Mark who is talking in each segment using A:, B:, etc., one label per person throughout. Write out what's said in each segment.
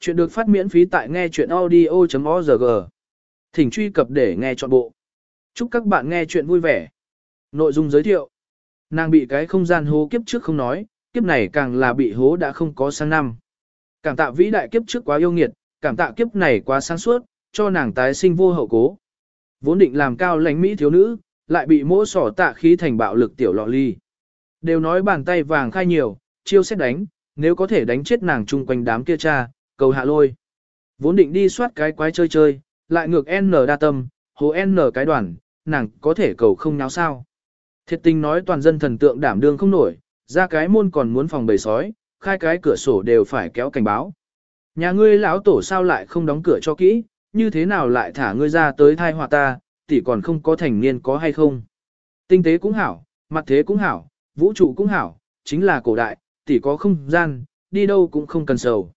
A: Chuyện được phát miễn phí tại nghe chuyện audio.org. Thỉnh truy cập để nghe trọn bộ. Chúc các bạn nghe chuyện vui vẻ. Nội dung giới thiệu. Nàng bị cái không gian hố kiếp trước không nói, kiếp này càng là bị hố đã không có sang năm. Cảm tạ vĩ đại kiếp trước quá yêu nghiệt, cảm tạ kiếp này quá sáng suốt, cho nàng tái sinh vô hậu cố. Vốn định làm cao lãnh mỹ thiếu nữ, lại bị mỗ sỏ tạ khí thành bạo lực tiểu lọ ly. Đều nói bàn tay vàng khai nhiều, chiêu xét đánh, nếu có thể đánh chết nàng chung quanh đám kia cha, cầu hạ lôi. Vốn định đi soát cái quái chơi chơi, lại ngược N đa tâm, hồ N cái đoàn, nàng có thể cầu không nháo sao. Thiệt tình nói toàn dân thần tượng đảm đương không nổi, ra cái môn còn muốn phòng bầy sói, khai cái cửa sổ đều phải kéo cảnh báo. Nhà ngươi lão tổ sao lại không đóng cửa cho kỹ, như thế nào lại thả ngươi ra tới thai họa ta, tỷ còn không có thành niên có hay không. Tinh tế cũng hảo, mặt thế cũng hảo, vũ trụ cũng hảo, chính là cổ đại, tỷ có không gian, đi đâu cũng không cần sầu.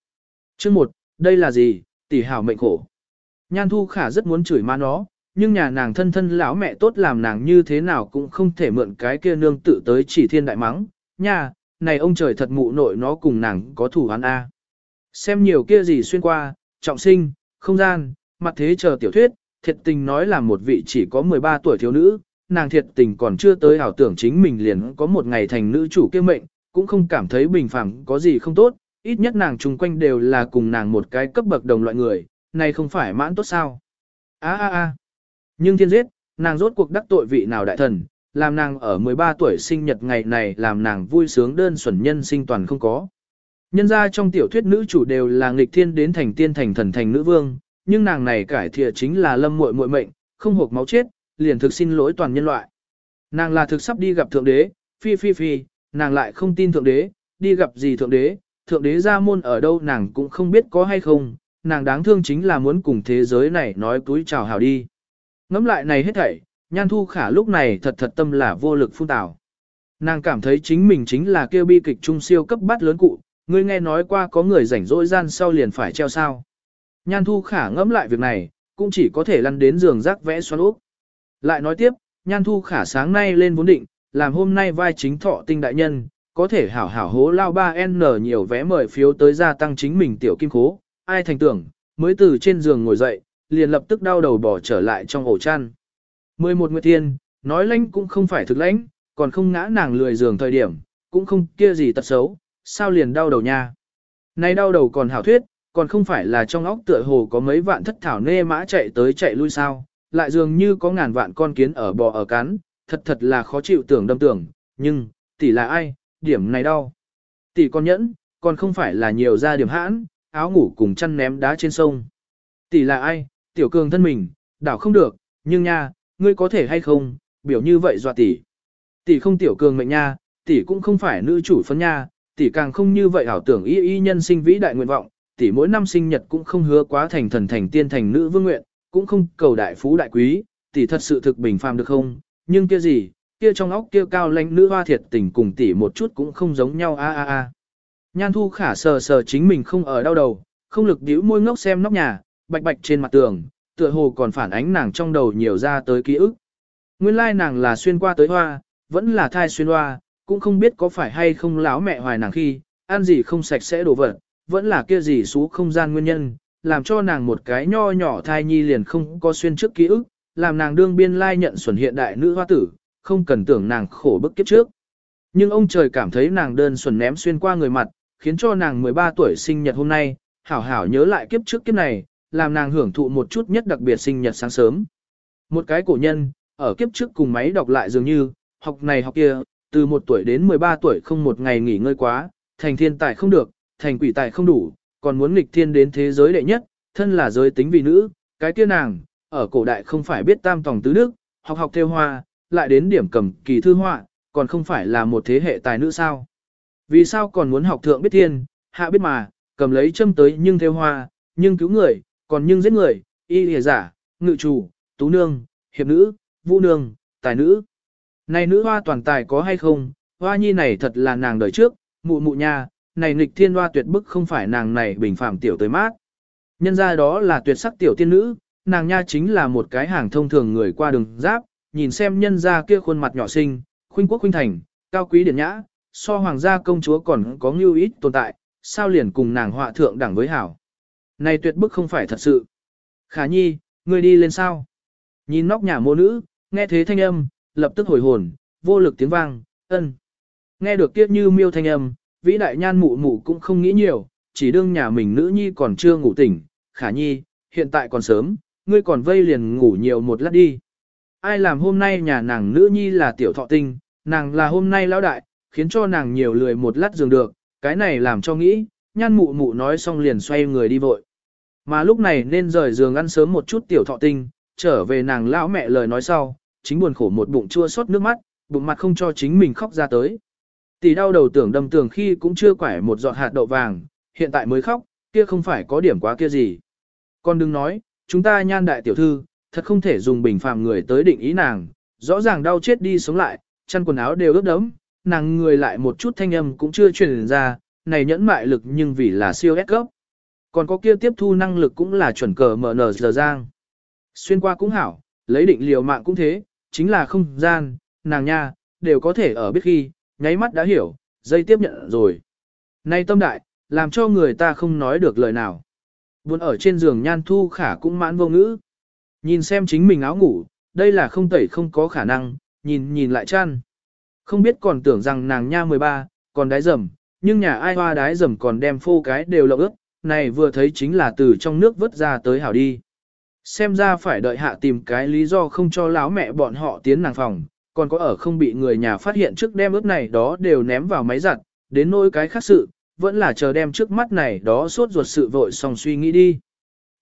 A: Chương một, đây là gì, tỷ hảo mệnh khổ. Nhan Thu Khả rất muốn chửi ma nó, nhưng nhà nàng thân thân lão mẹ tốt làm nàng như thế nào cũng không thể mượn cái kia nương tự tới chỉ thiên đại mắng. Nha, này ông trời thật mụ nội nó cùng nàng có thủ án A. Xem nhiều kia gì xuyên qua, trọng sinh, không gian, mặt thế chờ tiểu thuyết, thiệt tình nói là một vị chỉ có 13 tuổi thiếu nữ, nàng thiệt tình còn chưa tới ảo tưởng chính mình liền có một ngày thành nữ chủ kia mệnh, cũng không cảm thấy bình phẳng có gì không tốt, ít nhất nàng chung quanh đều là cùng nàng một cái cấp bậc đồng loại người, này không phải mãn tốt sao. Á á á. nhưng thiên giết, nàng rốt cuộc đắc tội vị nào đại thần, làm nàng ở 13 tuổi sinh nhật ngày này làm nàng vui sướng đơn xuẩn nhân sinh toàn không có. Nhân ra trong tiểu thuyết nữ chủ đều là nghịch thiên đến thành tiên thành thần thành nữ vương, nhưng nàng này cải thiện chính là lâm muội muội mệnh, không hộp máu chết, liền thực xin lỗi toàn nhân loại. Nàng là thực sắp đi gặp thượng đế, phi phi phi, nàng lại không tin thượng đế, đi gặp gì thượng đế, thượng đế ra môn ở đâu nàng cũng không biết có hay không, nàng đáng thương chính là muốn cùng thế giới này nói túi chào hào đi. Ngắm lại này hết thảy, nhan thu khả lúc này thật thật tâm là vô lực phun tảo. Nàng cảm thấy chính mình chính là kêu bi kịch trung siêu cấp bát lớn cụ, ngươi nghe nói qua có người rảnh rỗi gian sau liền phải treo sao. Nhan thu khả ngẫm lại việc này, cũng chỉ có thể lăn đến giường rác vẽ xoắn úp. Lại nói tiếp, nhan thu khả sáng nay lên vốn định, làm hôm nay vai chính thọ tinh đại nhân, có thể hảo hảo hố lao 3N nhiều vé mời phiếu tới gia tăng chính mình tiểu kim khố, ai thành tưởng, mới từ trên giường ngồi dậy, liền lập tức đau đầu bỏ trở lại trong ổ chăn. 11 Nguyệt Thiên, nói lãnh cũng không phải thực lãnh, còn không ngã nàng lười giường thời điểm, cũng không kia gì tật xấu, sao liền đau đầu nha. nay đau đầu còn hảo thuyết, còn không phải là trong óc tựa hồ có mấy vạn thất thảo nê mã chạy tới chạy lui sao, lại dường như có ngàn vạn con kiến ở bò ở cắn, thật thật là khó chịu tưởng đâm tưởng, nhưng, tỷ là ai, điểm này đau. Tỷ con nhẫn, còn không phải là nhiều ra điểm hãn, áo ngủ cùng chăn ném đá trên sông. Tỷ là ai, tiểu cường thân mình, đảo không được, nhưng nha, ngươi có thể hay không, biểu như vậy dọa tỷ. Tỷ không tiểu cường mệnh nha, tỷ cũng không phải nữ chủ phấn nha, tỷ càng không như vậy ảo tưởng y y nhân sinh vĩ đại nguyện vọng, tỷ mỗi năm sinh nhật cũng không hứa quá thành thần thành tiên thành nữ vương nguyện, cũng không cầu đại phú đại quý, tỷ thật sự thực bình phàm được không, nhưng kia gì, kia trong óc kia cao lãnh nữ hoa thiệt tình cùng tỷ một chút cũng không giống nhau a a a. Nhan thu khả sờ sờ chính mình không ở đau đầu, không lực điếu môi ngốc xem nóc nhà, bạch bạch trên mặt tường, tựa hồ còn phản ánh nàng trong đầu nhiều ra tới ký ức. Nguyên lai nàng là xuyên qua tới hoa, vẫn là thai xuyên hoa, cũng không biết có phải hay không láo mẹ hoài nàng khi, ăn gì không sạch sẽ đổ vật, vẫn là kia gì xú không gian nguyên nhân, làm cho nàng một cái nho nhỏ thai nhi liền không có xuyên trước ký ức, làm nàng đương biên lai nhận xuẩn hiện đại nữ hoa tử, không cần tưởng nàng khổ bức kiếp trước. Nhưng ông trời cảm thấy nàng đơn xuẩn ném xuyên qua người mặt, khiến cho nàng 13 tuổi sinh nhật hôm nay, hảo hảo nhớ lại kiếp trước kiếp này, làm nàng hưởng thụ một chút nhất đặc biệt sinh nhật sáng sớm. Một cái cổ nhân, ở kiếp trước cùng máy đọc lại dường như, học này học kia, từ một tuổi đến 13 tuổi không một ngày nghỉ ngơi quá, thành thiên tài không được, thành quỷ tài không đủ, còn muốn nghịch thiên đến thế giới đệ nhất, thân là giới tính vì nữ, cái kia nàng, ở cổ đại không phải biết tam tòng tứ đức, học học theo hoa, lại đến điểm cầm kỳ thư họa, còn không phải là một thế hệ tài nữ sao. Vì sao còn muốn học thượng biết thiên, hạ biết mà, cầm lấy châm tới nhưng theo hoa, nhưng cứu người, còn nhưng giết người, y lìa giả, ngự chủ, tú nương, hiệp nữ, vũ nương, tài nữ. Này nữ hoa toàn tài có hay không, hoa nhi này thật là nàng đời trước, mụ mụ nha, này nghịch thiên hoa tuyệt bức không phải nàng này bình phạm tiểu tới mát. Nhân ra đó là tuyệt sắc tiểu tiên nữ, nàng nha chính là một cái hàng thông thường người qua đường giáp, nhìn xem nhân gia kia khuôn mặt nhỏ xinh, khuynh quốc khuynh thành, cao quý điển nhã, so hoàng gia công chúa còn có ngưu ít tồn tại, sao liền cùng nàng họa thượng đẳng với hảo. Này tuyệt bức không phải thật sự. Khả nhi, ngươi đi lên sao? Nhìn nóc nhà mô nữ, nghe thế thanh âm, lập tức hồi hồn, vô lực tiếng vang, ân. Nghe được kiếp như miêu thanh âm, vĩ đại nhan mụ mụ cũng không nghĩ nhiều, chỉ đương nhà mình nữ nhi còn chưa ngủ tỉnh, khả nhi, hiện tại còn sớm, ngươi còn vây liền ngủ nhiều một lát đi. Ai làm hôm nay nhà nàng nữ nhi là tiểu thọ tinh, nàng là hôm nay lão đại, khiến cho nàng nhiều lười một lát giường được, cái này làm cho nghĩ, nhan mụ mụ nói xong liền xoay người đi vội. Mà lúc này nên rời giường ăn sớm một chút tiểu thọ tinh, trở về nàng lão mẹ lời nói sau, chính buồn khổ một bụng chua xót nước mắt, bụng mặt không cho chính mình khóc ra tới. Tỷ đau đầu tưởng đâm tường khi cũng chưa quải một giọt hạt đậu vàng, hiện tại mới khóc, kia không phải có điểm quá kia gì. Con đừng nói, chúng ta nhan đại tiểu thư, thật không thể dùng bình phàm người tới định ý nàng, rõ ràng đau chết đi sống lại, chăn quần áo đều ướt đẫm, nàng người lại một chút thanh âm cũng chưa truyền ra, này nhẫn mại lực nhưng vì là siêu ép gốc. Còn có kia tiếp thu năng lực cũng là chuẩn cờ mở nở giờ giang. Xuyên qua cũng hảo, lấy định liều mạng cũng thế, chính là không gian, nàng nha, đều có thể ở biết khi, nháy mắt đã hiểu, dây tiếp nhận rồi. Nay tâm đại, làm cho người ta không nói được lời nào. Buồn ở trên giường nhan thu khả cũng mãn vô ngữ. Nhìn xem chính mình áo ngủ, đây là không tẩy không có khả năng, nhìn nhìn lại chăn. Không biết còn tưởng rằng nàng nha 13, còn đái dầm, nhưng nhà ai hoa đái dầm còn đem phô cái đều lộng ướt, này vừa thấy chính là từ trong nước vớt ra tới hảo đi. Xem ra phải đợi hạ tìm cái lý do không cho láo mẹ bọn họ tiến nàng phòng, còn có ở không bị người nhà phát hiện trước đem ướp này đó đều ném vào máy giặt, đến nỗi cái khác sự, vẫn là chờ đem trước mắt này đó suốt ruột sự vội xong suy nghĩ đi.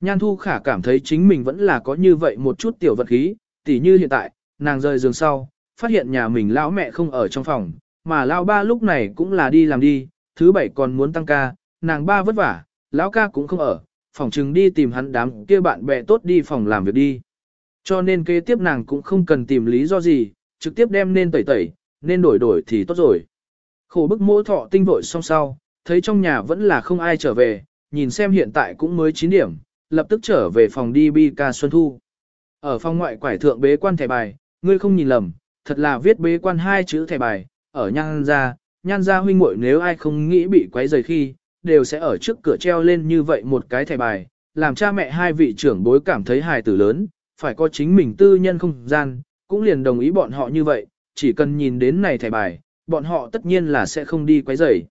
A: Nhan Thu Khả cảm thấy chính mình vẫn là có như vậy một chút tiểu vật khí, tỉ như hiện tại, nàng rời giường sau, phát hiện nhà mình lão mẹ không ở trong phòng, mà lão ba lúc này cũng là đi làm đi, thứ bảy còn muốn tăng ca, nàng ba vất vả, lão ca cũng không ở, phòng trừng đi tìm hắn đám kia bạn bè tốt đi phòng làm việc đi. Cho nên kế tiếp nàng cũng không cần tìm lý do gì, trực tiếp đem nên tẩy tẩy, nên đổi đổi thì tốt rồi. Khổ bức mỗi thọ tinh vội xong sau, thấy trong nhà vẫn là không ai trở về, nhìn xem hiện tại cũng mới 9 điểm, lập tức trở về phòng đi bi ca Xuân Thu. Ở phòng ngoại quải thượng bế quan thẻ bài, ngươi không nhìn lầm, thật là viết bế quan hai chữ thẻ bài, ở nhan ra, nhan ra huynh muội nếu ai không nghĩ bị quấy rời khi, đều sẽ ở trước cửa treo lên như vậy một cái thẻ bài, làm cha mẹ hai vị trưởng bối cảm thấy hài tử lớn, phải có chính mình tư nhân không gian, cũng liền đồng ý bọn họ như vậy, chỉ cần nhìn đến này thẻ bài, bọn họ tất nhiên là sẽ không đi quấy rầy.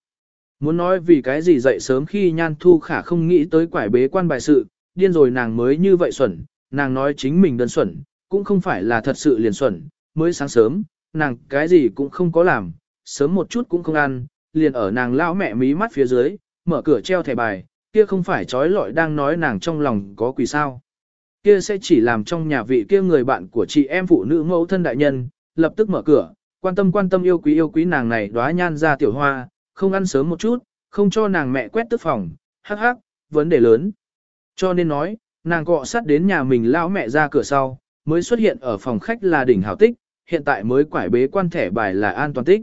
A: Muốn nói vì cái gì dậy sớm khi Nhan Thu Khả không nghĩ tới quải bế quan bài sự, điên rồi nàng mới như vậy xuẩn, nàng nói chính mình đơn xuẩn, cũng không phải là thật sự liền xuẩn, mới sáng sớm, nàng cái gì cũng không có làm, sớm một chút cũng không ăn, liền ở nàng lão mẹ mí mắt phía dưới, mở cửa treo thẻ bài, kia không phải trói lọi đang nói nàng trong lòng có quỷ sao. Kia sẽ chỉ làm trong nhà vị kia người bạn của chị em phụ nữ mẫu thân đại nhân, lập tức mở cửa, quan tâm quan tâm yêu quý yêu quý nàng này đóa nhan ra tiểu hoa, không ăn sớm một chút, không cho nàng mẹ quét tức phòng, hắc hắc, vấn đề lớn. Cho nên nói, nàng cọ sát đến nhà mình lão mẹ ra cửa sau, mới xuất hiện ở phòng khách là đỉnh hảo tích, hiện tại mới quải bế quan thẻ bài là an toàn tích.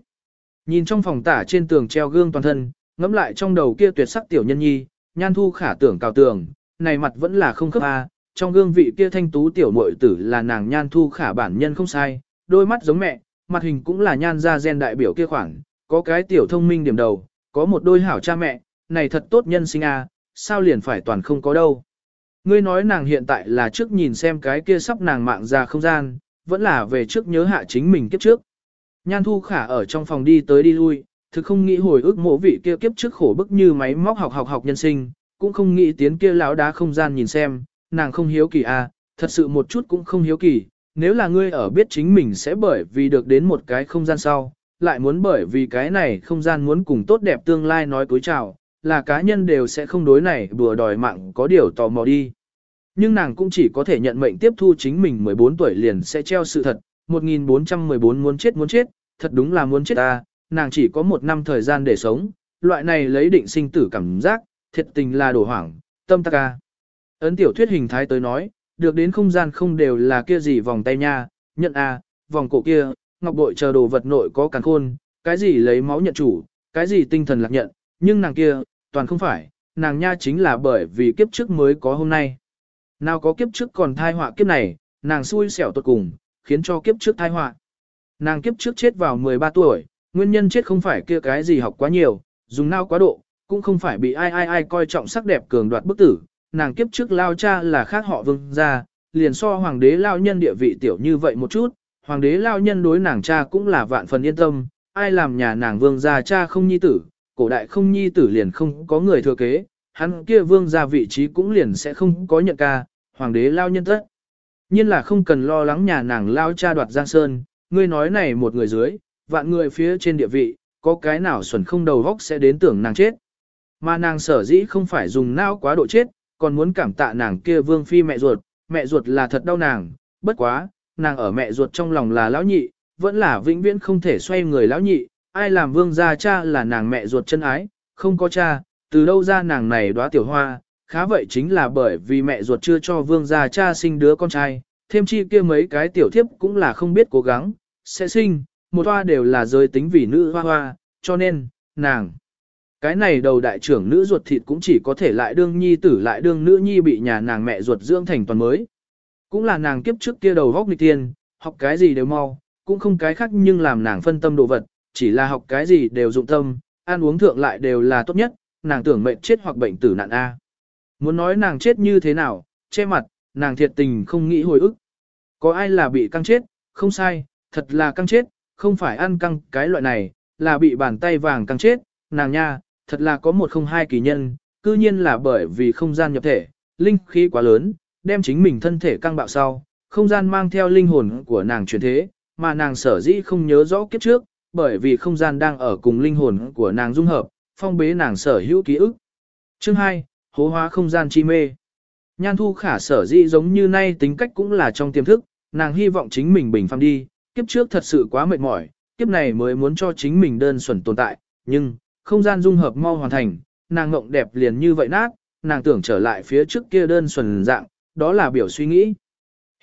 A: Nhìn trong phòng tả trên tường treo gương toàn thân, ngẫm lại trong đầu kia tuyệt sắc tiểu nhân nhi, nhan thu khả tưởng cào tường, này mặt vẫn là không khớp a, trong gương vị kia thanh tú tiểu muội tử là nàng nhan thu khả bản nhân không sai, đôi mắt giống mẹ, mặt hình cũng là nhan ra gen đại biểu kia khoảng, có cái tiểu thông minh điểm đầu, có một đôi hảo cha mẹ, này thật tốt nhân sinh a, sao liền phải toàn không có đâu. Ngươi nói nàng hiện tại là trước nhìn xem cái kia sắp nàng mạng ra không gian, vẫn là về trước nhớ hạ chính mình kiếp trước. Nhan thu khả ở trong phòng đi tới đi lui, thực không nghĩ hồi ức mộ vị kia kiếp trước khổ bức như máy móc học học học nhân sinh, cũng không nghĩ tiến kia lão đá không gian nhìn xem, nàng không hiếu kỳ à, thật sự một chút cũng không hiếu kỳ, nếu là ngươi ở biết chính mình sẽ bởi vì được đến một cái không gian sau, lại muốn bởi vì cái này không gian muốn cùng tốt đẹp tương lai nói cối chào, là cá nhân đều sẽ không đối này bừa đòi mạng có điều tò mò đi. Nhưng nàng cũng chỉ có thể nhận mệnh tiếp thu chính mình 14 tuổi liền sẽ treo sự thật, 1414 muốn chết muốn chết, thật đúng là muốn chết ta, nàng chỉ có một năm thời gian để sống, loại này lấy định sinh tử cảm giác, thiệt tình là đổ hoảng, tâm ta ca. Ấn tiểu thuyết hình thái tới nói, được đến không gian không đều là kia gì vòng tay nha, nhận a, vòng cổ kia, ngọc bội chờ đồ vật nội có càng khôn, cái gì lấy máu nhận chủ, cái gì tinh thần lạc nhận, nhưng nàng kia, toàn không phải, nàng nha chính là bởi vì kiếp trước mới có hôm nay. Nào có kiếp trước còn thai họa kiếp này, nàng xui xẻo tuột cùng, khiến cho kiếp trước thai họa. Nàng kiếp trước chết vào 13 tuổi, nguyên nhân chết không phải kia cái gì học quá nhiều, dùng nao quá độ, cũng không phải bị ai ai ai coi trọng sắc đẹp cường đoạt bức tử, nàng kiếp trước lao cha là khác họ vương gia, liền so hoàng đế lao nhân địa vị tiểu như vậy một chút, hoàng đế lao nhân đối nàng cha cũng là vạn phần yên tâm, ai làm nhà nàng vương gia cha không nhi tử, cổ đại không nhi tử liền không có người thừa kế, hắn kia vương gia vị trí cũng liền sẽ không có nhận ca, hoàng đế lao nhân tất. nhiên là không cần lo lắng nhà nàng lao cha đoạt giang sơn, ngươi nói này một người dưới, vạn người phía trên địa vị, có cái nào xuẩn không đầu góc sẽ đến tưởng nàng chết. Mà nàng sở dĩ không phải dùng não quá độ chết, còn muốn cảm tạ nàng kia vương phi mẹ ruột, mẹ ruột là thật đau nàng, bất quá, nàng ở mẹ ruột trong lòng là lão nhị, vẫn là vĩnh viễn không thể xoay người lão nhị, ai làm vương gia cha là nàng mẹ ruột chân ái, không có cha, từ đâu ra nàng này đóa tiểu hoa, khá vậy chính là bởi vì mẹ ruột chưa cho vương gia cha sinh đứa con trai, thêm chi kia mấy cái tiểu thiếp cũng là không biết cố gắng, sẽ sinh, một hoa đều là giới tính vì nữ hoa hoa, cho nên, nàng. Cái này đầu đại trưởng nữ ruột thịt cũng chỉ có thể lại đương nhi tử lại đương nữ nhi bị nhà nàng mẹ ruột dưỡng thành toàn mới. Cũng là nàng kiếp trước kia đầu góc nghịch tiền học cái gì đều mau, cũng không cái khác nhưng làm nàng phân tâm đồ vật, chỉ là học cái gì đều dụng tâm, ăn uống thượng lại đều là tốt nhất, nàng tưởng mệnh chết hoặc bệnh tử nạn A. Muốn nói nàng chết như thế nào, che mặt, nàng thiệt tình không nghĩ hồi ức. Có ai là bị căng chết, không sai, thật là căng chết, không phải ăn căng cái loại này, là bị bàn tay vàng căng chết, nàng nha, thật là có một không hai kỳ nhân, cư nhiên là bởi vì không gian nhập thể, linh khí quá lớn, đem chính mình thân thể căng bạo sau, không gian mang theo linh hồn của nàng chuyển thế, mà nàng sở dĩ không nhớ rõ kiếp trước, bởi vì không gian đang ở cùng linh hồn của nàng dung hợp, phong bế nàng sở hữu ký ức. Chương 2, hố hóa không gian chi mê. Nhan thu khả sở dĩ giống như nay tính cách cũng là trong tiềm thức, nàng hy vọng chính mình bình phàm đi, kiếp trước thật sự quá mệt mỏi, kiếp này mới muốn cho chính mình đơn thuần tồn tại, nhưng, không gian dung hợp mau hoàn thành, nàng ngộng đẹp liền như vậy nát, nàng tưởng trở lại phía trước kia đơn thuần dạng, đó là biểu suy nghĩ.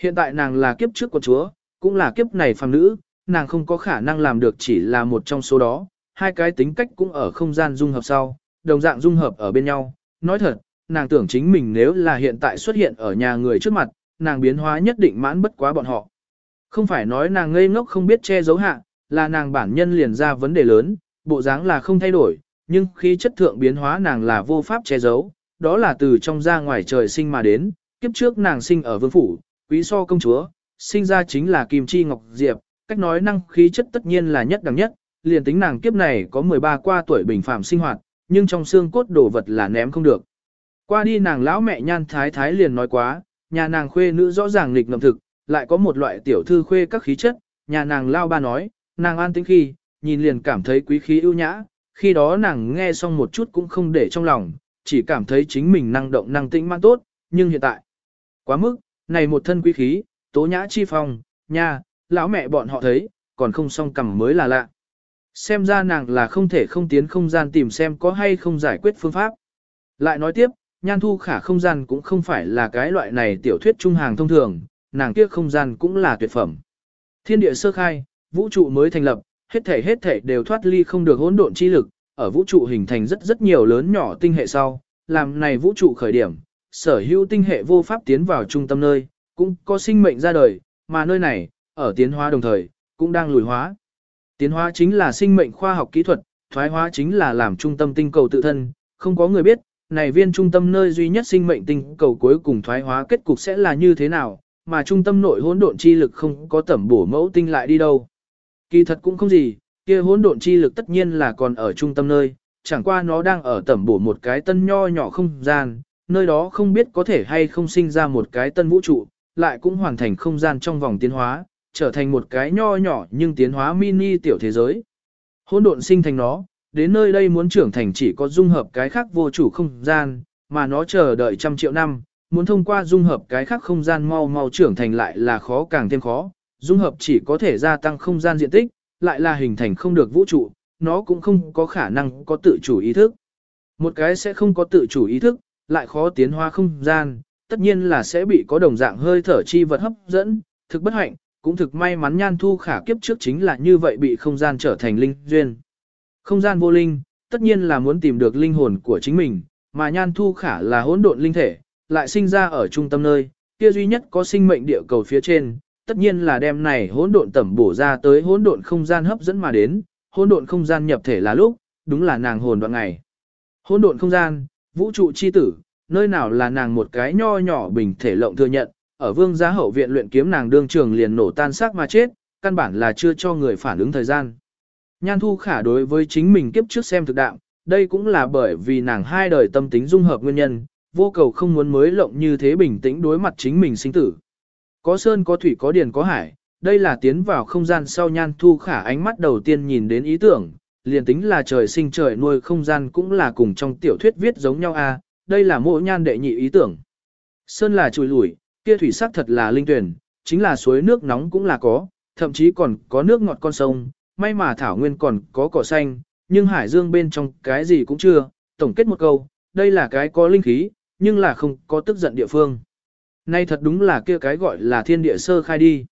A: Hiện tại nàng là kiếp trước của chúa, cũng là kiếp này phàm nữ, nàng không có khả năng làm được chỉ là một trong số đó, hai cái tính cách cũng ở không gian dung hợp sau, đồng dạng dung hợp ở bên nhau. Nói thật, nàng tưởng chính mình nếu là hiện tại xuất hiện ở nhà người trước mặt, nàng biến hóa nhất định mãn bất quá bọn họ. Không phải nói nàng ngây ngốc không biết che giấu hạ, là nàng bản nhân liền ra vấn đề lớn, bộ dáng là không thay đổi, nhưng khi chất thượng biến hóa nàng là vô pháp che giấu, đó là từ trong ra ngoài trời sinh mà đến, kiếp trước nàng sinh ở vương phủ, quý so công chúa, sinh ra chính là Kim Chi Ngọc Diệp, cách nói năng khí chất tất nhiên là nhất đẳng nhất, liền tính nàng kiếp này có 13 qua tuổi bình phạm sinh hoạt, nhưng trong xương cốt đồ vật là ném không được. Qua đi nàng lão mẹ nhan thái thái liền nói quá, nhà nàng khuê nữ rõ ràng nghịch ngầm thực, lại có một loại tiểu thư khuê các khí chất, nhà nàng lao ba nói, nàng an tính khi, nhìn liền cảm thấy quý khí ưu nhã, khi đó nàng nghe xong một chút cũng không để trong lòng, chỉ cảm thấy chính mình năng động năng tĩnh mang tốt, nhưng hiện tại, quá mức, này một thân quý khí, tố nhã chi phong, nha, lão mẹ bọn họ thấy, còn không xong cầm mới là lạ. Xem ra nàng là không thể không tiến không gian tìm xem có hay không giải quyết phương pháp. Lại nói tiếp, nhan thu khả không gian cũng không phải là cái loại này tiểu thuyết trung hàng thông thường, nàng kia không gian cũng là tuyệt phẩm. Thiên địa sơ khai, vũ trụ mới thành lập, hết thể hết thể đều thoát ly không được hỗn độn chi lực, ở vũ trụ hình thành rất rất nhiều lớn nhỏ tinh hệ sau, làm này vũ trụ khởi điểm, sở hữu tinh hệ vô pháp tiến vào trung tâm nơi, cũng có sinh mệnh ra đời, mà nơi này, ở tiến hóa đồng thời, cũng đang lùi hóa. Tiến hóa chính là sinh mệnh khoa học kỹ thuật, thoái hóa chính là làm trung tâm tinh cầu tự thân, không có người biết, này viên trung tâm nơi duy nhất sinh mệnh tinh cầu cuối cùng thoái hóa kết cục sẽ là như thế nào, mà trung tâm nội hỗn độn chi lực không có tẩm bổ mẫu tinh lại đi đâu. Kỳ thật cũng không gì, kia hỗn độn chi lực tất nhiên là còn ở trung tâm nơi, chẳng qua nó đang ở tẩm bổ một cái tân nho nhỏ không gian, nơi đó không biết có thể hay không sinh ra một cái tân vũ trụ, lại cũng hoàn thành không gian trong vòng tiến hóa, trở thành một cái nho nhỏ nhưng tiến hóa mini tiểu thế giới. Hỗn độn sinh thành nó, đến nơi đây muốn trưởng thành chỉ có dung hợp cái khác vô chủ không gian, mà nó chờ đợi trăm triệu năm, muốn thông qua dung hợp cái khác không gian mau mau trưởng thành lại là khó càng thêm khó, dung hợp chỉ có thể gia tăng không gian diện tích, lại là hình thành không được vũ trụ, nó cũng không có khả năng có tự chủ ý thức. Một cái sẽ không có tự chủ ý thức, lại khó tiến hóa không gian, tất nhiên là sẽ bị có đồng dạng hơi thở chi vật hấp dẫn, thực bất hạnh, cũng thực may mắn nhan thu khả kiếp trước chính là như vậy bị không gian trở thành linh duyên. Không gian vô linh, tất nhiên là muốn tìm được linh hồn của chính mình, mà nhan thu khả là hỗn độn linh thể, lại sinh ra ở trung tâm nơi, kia duy nhất có sinh mệnh địa cầu phía trên, tất nhiên là đem này hỗn độn tẩm bổ ra tới hỗn độn không gian hấp dẫn mà đến, hỗn độn không gian nhập thể là lúc, đúng là nàng hồn đoạn ngày. Hỗn độn không gian, vũ trụ chi tử, nơi nào là nàng một cái nho nhỏ bình thể lộng thừa nhận, ở vương gia hậu viện luyện kiếm nàng đương trường liền nổ tan xác mà chết, căn bản là chưa cho người phản ứng thời gian. Nhan thu khả đối với chính mình kiếp trước xem thực đạo, đây cũng là bởi vì nàng hai đời tâm tính dung hợp nguyên nhân, vô cầu không muốn mới lộng như thế bình tĩnh đối mặt chính mình sinh tử. Có sơn có thủy có điền có hải, đây là tiến vào không gian sau nhan thu khả ánh mắt đầu tiên nhìn đến ý tưởng, liền tính là trời sinh trời nuôi không gian cũng là cùng trong tiểu thuyết viết giống nhau a, à, đây là mỗi nhan đệ nhị ý tưởng. Sơn là chùi lủi, kia thủy sắc thật là linh tuyển, chính là suối nước nóng cũng là có, thậm chí còn có nước ngọt con sông, may mà thảo nguyên còn có cỏ xanh, nhưng hải dương bên trong cái gì cũng chưa, tổng kết một câu, đây là cái có linh khí, nhưng là không có tức giận địa phương. Nay thật đúng là kia cái gọi là thiên địa sơ khai đi.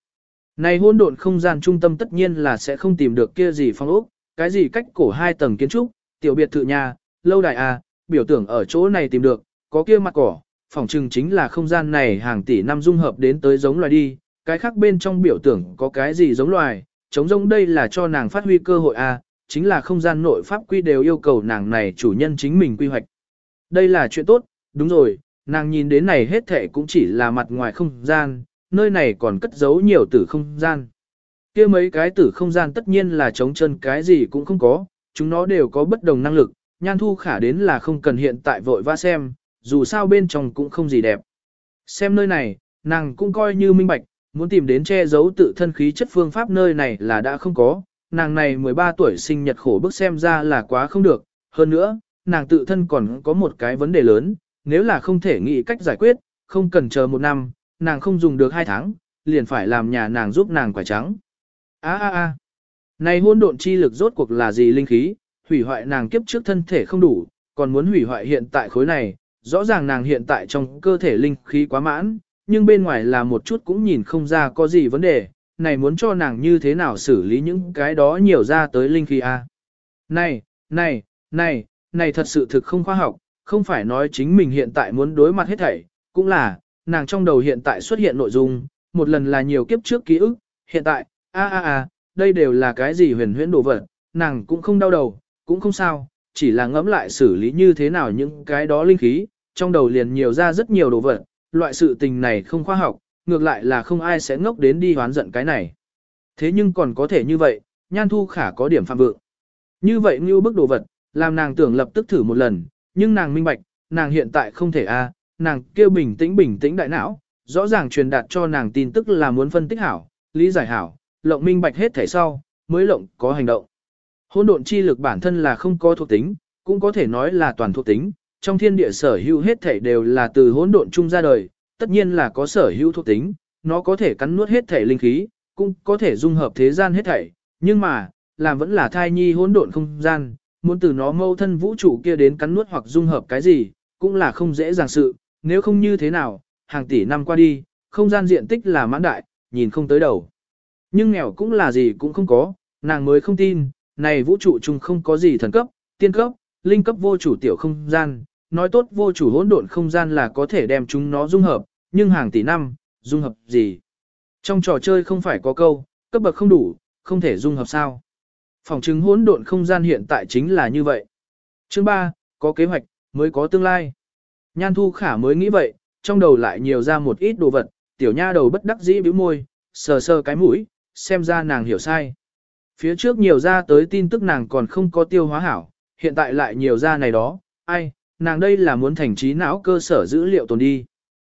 A: Này hôn độn không gian trung tâm tất nhiên là sẽ không tìm được kia gì phong ốc, cái gì cách cổ hai tầng kiến trúc, tiểu biệt thự nhà, lâu đài à, biểu tưởng ở chỗ này tìm được, có kia mặt cỏ, phỏng chừng chính là không gian này hàng tỷ năm dung hợp đến tới giống loài đi, cái khác bên trong biểu tưởng có cái gì giống loài, chống giống đây là cho nàng phát huy cơ hội à, chính là không gian nội pháp quy đều yêu cầu nàng này chủ nhân chính mình quy hoạch. Đây là chuyện tốt, đúng rồi, nàng nhìn đến này hết thể cũng chỉ là mặt ngoài không gian, nơi này còn cất giấu nhiều tử không gian. kia mấy cái tử không gian tất nhiên là chống chân cái gì cũng không có, chúng nó đều có bất đồng năng lực, nhan thu khả đến là không cần hiện tại vội va xem, dù sao bên trong cũng không gì đẹp. Xem nơi này, nàng cũng coi như minh bạch, muốn tìm đến che giấu tự thân khí chất phương pháp nơi này là đã không có, nàng này 13 tuổi sinh nhật khổ bức xem ra là quá không được, hơn nữa, nàng tự thân còn có một cái vấn đề lớn, nếu là không thể nghĩ cách giải quyết, không cần chờ một năm, nàng không dùng được hai tháng, liền phải làm nhà nàng giúp nàng quả trắng. A a a, này hôn độn chi lực rốt cuộc là gì linh khí, hủy hoại nàng kiếp trước thân thể không đủ, còn muốn hủy hoại hiện tại khối này, rõ ràng nàng hiện tại trong cơ thể linh khí quá mãn, nhưng bên ngoài là một chút cũng nhìn không ra có gì vấn đề, này muốn cho nàng như thế nào xử lý những cái đó nhiều ra tới linh khí a. Này, này, này, này thật sự thực không khoa học, không phải nói chính mình hiện tại muốn đối mặt hết thảy, cũng là, nàng trong đầu hiện tại xuất hiện nội dung, một lần là nhiều kiếp trước ký ức, hiện tại, a a a, đây đều là cái gì huyền huyễn đồ vật, nàng cũng không đau đầu, cũng không sao, chỉ là ngẫm lại xử lý như thế nào những cái đó linh khí, trong đầu liền nhiều ra rất nhiều đồ vật, loại sự tình này không khoa học, ngược lại là không ai sẽ ngốc đến đi hoán giận cái này. Thế nhưng còn có thể như vậy, nhan thu khả có điểm phạm vượng. Như vậy như bức đồ vật, làm nàng tưởng lập tức thử một lần, nhưng nàng minh bạch, nàng hiện tại không thể a, nàng kêu bình tĩnh bình tĩnh đại não, rõ ràng truyền đạt cho nàng tin tức là muốn phân tích hảo, lý giải hảo, lộng minh bạch hết thể sau, mới lộng có hành động. Hỗn độn chi lực bản thân là không có thuộc tính, cũng có thể nói là toàn thuộc tính, trong thiên địa sở hữu hết thể đều là từ hỗn độn chung ra đời, tất nhiên là có sở hữu thuộc tính, nó có thể cắn nuốt hết thể linh khí, cũng có thể dung hợp thế gian hết thảy, nhưng mà, làm vẫn là thai nhi hỗn độn không gian, muốn từ nó mâu thân vũ trụ kia đến cắn nuốt hoặc dung hợp cái gì, cũng là không dễ dàng sự, nếu không như thế nào, hàng tỷ năm qua đi, không gian diện tích là mãn đại, nhìn không tới đầu. Nhưng nghèo cũng là gì cũng không có, nàng mới không tin, này vũ trụ chung không có gì thần cấp, tiên cấp, linh cấp vô chủ tiểu không gian, nói tốt vô chủ hỗn độn không gian là có thể đem chúng nó dung hợp, nhưng hàng tỷ năm, dung hợp gì? Trong trò chơi không phải có câu, cấp bậc không đủ, không thể dung hợp sao? Phòng chứng hỗn độn không gian hiện tại chính là như vậy. Chương 3, có kế hoạch, mới có tương lai. Nhan Thu Khả mới nghĩ vậy, trong đầu lại nhiều ra một ít đồ vật, tiểu nha đầu bất đắc dĩ bĩu môi, sờ sờ cái mũi, xem ra nàng hiểu sai. Phía trước nhiều ra tới tin tức nàng còn không có tiêu hóa hảo, hiện tại lại nhiều ra này đó, ai, nàng đây là muốn thành trí não cơ sở dữ liệu tồn đi.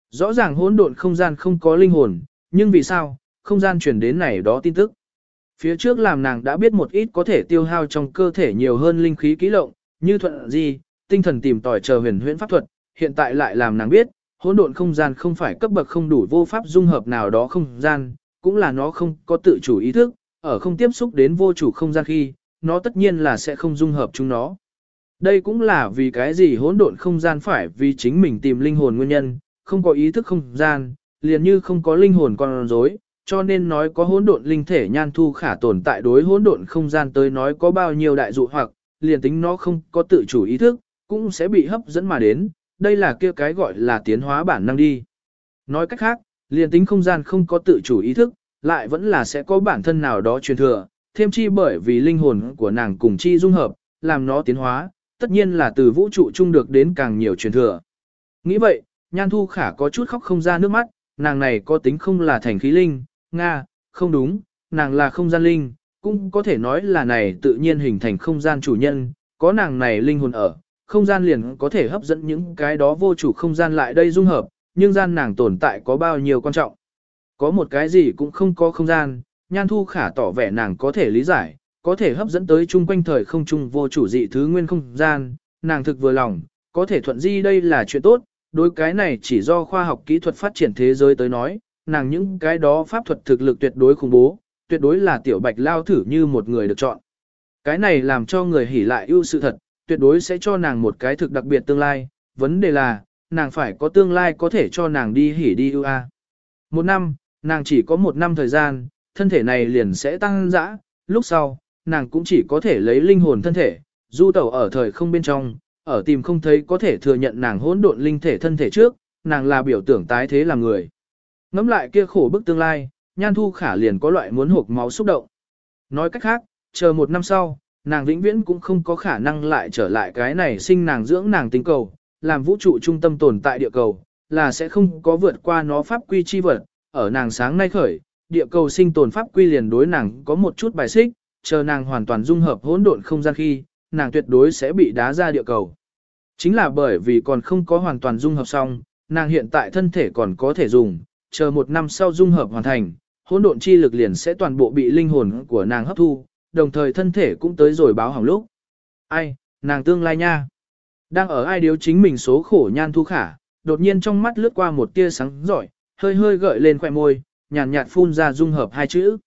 A: Rõ ràng hỗn độn không gian không có linh hồn, nhưng vì sao, không gian chuyển đến này đó tin tức. Phía trước làm nàng đã biết một ít có thể tiêu hao trong cơ thể nhiều hơn linh khí kỹ lộng, như thuận gì, tinh thần tìm tòi chờ huyền huyễn pháp thuật, hiện tại lại làm nàng biết, hỗn độn không gian không phải cấp bậc không đủ vô pháp dung hợp nào đó không gian, cũng là nó không có tự chủ ý thức, ở không tiếp xúc đến vô chủ không gian khi, nó tất nhiên là sẽ không dung hợp chúng nó. Đây cũng là vì cái gì hỗn độn không gian phải vì chính mình tìm linh hồn nguyên nhân, không có ý thức không gian, liền như không có linh hồn con rối, cho nên nói có hỗn độn linh thể nhan thu khả tồn tại đối hỗn độn không gian tới nói có bao nhiêu đại dụ hoặc, liền tính nó không có tự chủ ý thức, cũng sẽ bị hấp dẫn mà đến, đây là kia cái gọi là tiến hóa bản năng đi. Nói cách khác, liền tính không gian không có tự chủ ý thức, lại vẫn là sẽ có bản thân nào đó truyền thừa, thêm chi bởi vì linh hồn của nàng cùng chi dung hợp, làm nó tiến hóa, tất nhiên là từ vũ trụ chung được đến càng nhiều truyền thừa. Nghĩ vậy, Nhan Thu Khả có chút khóc không ra nước mắt, nàng này có tính không là thành khí linh, Nga, không đúng, nàng là không gian linh, cũng có thể nói là này tự nhiên hình thành không gian chủ nhân, có nàng này linh hồn ở, không gian liền có thể hấp dẫn những cái đó vô chủ không gian lại đây dung hợp, nhưng gian nàng tồn tại có bao nhiêu quan trọng. Có một cái gì cũng không có không gian, Nhan Thu Khả tỏ vẻ nàng có thể lý giải, có thể hấp dẫn tới chung quanh thời không chung vô chủ dị thứ nguyên không gian, nàng thực vừa lòng, có thể thuận di đây là chuyện tốt, đối cái này chỉ do khoa học kỹ thuật phát triển thế giới tới nói, nàng những cái đó pháp thuật thực lực tuyệt đối khủng bố, tuyệt đối là tiểu bạch lao thử như một người được chọn. Cái này làm cho người hỉ lại ưu sự thật, tuyệt đối sẽ cho nàng một cái thực đặc biệt tương lai, vấn đề là, nàng phải có tương lai có thể cho nàng đi hỉ đi ưu a. Một năm, nàng chỉ có một năm thời gian, thân thể này liền sẽ tăng dã, lúc sau, nàng cũng chỉ có thể lấy linh hồn thân thể, du tẩu ở thời không bên trong, ở tìm không thấy có thể thừa nhận nàng hỗn độn linh thể thân thể trước, nàng là biểu tưởng tái thế làm người. Ngắm lại kia khổ bức tương lai, nhan thu khả liền có loại muốn hộp máu xúc động. Nói cách khác, chờ một năm sau, nàng vĩnh viễn cũng không có khả năng lại trở lại cái này sinh nàng dưỡng nàng tính cầu, làm vũ trụ trung tâm tồn tại địa cầu, là sẽ không có vượt qua nó pháp quy chi vật, ở nàng sáng nay khởi, địa cầu sinh tồn pháp quy liền đối nàng có một chút bài xích, chờ nàng hoàn toàn dung hợp hỗn độn không gian khi, nàng tuyệt đối sẽ bị đá ra địa cầu. Chính là bởi vì còn không có hoàn toàn dung hợp xong, nàng hiện tại thân thể còn có thể dùng, chờ một năm sau dung hợp hoàn thành, hỗn độn chi lực liền sẽ toàn bộ bị linh hồn của nàng hấp thu, đồng thời thân thể cũng tới rồi báo hỏng lúc. Ai, nàng tương lai nha. Đang ở ai điếu chính mình số khổ nhan thu khả, đột nhiên trong mắt lướt qua một tia sáng giỏi, hơi hơi gợi lên khỏe môi, nhàn nhạt, nhạt phun ra dung hợp hai chữ.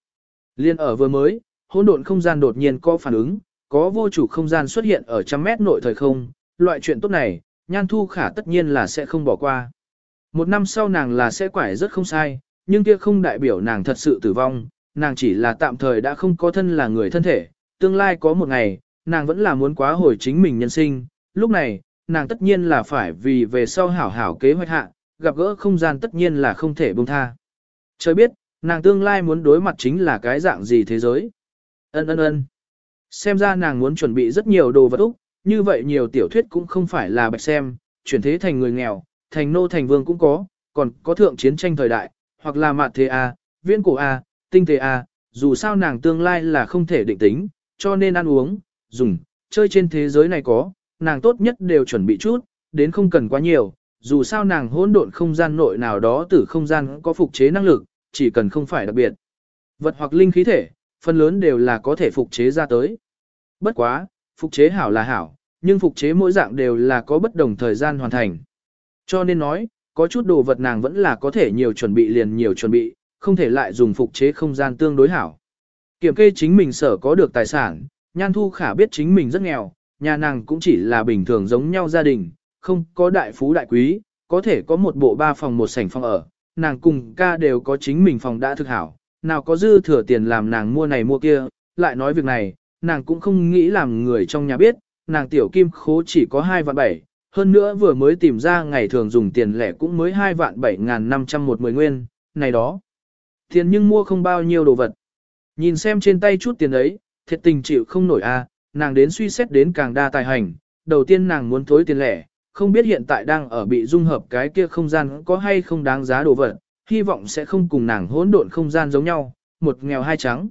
A: Liên ở vừa mới, hỗn độn không gian đột nhiên có phản ứng, có vô chủ không gian xuất hiện ở trăm mét nội thời không, loại chuyện tốt này, nhan thu khả tất nhiên là sẽ không bỏ qua. Một năm sau nàng là sẽ quải rất không sai, nhưng kia không đại biểu nàng thật sự tử vong, nàng chỉ là tạm thời đã không có thân là người thân thể, tương lai có một ngày, nàng vẫn là muốn quá hồi chính mình nhân sinh, lúc này, nàng tất nhiên là phải vì về sau hảo hảo kế hoạch hạ, gặp gỡ không gian tất nhiên là không thể buông tha. Trời biết, nàng tương lai muốn đối mặt chính là cái dạng gì thế giới. Ân ân ân. Xem ra nàng muốn chuẩn bị rất nhiều đồ vật úc, như vậy nhiều tiểu thuyết cũng không phải là bạch xem, chuyển thế thành người nghèo, thành nô thành vương cũng có, còn có thượng chiến tranh thời đại, hoặc là mạt thế A, viễn cổ A, tinh thế A, dù sao nàng tương lai là không thể định tính, cho nên ăn uống, dùng, chơi trên thế giới này có, nàng tốt nhất đều chuẩn bị chút, đến không cần quá nhiều, dù sao nàng hỗn độn không gian nội nào đó từ không gian có phục chế năng lực, chỉ cần không phải đặc biệt. Vật hoặc linh khí thể, phần lớn đều là có thể phục chế ra tới. Bất quá, phục chế hảo là hảo, nhưng phục chế mỗi dạng đều là có bất đồng thời gian hoàn thành. Cho nên nói, có chút đồ vật nàng vẫn là có thể nhiều chuẩn bị liền nhiều chuẩn bị, không thể lại dùng phục chế không gian tương đối hảo. Kiểm kê chính mình sở có được tài sản, Nhan Thu Khả biết chính mình rất nghèo, nhà nàng cũng chỉ là bình thường giống nhau gia đình, không có đại phú đại quý, có thể có một bộ ba phòng một sảnh phòng ở, nàng cùng ca đều có chính mình phòng đã thực hảo, nào có dư thừa tiền làm nàng mua này mua kia, lại nói việc này, nàng cũng không nghĩ làm người trong nhà biết, nàng tiểu kim khố chỉ có 2 vạn 7, hơn nữa vừa mới tìm ra ngày thường dùng tiền lẻ cũng mới 2 vạn 7 ngàn 500 một nguyên, này đó. Tiền nhưng mua không bao nhiêu đồ vật. Nhìn xem trên tay chút tiền ấy, thiệt tình chịu không nổi a, nàng đến suy xét đến càng đa tài hành, đầu tiên nàng muốn thối tiền lẻ, không biết hiện tại đang ở bị dung hợp cái kia không gian có hay không đáng giá đồ vật, hy vọng sẽ không cùng nàng hỗn độn không gian giống nhau, một nghèo hai trắng.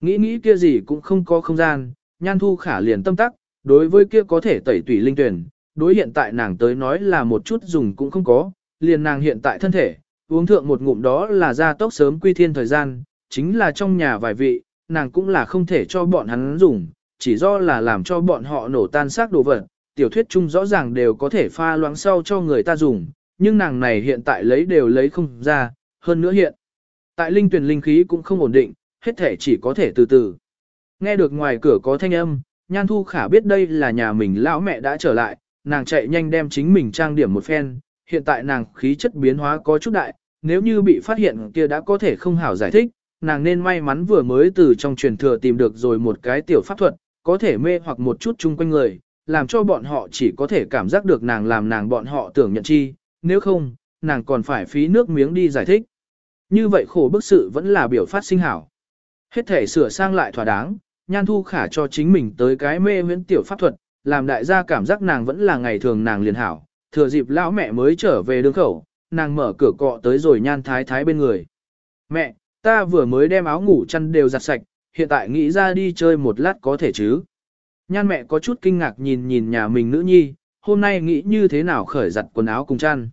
A: Nghĩ nghĩ kia gì cũng không có không gian, nhan thu khả liền tâm tắc, đối với kia có thể tẩy tủy linh tuyển, đối hiện tại nàng tới nói là một chút dùng cũng không có, liền nàng hiện tại thân thể, uống thượng một ngụm đó là ra tốc sớm quy thiên thời gian, chính là trong nhà vài vị, nàng cũng là không thể cho bọn hắn dùng, chỉ do là làm cho bọn họ nổ tan xác đồ vật, tiểu thuyết chung rõ ràng đều có thể pha loãng sau cho người ta dùng, nhưng nàng này hiện tại lấy đều lấy không ra, hơn nữa hiện. Tại linh tuyển linh khí cũng không ổn định, hết thể chỉ có thể từ từ. Nghe được ngoài cửa có thanh âm, Nhan Thu Khả biết đây là nhà mình lão mẹ đã trở lại, nàng chạy nhanh đem chính mình trang điểm một phen, hiện tại nàng khí chất biến hóa có chút đại, nếu như bị phát hiện kia đã có thể không hảo giải thích, nàng nên may mắn vừa mới từ trong truyền thừa tìm được rồi một cái tiểu pháp thuật, có thể mê hoặc một chút chung quanh người, làm cho bọn họ chỉ có thể cảm giác được nàng làm nàng bọn họ tưởng nhận chi, nếu không, nàng còn phải phí nước miếng đi giải thích. Như vậy khổ bức sự vẫn là biểu phát sinh hảo. Hết thể sửa sang lại thỏa đáng, nhan thu khả cho chính mình tới cái mê huyễn tiểu pháp thuật, làm đại gia cảm giác nàng vẫn là ngày thường nàng liền hảo, thừa dịp lão mẹ mới trở về đường khẩu, nàng mở cửa cọ tới rồi nhan thái thái bên người. Mẹ, ta vừa mới đem áo ngủ chăn đều giặt sạch, hiện tại nghĩ ra đi chơi một lát có thể chứ. Nhan mẹ có chút kinh ngạc nhìn nhìn nhà mình nữ nhi, hôm nay nghĩ như thế nào khởi giặt quần áo cùng chăn.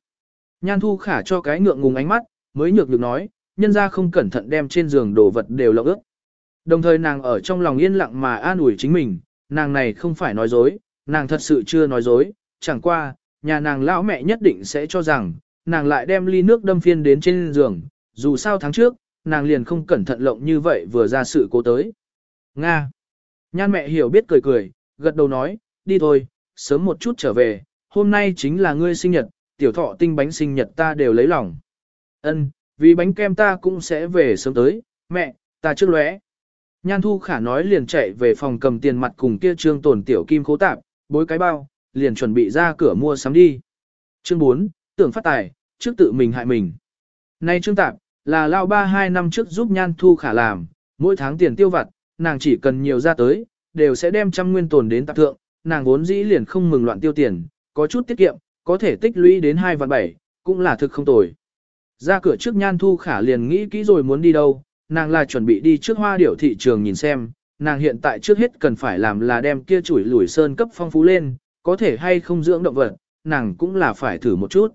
A: Nhan thu khả cho cái ngượng ngùng ánh mắt, mới nhược được nói, nhân ra không cẩn thận đem trên giường đồ vật đều lộng ướt. Đồng thời nàng ở trong lòng yên lặng mà an ủi chính mình, nàng này không phải nói dối, nàng thật sự chưa nói dối, chẳng qua, nhà nàng lão mẹ nhất định sẽ cho rằng, nàng lại đem ly nước đâm phiên đến trên giường, dù sao tháng trước, nàng liền không cẩn thận lộng như vậy vừa ra sự cố tới. Nga. Nhan mẹ hiểu biết cười cười, gật đầu nói, đi thôi, sớm một chút trở về, hôm nay chính là ngươi sinh nhật, tiểu thọ tinh bánh sinh nhật ta đều lấy lòng. Ân, vì bánh kem ta cũng sẽ về sớm tới, mẹ, ta trước lóe. Nhan Thu Khả nói liền chạy về phòng cầm tiền mặt cùng kia trương tổn tiểu kim khố tạp, bối cái bao, liền chuẩn bị ra cửa mua sắm đi. Chương 4, tưởng phát tài, trước tự mình hại mình. Nay trương tạp, là lao ba hai năm trước giúp Nhan Thu Khả làm, mỗi tháng tiền tiêu vặt, nàng chỉ cần nhiều ra tới, đều sẽ đem trăm nguyên tồn đến tạp thượng, nàng vốn dĩ liền không mừng loạn tiêu tiền, có chút tiết kiệm, có thể tích lũy đến 2 vạn 7, cũng là thực không tồi. Ra cửa trước Nhan Thu Khả liền nghĩ kỹ rồi muốn đi đâu, nàng là chuẩn bị đi trước hoa điểu thị trường nhìn xem, nàng hiện tại trước hết cần phải làm là đem kia chuỗi lùi sơn cấp phong phú lên, có thể hay không dưỡng động vật, nàng cũng là phải thử một chút.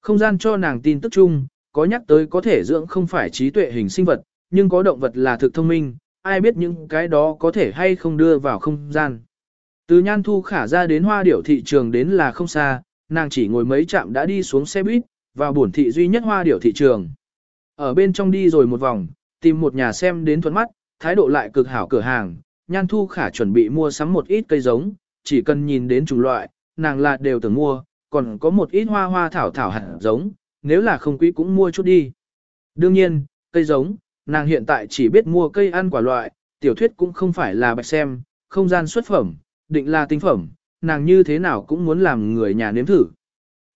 A: Không gian cho nàng tin tức chung, có nhắc tới có thể dưỡng không phải trí tuệ hình sinh vật, nhưng có động vật là thực thông minh, ai biết những cái đó có thể hay không đưa vào không gian. Từ nhan thu khả ra đến hoa điểu thị trường đến là không xa, nàng chỉ ngồi mấy chạm đã đi xuống xe buýt, vào buồn thị duy nhất hoa điểu thị trường. Ở bên trong đi rồi một vòng, tìm một nhà xem đến thuận mắt, thái độ lại cực hảo cửa hàng, nhan thu khả chuẩn bị mua sắm một ít cây giống, chỉ cần nhìn đến chủng loại, nàng là đều tưởng mua, còn có một ít hoa hoa thảo thảo hạt giống, nếu là không quý cũng mua chút đi. Đương nhiên, cây giống, nàng hiện tại chỉ biết mua cây ăn quả loại, tiểu thuyết cũng không phải là bạch xem, không gian xuất phẩm, định là tinh phẩm, nàng như thế nào cũng muốn làm người nhà nếm thử.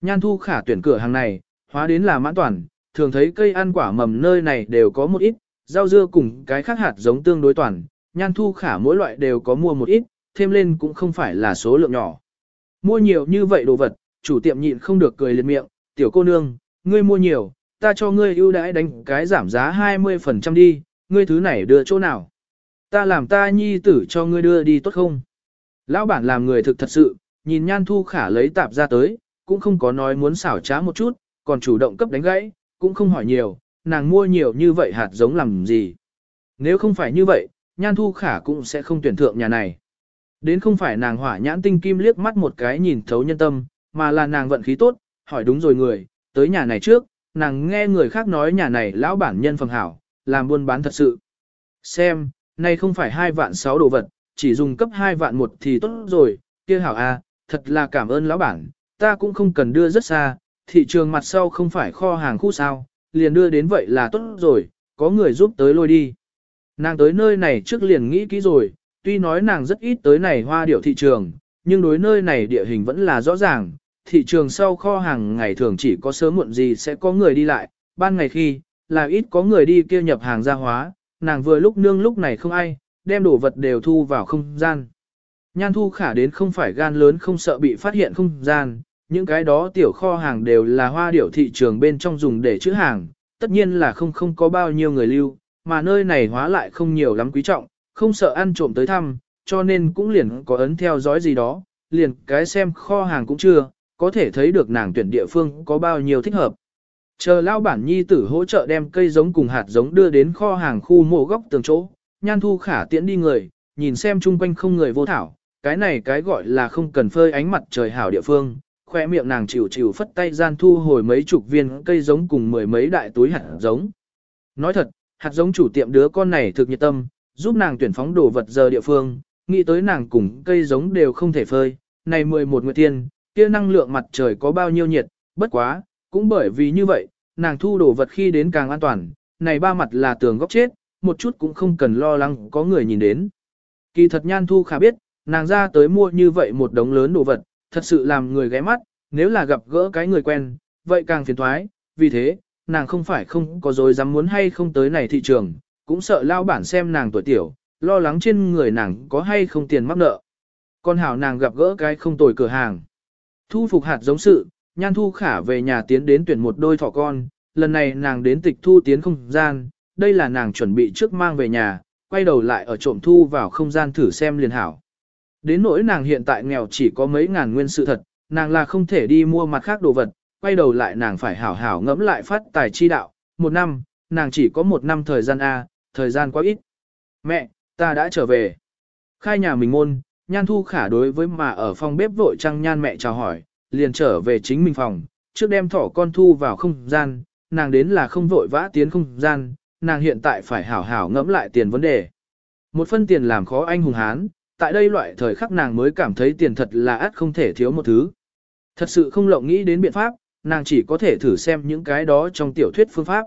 A: Nhan thu khả tuyển cửa hàng này, hóa đến là mãn toàn, thường thấy cây ăn quả mầm nơi này đều có một ít, rau dưa cùng cái khác hạt giống tương đối toàn, nhan thu khả mỗi loại đều có mua một ít, thêm lên cũng không phải là số lượng nhỏ. Mua nhiều như vậy đồ vật, chủ tiệm nhịn không được cười liệt miệng, tiểu cô nương, ngươi mua nhiều, ta cho ngươi ưu đãi đánh cái giảm giá 20% đi, ngươi thứ này đưa chỗ nào. Ta làm ta nhi tử cho ngươi đưa đi tốt không? Lão bản làm người thực thật sự, nhìn nhan thu khả lấy tạp ra tới, cũng không có nói muốn xảo trá một chút, còn chủ động cấp đánh gãy, cũng không hỏi nhiều, nàng mua nhiều như vậy hạt giống làm gì. Nếu không phải như vậy, nhan thu khả cũng sẽ không tuyển thượng nhà này. Đến không phải nàng hỏa nhãn tinh kim liếc mắt một cái nhìn thấu nhân tâm, mà là nàng vận khí tốt, hỏi đúng rồi người, tới nhà này trước, nàng nghe người khác nói nhà này lão bản nhân phẩm hảo, làm buôn bán thật sự. Xem, nay không phải hai vạn sáu đồ vật, chỉ dùng cấp hai vạn một thì tốt rồi, kia hảo a, à, thật là cảm ơn lão bản, ta cũng không cần đưa rất xa, thị trường mặt sau không phải kho hàng khu sao, liền đưa đến vậy là tốt rồi, có người giúp tới lôi đi. Nàng tới nơi này trước liền nghĩ kỹ rồi, tuy nói nàng rất ít tới này hoa điệu thị trường, nhưng đối nơi này địa hình vẫn là rõ ràng, thị trường sau kho hàng ngày thường chỉ có sớm muộn gì sẽ có người đi lại, ban ngày khi, là ít có người đi kia nhập hàng ra hóa, nàng vừa lúc nương lúc này không ai, đem đồ vật đều thu vào không gian. Nhan thu khả đến không phải gan lớn không sợ bị phát hiện không gian, những cái đó tiểu kho hàng đều là hoa điểu thị trường bên trong dùng để chữ hàng, tất nhiên là không không có bao nhiêu người lưu, mà nơi này hóa lại không nhiều lắm quý trọng, không sợ ăn trộm tới thăm, cho nên cũng liền có ấn theo dõi gì đó, liền cái xem kho hàng cũng chưa, có thể thấy được nàng tuyển địa phương có bao nhiêu thích hợp. Chờ lao bản nhi tử hỗ trợ đem cây giống cùng hạt giống đưa đến kho hàng khu mộ góc tường chỗ, nhan thu khả tiễn đi người, nhìn xem chung quanh không người vô thảo, cái này cái gọi là không cần phơi ánh mặt trời hảo địa phương, khoe miệng nàng chịu chịu phất tay gian thu hồi mấy chục viên cây giống cùng mười mấy đại túi hạt giống. Nói thật, hạt giống chủ tiệm đứa con này thực nhiệt tâm, giúp nàng tuyển phóng đồ vật giờ địa phương, nghĩ tới nàng cùng cây giống đều không thể phơi, này 11 nguyệt tiên, kia năng lượng mặt trời có bao nhiêu nhiệt, bất quá, cũng bởi vì như vậy, nàng thu đồ vật khi đến càng an toàn, này ba mặt là tường góc chết, một chút cũng không cần lo lắng có người nhìn đến. Kỳ thật nhan thu khả biết, nàng ra tới mua như vậy một đống lớn đồ vật, thật sự làm người ghé mắt, nếu là gặp gỡ cái người quen, vậy càng phiền thoái, vì thế, nàng không phải không có dối dám muốn hay không tới này thị trường, cũng sợ lao bản xem nàng tuổi tiểu, lo lắng trên người nàng có hay không tiền mắc nợ. Con hảo nàng gặp gỡ cái không tồi cửa hàng. Thu phục hạt giống sự, Nhan Thu Khả về nhà tiến đến tuyển một đôi thỏ con, lần này nàng đến tịch thu tiến không gian, đây là nàng chuẩn bị trước mang về nhà, quay đầu lại ở trộm thu vào không gian thử xem liền hảo. Đến nỗi nàng hiện tại nghèo chỉ có mấy ngàn nguyên sự thật, nàng là không thể đi mua mặt khác đồ vật, quay đầu lại nàng phải hảo hảo ngẫm lại phát tài chi đạo, một năm, nàng chỉ có một năm thời gian A, thời gian quá ít. Mẹ, ta đã trở về. Khai nhà mình môn, nhan thu khả đối với mà ở phòng bếp vội trăng nhan mẹ chào hỏi, liền trở về chính mình phòng, trước đem thỏ con thu vào không gian, nàng đến là không vội vã tiến không gian, nàng hiện tại phải hảo hảo ngẫm lại tiền vấn đề. Một phân tiền làm khó anh hùng hán, tại đây loại thời khắc nàng mới cảm thấy tiền thật là át không thể thiếu một thứ. Thật sự không lộng nghĩ đến biện pháp, nàng chỉ có thể thử xem những cái đó trong tiểu thuyết phương pháp.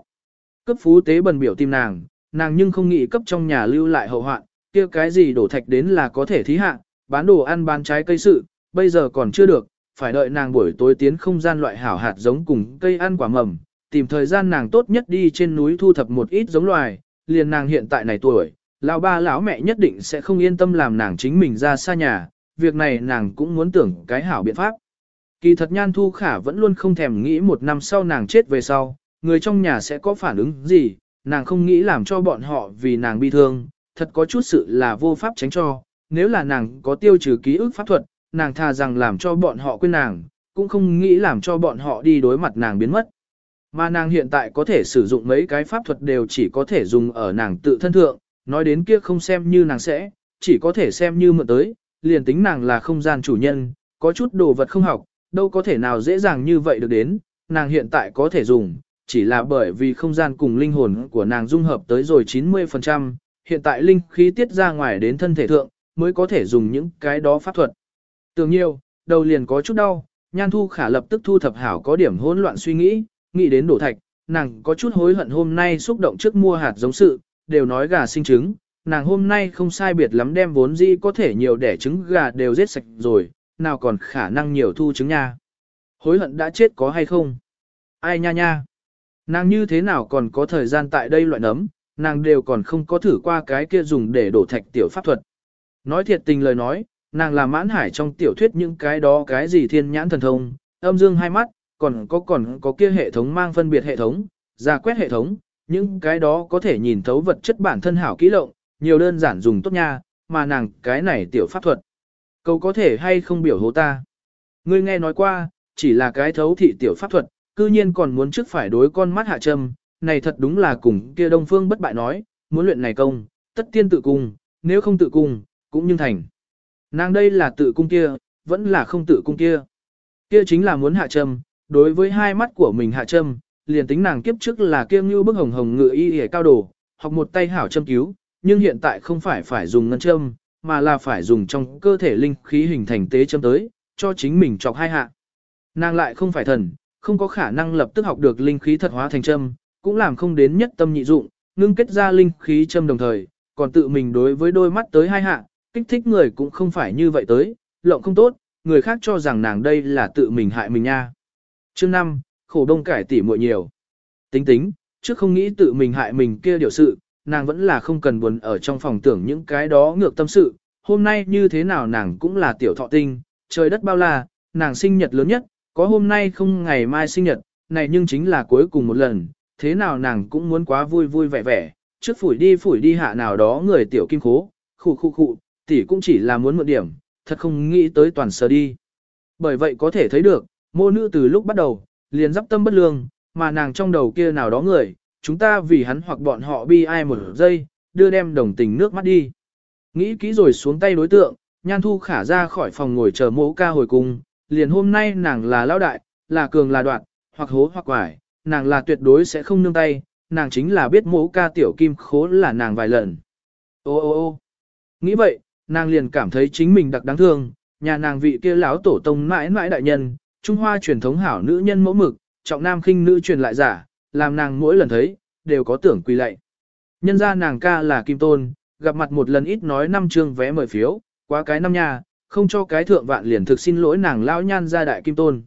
A: Cấp phú tế bần biểu tim nàng, nàng nhưng không nghĩ cấp trong nhà lưu lại hậu hoạn, kia cái gì đổ thạch đến là có thể thí hạ, bán đồ ăn bán trái cây sự, bây giờ còn chưa được, phải đợi nàng buổi tối tiến không gian loại hảo hạt giống cùng cây ăn quả mầm, tìm thời gian nàng tốt nhất đi trên núi thu thập một ít giống loài, liền nàng hiện tại này tuổi, lão ba lão mẹ nhất định sẽ không yên tâm làm nàng chính mình ra xa nhà, việc này nàng cũng muốn tưởng cái hảo biện pháp. Kỳ thật Nhan Thu Khả vẫn luôn không thèm nghĩ một năm sau nàng chết về sau, người trong nhà sẽ có phản ứng gì, nàng không nghĩ làm cho bọn họ vì nàng bi thương, thật có chút sự là vô pháp tránh cho, nếu là nàng có tiêu trừ ký ức pháp thuật, nàng thà rằng làm cho bọn họ quên nàng, cũng không nghĩ làm cho bọn họ đi đối mặt nàng biến mất. Mà nàng hiện tại có thể sử dụng mấy cái pháp thuật đều chỉ có thể dùng ở nàng tự thân thượng, nói đến kia không xem như nàng sẽ, chỉ có thể xem như mượn tới, liền tính nàng là không gian chủ nhân, có chút đồ vật không học, đâu có thể nào dễ dàng như vậy được đến, nàng hiện tại có thể dùng, chỉ là bởi vì không gian cùng linh hồn của nàng dung hợp tới rồi 90%, hiện tại linh khí tiết ra ngoài đến thân thể thượng, mới có thể dùng những cái đó pháp thuật. Tưởng nhiều, đầu liền có chút đau, nhan thu khả lập tức thu thập hảo có điểm hỗn loạn suy nghĩ, nghĩ đến đổ thạch, nàng có chút hối hận hôm nay xúc động trước mua hạt giống sự, đều nói gà sinh trứng, nàng hôm nay không sai biệt lắm đem vốn gì có thể nhiều đẻ trứng gà đều giết sạch rồi, nào còn khả năng nhiều thu trứng nha. Hối hận đã chết có hay không? Ai nha nha? Nàng như thế nào còn có thời gian tại đây loại nấm, nàng đều còn không có thử qua cái kia dùng để đổ thạch tiểu pháp thuật. Nói thiệt tình lời nói, nàng là mãn hải trong tiểu thuyết những cái đó cái gì thiên nhãn thần thông, âm dương hai mắt, còn có còn có kia hệ thống mang phân biệt hệ thống, ra quét hệ thống, những cái đó có thể nhìn thấu vật chất bản thân hảo kỹ lộng, nhiều đơn giản dùng tốt nha, mà nàng cái này tiểu pháp thuật. Cầu có thể hay không biểu hố ta. Ngươi nghe nói qua, chỉ là cái thấu thị tiểu pháp thuật, cư nhiên còn muốn trước phải đối con mắt hạ châm, này thật đúng là cùng kia đông phương bất bại nói, muốn luyện này công, tất tiên tự cung, nếu không tự cung, cũng nhưng thành. Nàng đây là tự cung kia, vẫn là không tự cung kia. Kia chính là muốn hạ châm, đối với hai mắt của mình hạ châm, liền tính nàng kiếp trước là kiêng như bức hồng hồng ngựa y hề cao đồ, học một tay hảo châm cứu, nhưng hiện tại không phải phải dùng ngân châm, mà là phải dùng trong cơ thể linh khí hình thành tế châm tới, cho chính mình chọc hai hạ. Nàng lại không phải thần, không có khả năng lập tức học được linh khí thật hóa thành châm, cũng làm không đến nhất tâm nhị dụng, ngưng kết ra linh khí châm đồng thời, còn tự mình đối với đôi mắt tới hai hạ, kích thích người cũng không phải như vậy tới, lộng không tốt, người khác cho rằng nàng đây là tự mình hại mình nha. Chương 5, khổ đông cải tỉ muội nhiều. Tính tính, trước không nghĩ tự mình hại mình kia điều sự, nàng vẫn là không cần buồn ở trong phòng tưởng những cái đó ngược tâm sự, hôm nay như thế nào nàng cũng là tiểu thọ tinh, trời đất bao la, nàng sinh nhật lớn nhất, có hôm nay không ngày mai sinh nhật, này nhưng chính là cuối cùng một lần, thế nào nàng cũng muốn quá vui vui vẻ vẻ, trước phủi đi phủi đi hạ nào đó người tiểu kim khố, khụ khụ khụ, tỷ cũng chỉ là muốn một điểm, thật không nghĩ tới toàn sơ đi. Bởi vậy có thể thấy được, mô nữ từ lúc bắt đầu, liền dắp tâm bất lương, mà nàng trong đầu kia nào đó người, chúng ta vì hắn hoặc bọn họ bi ai một giây, đưa đem đồng tình nước mắt đi. Nghĩ kỹ rồi xuống tay đối tượng, nhan thu khả ra khỏi phòng ngồi chờ mẫu ca hồi cung, liền hôm nay nàng là lão đại, là cường là đoạn, hoặc hố hoặc quải, nàng là tuyệt đối sẽ không nương tay, nàng chính là biết mẫu ca tiểu kim khố là nàng vài lần. Ô ô ô nghĩ vậy, nàng liền cảm thấy chính mình đặc đáng thương, nhà nàng vị kia lão tổ tông mãi mãi đại nhân, Trung Hoa truyền thống hảo nữ nhân mẫu mực, trọng nam khinh nữ truyền lại giả, làm nàng mỗi lần thấy, đều có tưởng quỳ lạy. Nhân ra nàng ca là Kim Tôn, gặp mặt một lần ít nói năm chương vé mời phiếu, quá cái năm nhà, không cho cái thượng vạn liền thực xin lỗi nàng lao nhan ra đại Kim Tôn.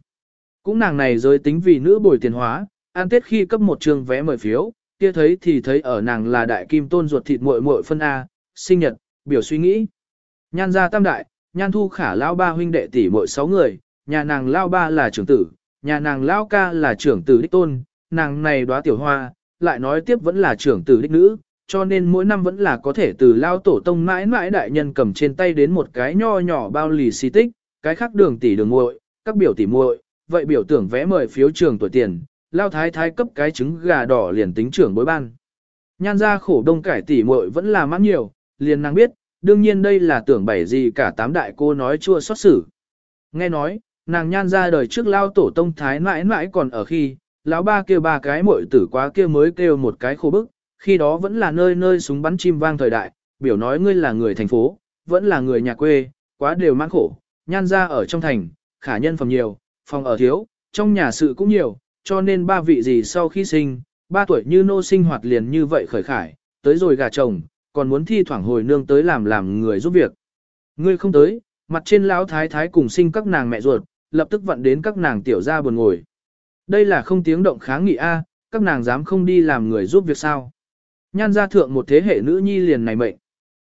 A: Cũng nàng này giới tính vì nữ bồi tiền hóa, an tết khi cấp một chương vé mời phiếu, kia thấy thì thấy ở nàng là đại Kim Tôn ruột thịt muội muội phân A, sinh nhật, biểu suy nghĩ. Nhan ra tam đại, nhan thu khả lao ba huynh đệ tỷ muội sáu người, nhà nàng lao ba là trưởng tử, nhà nàng lao ca là trưởng tử đích tôn, nàng này đóa tiểu hoa, lại nói tiếp vẫn là trưởng tử đích nữ, cho nên mỗi năm vẫn là có thể từ lao tổ tông mãi mãi đại nhân cầm trên tay đến một cái nho nhỏ bao lì xì tích, cái khác đường tỷ đường muội, các biểu tỷ muội, vậy biểu tưởng vẽ mời phiếu trường tuổi tiền, lao thái thái cấp cái trứng gà đỏ liền tính trưởng bối ban. Nhan ra khổ đông cải tỷ muội vẫn là mắc nhiều, liền nàng biết, đương nhiên đây là tưởng bảy gì cả tám đại cô nói chua xót xử. Nghe nói, nàng nhan ra đời trước lao tổ tông thái mãi mãi còn ở khi, lão ba kêu ba cái muội tử quá kia mới kêu một cái khô bức, khi đó vẫn là nơi nơi súng bắn chim vang thời đại, biểu nói ngươi là người thành phố, vẫn là người nhà quê, quá đều mãn khổ, nhan ra ở trong thành, khả nhân phẩm nhiều, phòng ở thiếu, trong nhà sự cũng nhiều, cho nên ba vị gì sau khi sinh, ba tuổi như nô sinh hoạt liền như vậy khởi khải, tới rồi gà chồng, còn muốn thi thoảng hồi nương tới làm làm người giúp việc. Ngươi không tới, mặt trên lão thái thái cùng sinh các nàng mẹ ruột, lập tức vận đến các nàng tiểu ra buồn ngồi. Đây là không tiếng động kháng nghị A, các nàng dám không đi làm người giúp việc sao. Nhan gia thượng một thế hệ nữ nhi liền này mệnh.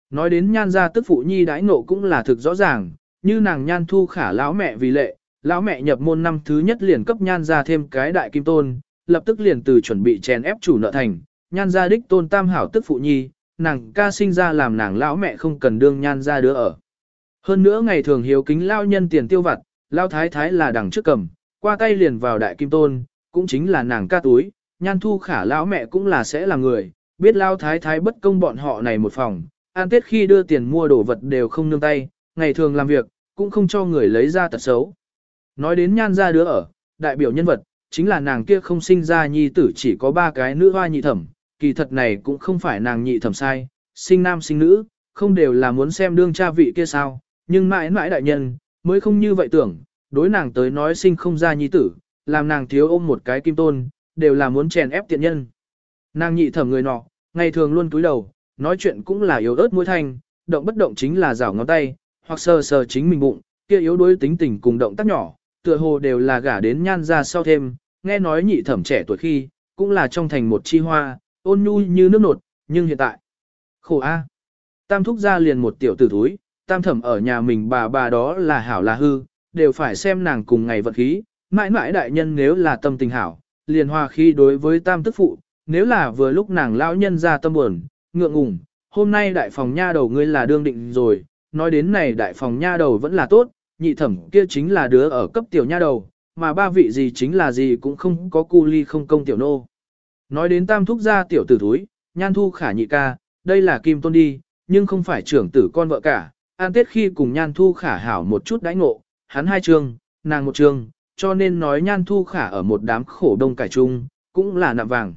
A: Nói đến nhan gia tức phụ nhi đãi nộ cũng là thực rõ ràng, như nàng nhan thu khả lão mẹ vì lệ, lão mẹ nhập môn năm thứ nhất liền cấp nhan gia thêm cái đại kim tôn, lập tức liền từ chuẩn bị chèn ép chủ nợ thành, nhan gia đích tôn tam hảo tức phụ nhi, nàng ca sinh ra làm nàng lão mẹ không cần đương nhan gia đứa ở. Hơn nữa ngày thường hiếu kính lao nhân tiền tiêu vặt, lao thái thái là đằng trước cầm, qua tay liền vào đại kim tôn, cũng chính là nàng ca túi, nhan thu khả lão mẹ cũng là sẽ là người, biết lao thái thái bất công bọn họ này một phòng, an tết khi đưa tiền mua đồ vật đều không nương tay, ngày thường làm việc, cũng không cho người lấy ra tật xấu. Nói đến nhan ra đứa ở, đại biểu nhân vật, chính là nàng kia không sinh ra nhi tử chỉ có ba cái nữ hoa nhị thẩm, kỳ thật này cũng không phải nàng nhị thẩm sai, sinh nam sinh nữ, không đều là muốn xem đương cha vị kia sao, nhưng mãi mãi đại nhân, mới không như vậy tưởng, đối nàng tới nói sinh không ra nhi tử, làm nàng thiếu ôm một cái kim tôn, đều là muốn chèn ép tiện nhân. Nàng nhị thẩm người nọ, ngày thường luôn cúi đầu, nói chuyện cũng là yếu ớt mũi thanh, động bất động chính là rảo ngón tay, hoặc sờ sờ chính mình bụng, kia yếu đuối tính tình cùng động tác nhỏ, tựa hồ đều là gả đến nhan ra sau thêm, nghe nói nhị thẩm trẻ tuổi khi, cũng là trong thành một chi hoa, ôn nhu như nước nột, nhưng hiện tại, khổ a. Tam thúc ra liền một tiểu tử thúi, tam thẩm ở nhà mình bà bà đó là hảo là hư, đều phải xem nàng cùng ngày vận khí, mãi mãi đại nhân nếu là tâm tình hảo, liền hòa khi đối với tam tức phụ, nếu là vừa lúc nàng lão nhân ra tâm buồn, ngượng ngùng, hôm nay đại phòng nha đầu ngươi là đương định rồi, nói đến này đại phòng nha đầu vẫn là tốt, nhị thẩm kia chính là đứa ở cấp tiểu nha đầu, mà ba vị gì chính là gì cũng không có cu ly không công tiểu nô. Nói đến tam thúc gia tiểu tử thúi, nhan thu khả nhị ca, đây là kim tôn đi, nhưng không phải trưởng tử con vợ cả, an tết khi cùng nhan thu khả hảo một chút đãi ngộ, hắn hai trường, nàng một trường, cho nên nói nhan thu khả ở một đám khổ đông cải chung, cũng là nạm vàng.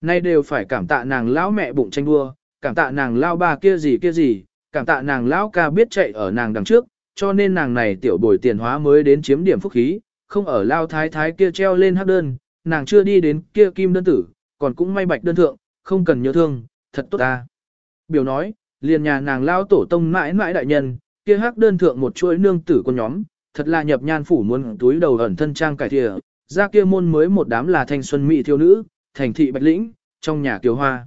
A: Nay đều phải cảm tạ nàng lão mẹ bụng tranh đua, cảm tạ nàng lao ba kia gì kia gì, cảm tạ nàng lão ca biết chạy ở nàng đằng trước, cho nên nàng này tiểu bồi tiền hóa mới đến chiếm điểm phúc khí, không ở lao thái thái kia treo lên hắc đơn, nàng chưa đi đến kia kim đơn tử, còn cũng may bạch đơn thượng, không cần nhớ thương, thật tốt ta. Biểu nói, liền nhà nàng lao tổ tông mãi mãi đại nhân, kia hắc đơn thượng một chuỗi nương tử con nhóm, thật là nhập nhan phủ muốn túi đầu ẩn thân trang cải thìa, ra kia môn mới một đám là thanh xuân mỹ thiếu nữ, thành thị bạch lĩnh, trong nhà kiều hoa.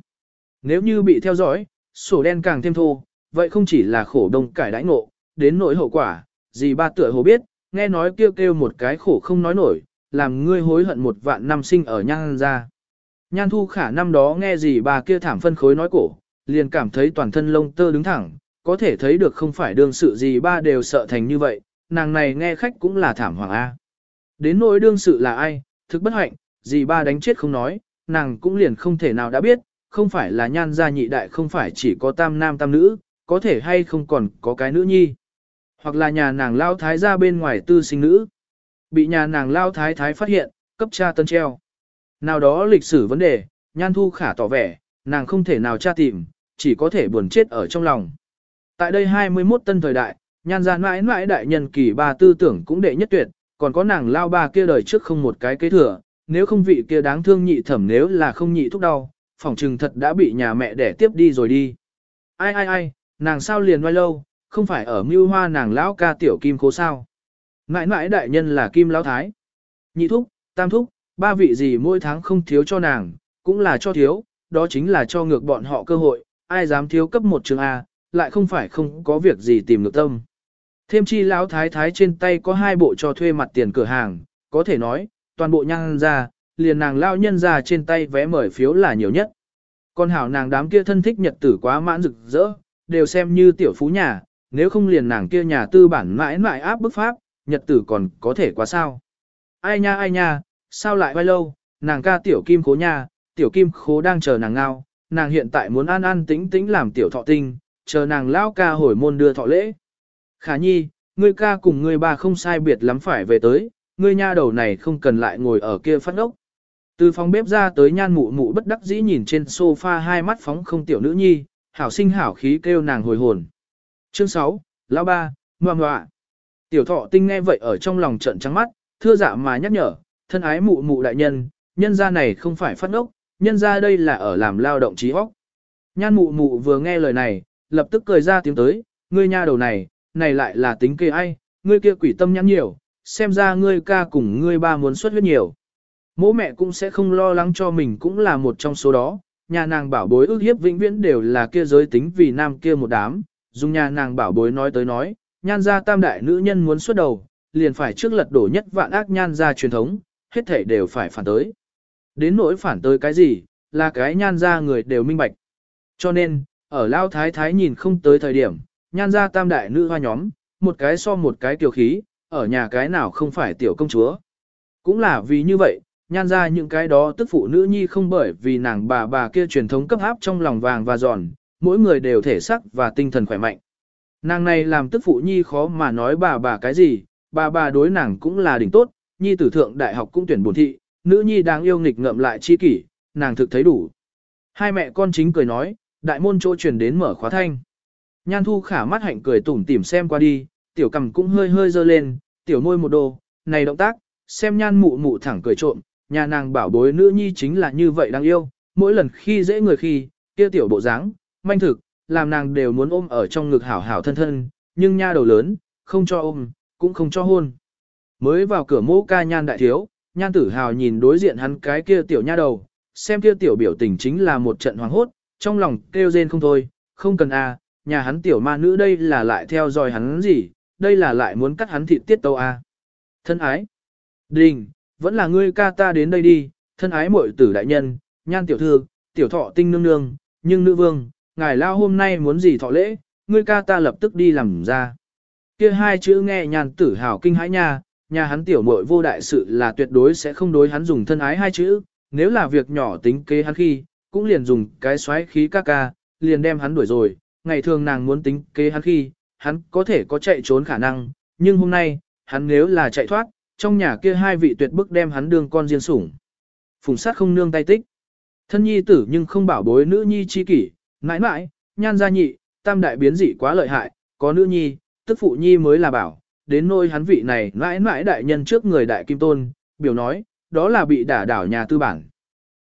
A: Nếu như bị theo dõi, sổ đen càng thêm thô, vậy không chỉ là khổ đông cải đãi ngộ, đến nỗi hậu quả, gì ba tựa hồ biết, nghe nói kêu kêu một cái khổ không nói nổi, làm ngươi hối hận một vạn năm sinh ở nhan ra. Nhan thu khả năm đó nghe gì bà kia thảm phân khối nói cổ, liền cảm thấy toàn thân lông tơ đứng thẳng, có thể thấy được không phải đương sự gì ba đều sợ thành như vậy, nàng này nghe khách cũng là thảm hoàng A. Đến nỗi đương sự là ai, thực bất hạnh, gì ba đánh chết không nói, nàng cũng liền không thể nào đã biết, không phải là nhan gia nhị đại không phải chỉ có tam nam tam nữ, có thể hay không còn có cái nữ nhi. Hoặc là nhà nàng lao thái ra bên ngoài tư sinh nữ. Bị nhà nàng lao thái thái phát hiện, cấp cha tân treo. Nào đó lịch sử vấn đề, nhan thu khả tỏ vẻ, nàng không thể nào tra tìm, chỉ có thể buồn chết ở trong lòng. Tại đây 21 tân thời đại, nhan gia mãi mãi đại nhân kỳ ba tư tưởng cũng đệ nhất tuyệt, còn có nàng lao ba kia đời trước không một cái kế thừa, nếu không vị kia đáng thương nhị thẩm nếu là không nhị thúc đau, phỏng trừng thật đã bị nhà mẹ đẻ tiếp đi rồi đi. Ai ai ai, nàng sao liền ngoài lâu, không phải ở mưu hoa nàng lão ca tiểu kim khố sao. Mãi mãi đại nhân là kim lão thái. Nhị thúc, tam thúc, ba vị gì mỗi tháng không thiếu cho nàng, cũng là cho thiếu, đó chính là cho ngược bọn họ cơ hội, ai dám thiếu cấp một trường A, lại không phải không có việc gì tìm ngược tâm. Thêm chi lão thái thái trên tay có hai bộ cho thuê mặt tiền cửa hàng, có thể nói, toàn bộ nhan ra, liền nàng lao nhân ra trên tay vé mời phiếu là nhiều nhất. Còn hảo nàng đám kia thân thích nhật tử quá mãn rực rỡ, đều xem như tiểu phú nhà, nếu không liền nàng kia nhà tư bản mãi mãi áp bức pháp, nhật tử còn có thể quá sao. Ai nha ai nha, sao lại vai lâu, nàng ca tiểu kim khố nha, tiểu kim khố đang chờ nàng ngao, nàng hiện tại muốn an an tĩnh tĩnh làm tiểu thọ tinh, chờ nàng lão ca hồi môn đưa thọ lễ. Khả nhi, ngươi ca cùng ngươi ba không sai biệt lắm phải về tới, ngươi nha đầu này không cần lại ngồi ở kia phát ốc. Từ phòng bếp ra tới nhan mụ mụ bất đắc dĩ nhìn trên sofa hai mắt phóng không tiểu nữ nhi, hảo sinh hảo khí kêu nàng hồi hồn. Chương 6, Lão ba, ngoà ngoạ. Tiểu thọ tinh nghe vậy ở trong lòng trận trắng mắt, thưa dạ mà nhắc nhở, thân ái mụ mụ đại nhân, nhân gia này không phải phát ốc, nhân gia đây là ở làm lao động trí óc. Nhan mụ mụ vừa nghe lời này, lập tức cười ra tiếng tới, ngươi nha đầu này, này lại là tính kê ai, ngươi kia quỷ tâm nhãn nhiều, xem ra ngươi ca cùng ngươi ba muốn xuất huyết nhiều. Mỗ mẹ cũng sẽ không lo lắng cho mình cũng là một trong số đó, nhà nàng bảo bối ước hiếp vĩnh viễn đều là kia giới tính vì nam kia một đám, dùng nhà nàng bảo bối nói tới nói, nhan ra tam đại nữ nhân muốn xuất đầu, liền phải trước lật đổ nhất vạn ác nhan ra truyền thống, hết thể đều phải phản tới. Đến nỗi phản tới cái gì, là cái nhan ra người đều minh bạch. Cho nên, ở Lao Thái Thái nhìn không tới thời điểm, nhan ra tam đại nữ hoa nhóm, một cái so một cái tiểu khí, ở nhà cái nào không phải tiểu công chúa. Cũng là vì như vậy, nhan ra những cái đó tức phụ nữ nhi không bởi vì nàng bà bà kia truyền thống cấp áp trong lòng vàng và giòn, mỗi người đều thể sắc và tinh thần khỏe mạnh. Nàng này làm tức phụ nhi khó mà nói bà bà cái gì, bà bà đối nàng cũng là đỉnh tốt, nhi tử thượng đại học cũng tuyển bổn thị, nữ nhi đáng yêu nghịch ngợm lại chi kỷ, nàng thực thấy đủ. Hai mẹ con chính cười nói, đại môn chỗ truyền đến mở khóa thanh. Nhan thu khả mắt hạnh cười tủm tỉm xem qua đi, tiểu cầm cũng hơi hơi dơ lên, tiểu môi một đồ, này động tác, xem nhan mụ mụ thẳng cười trộm, nhà nàng bảo bối nữ nhi chính là như vậy đáng yêu, mỗi lần khi dễ người khi, kia tiểu bộ dáng, manh thực, làm nàng đều muốn ôm ở trong ngực hảo hảo thân thân, nhưng nha đầu lớn, không cho ôm, cũng không cho hôn. Mới vào cửa mô ca nhan đại thiếu, nhan tử hào nhìn đối diện hắn cái kia tiểu nha đầu, xem kia tiểu biểu tình chính là một trận hoàng hốt, trong lòng kêu rên không thôi, không cần a, nhà hắn tiểu ma nữ đây là lại theo dõi hắn gì, đây là lại muốn cắt hắn thịt tiết tâu a. À. Thân ái, đình, vẫn là ngươi ca ta đến đây đi, thân ái muội tử đại nhân, nhan tiểu thư, tiểu thọ tinh nương nương, nhưng nữ vương, ngài lao hôm nay muốn gì thọ lễ, ngươi ca ta lập tức đi làm ra. Kia hai chữ nghe nhan tử hào kinh hãi nha, nhà hắn tiểu muội vô đại sự là tuyệt đối sẽ không đối hắn dùng thân ái hai chữ, nếu là việc nhỏ tính kế hắn khi, cũng liền dùng cái xoáy khí ca ca, liền đem hắn đuổi rồi, ngày thường nàng muốn tính kế hắn khi, hắn có thể có chạy trốn khả năng, nhưng hôm nay, hắn nếu là chạy thoát, trong nhà kia hai vị tuyệt bức đem hắn đương con riêng sủng. Phùng sát không nương tay tích. Thân nhi tử nhưng không bảo bối nữ nhi chi kỷ, mãi mãi, nhan gia nhị, tam đại biến dị quá lợi hại, có nữ nhi, tức phụ nhi mới là bảo, đến nôi hắn vị này mãi mãi đại nhân trước người đại kim tôn, biểu nói, đó là bị đả đảo nhà tư bản.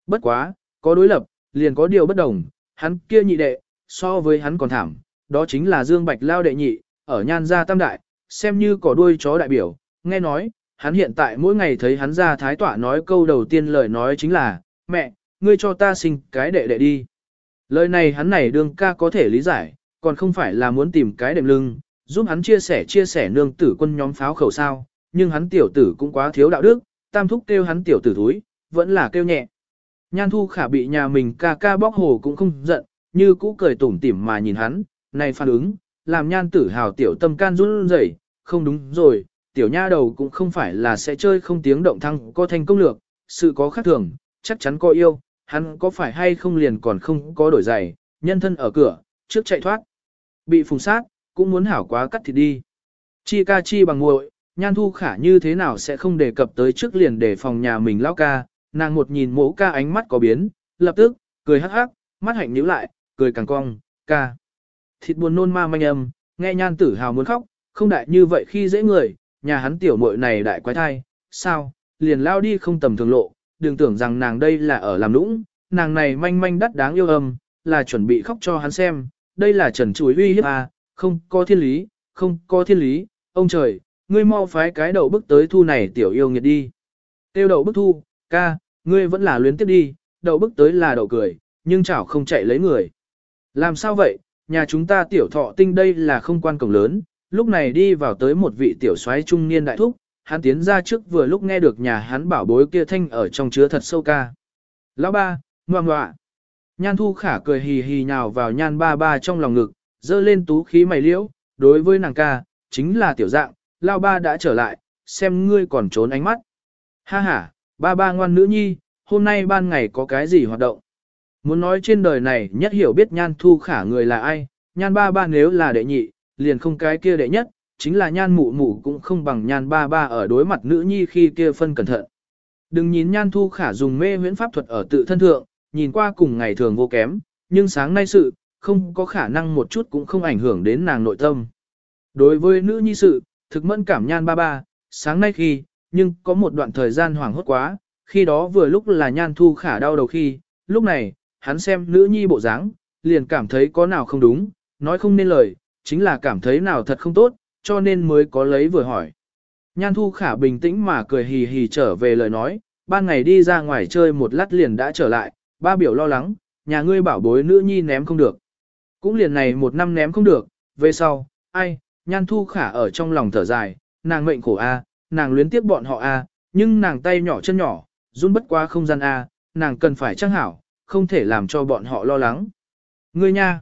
A: Bất quá, có đối lập, liền có điều bất đồng, hắn kia nhị đệ, so với hắn còn thảm, đó chính là Dương Bạch Lao đệ nhị, ở nhan gia tam đại, xem như có đuôi chó đại biểu, nghe nói, hắn hiện tại mỗi ngày thấy hắn ra thái tỏa nói câu đầu tiên lời nói chính là, mẹ, ngươi cho ta sinh cái đệ đệ đi. Lời này hắn này đương ca có thể lý giải, còn không phải là muốn tìm cái đệm lưng, giúp hắn chia sẻ chia sẻ nương tử quân nhóm pháo khẩu sao, nhưng hắn tiểu tử cũng quá thiếu đạo đức, tam thúc kêu hắn tiểu tử thúi, vẫn là kêu nhẹ. Nhan thu khả bị nhà mình ca ca bóc hồ cũng không giận, như cũ cười tủm tỉm mà nhìn hắn, này phản ứng, làm nhan tử hào tiểu tâm can run rẩy, không đúng rồi, tiểu nha đầu cũng không phải là sẽ chơi không tiếng động thăng có thành công lược, sự có khác thường, chắc chắn có yêu, hắn có phải hay không liền còn không có đổi giày, nhân thân ở cửa, trước chạy thoát. Bị phùng sát, cũng muốn hảo quá cắt thịt đi. Chi ca chi bằng muội, nhan thu khả như thế nào sẽ không đề cập tới trước liền để phòng nhà mình lao ca, nàng một nhìn mẫu ca ánh mắt có biến, lập tức, cười hắc hắc, mắt hạnh nhíu lại, cười càng cong, ca. Thịt buồn nôn ma manh âm, nghe nhan tử hào muốn khóc, không đại như vậy khi dễ người, nhà hắn tiểu muội này đại quái thai, sao, liền lao đi không tầm thường lộ, đừng tưởng rằng nàng đây là ở làm nũng, nàng này manh manh đắt đáng yêu âm, là chuẩn bị khóc cho hắn xem, đây là trần chuối uy hiếp à, không có thiên lý, không có thiên lý, ông trời, ngươi mau phái cái đầu bức tới thu này tiểu yêu nghiệt đi. Tiêu đầu bức thu, ca, ngươi vẫn là luyến tiếp đi, đầu bức tới là đầu cười, nhưng chảo không chạy lấy người. Làm sao vậy, nhà chúng ta tiểu thọ tinh đây là không quan cổng lớn, lúc này đi vào tới một vị tiểu soái trung niên đại thúc, hắn tiến ra trước vừa lúc nghe được nhà hắn bảo bối kia thanh ở trong chứa thật sâu ca. Lão ba, ngoan ngoạ. Nhan thu khả cười hì hì nhào vào nhan ba ba trong lòng ngực, dơ lên tú khí mày liễu, đối với nàng ca, chính là tiểu dạng, lao ba đã trở lại, xem ngươi còn trốn ánh mắt. Ha ha, ba ba ngoan nữ nhi, hôm nay ban ngày có cái gì hoạt động? Muốn nói trên đời này nhất hiểu biết nhan thu khả người là ai, nhan ba ba nếu là đệ nhị, liền không cái kia đệ nhất, chính là nhan mụ mụ cũng không bằng nhan ba ba ở đối mặt nữ nhi khi kia phân cẩn thận. Đừng nhìn nhan thu khả dùng mê huyễn pháp thuật ở tự thân thượng, nhìn qua cùng ngày thường vô kém, nhưng sáng nay sự, không có khả năng một chút cũng không ảnh hưởng đến nàng nội tâm. Đối với nữ nhi sự, thực mẫn cảm nhan ba ba, sáng nay khi, nhưng có một đoạn thời gian hoảng hốt quá, khi đó vừa lúc là nhan thu khả đau đầu khi, lúc này, hắn xem nữ nhi bộ dáng, liền cảm thấy có nào không đúng, nói không nên lời, chính là cảm thấy nào thật không tốt, cho nên mới có lấy vừa hỏi. Nhan thu khả bình tĩnh mà cười hì hì trở về lời nói, ban ngày đi ra ngoài chơi một lát liền đã trở lại, ba biểu lo lắng, nhà ngươi bảo bối nữ nhi ném không được. Cũng liền này một năm ném không được, về sau, ai, nhan thu khả ở trong lòng thở dài, nàng mệnh khổ a, nàng luyến tiếc bọn họ a, nhưng nàng tay nhỏ chân nhỏ, run bất qua không gian a, nàng cần phải trang hảo, không thể làm cho bọn họ lo lắng. Ngươi nha,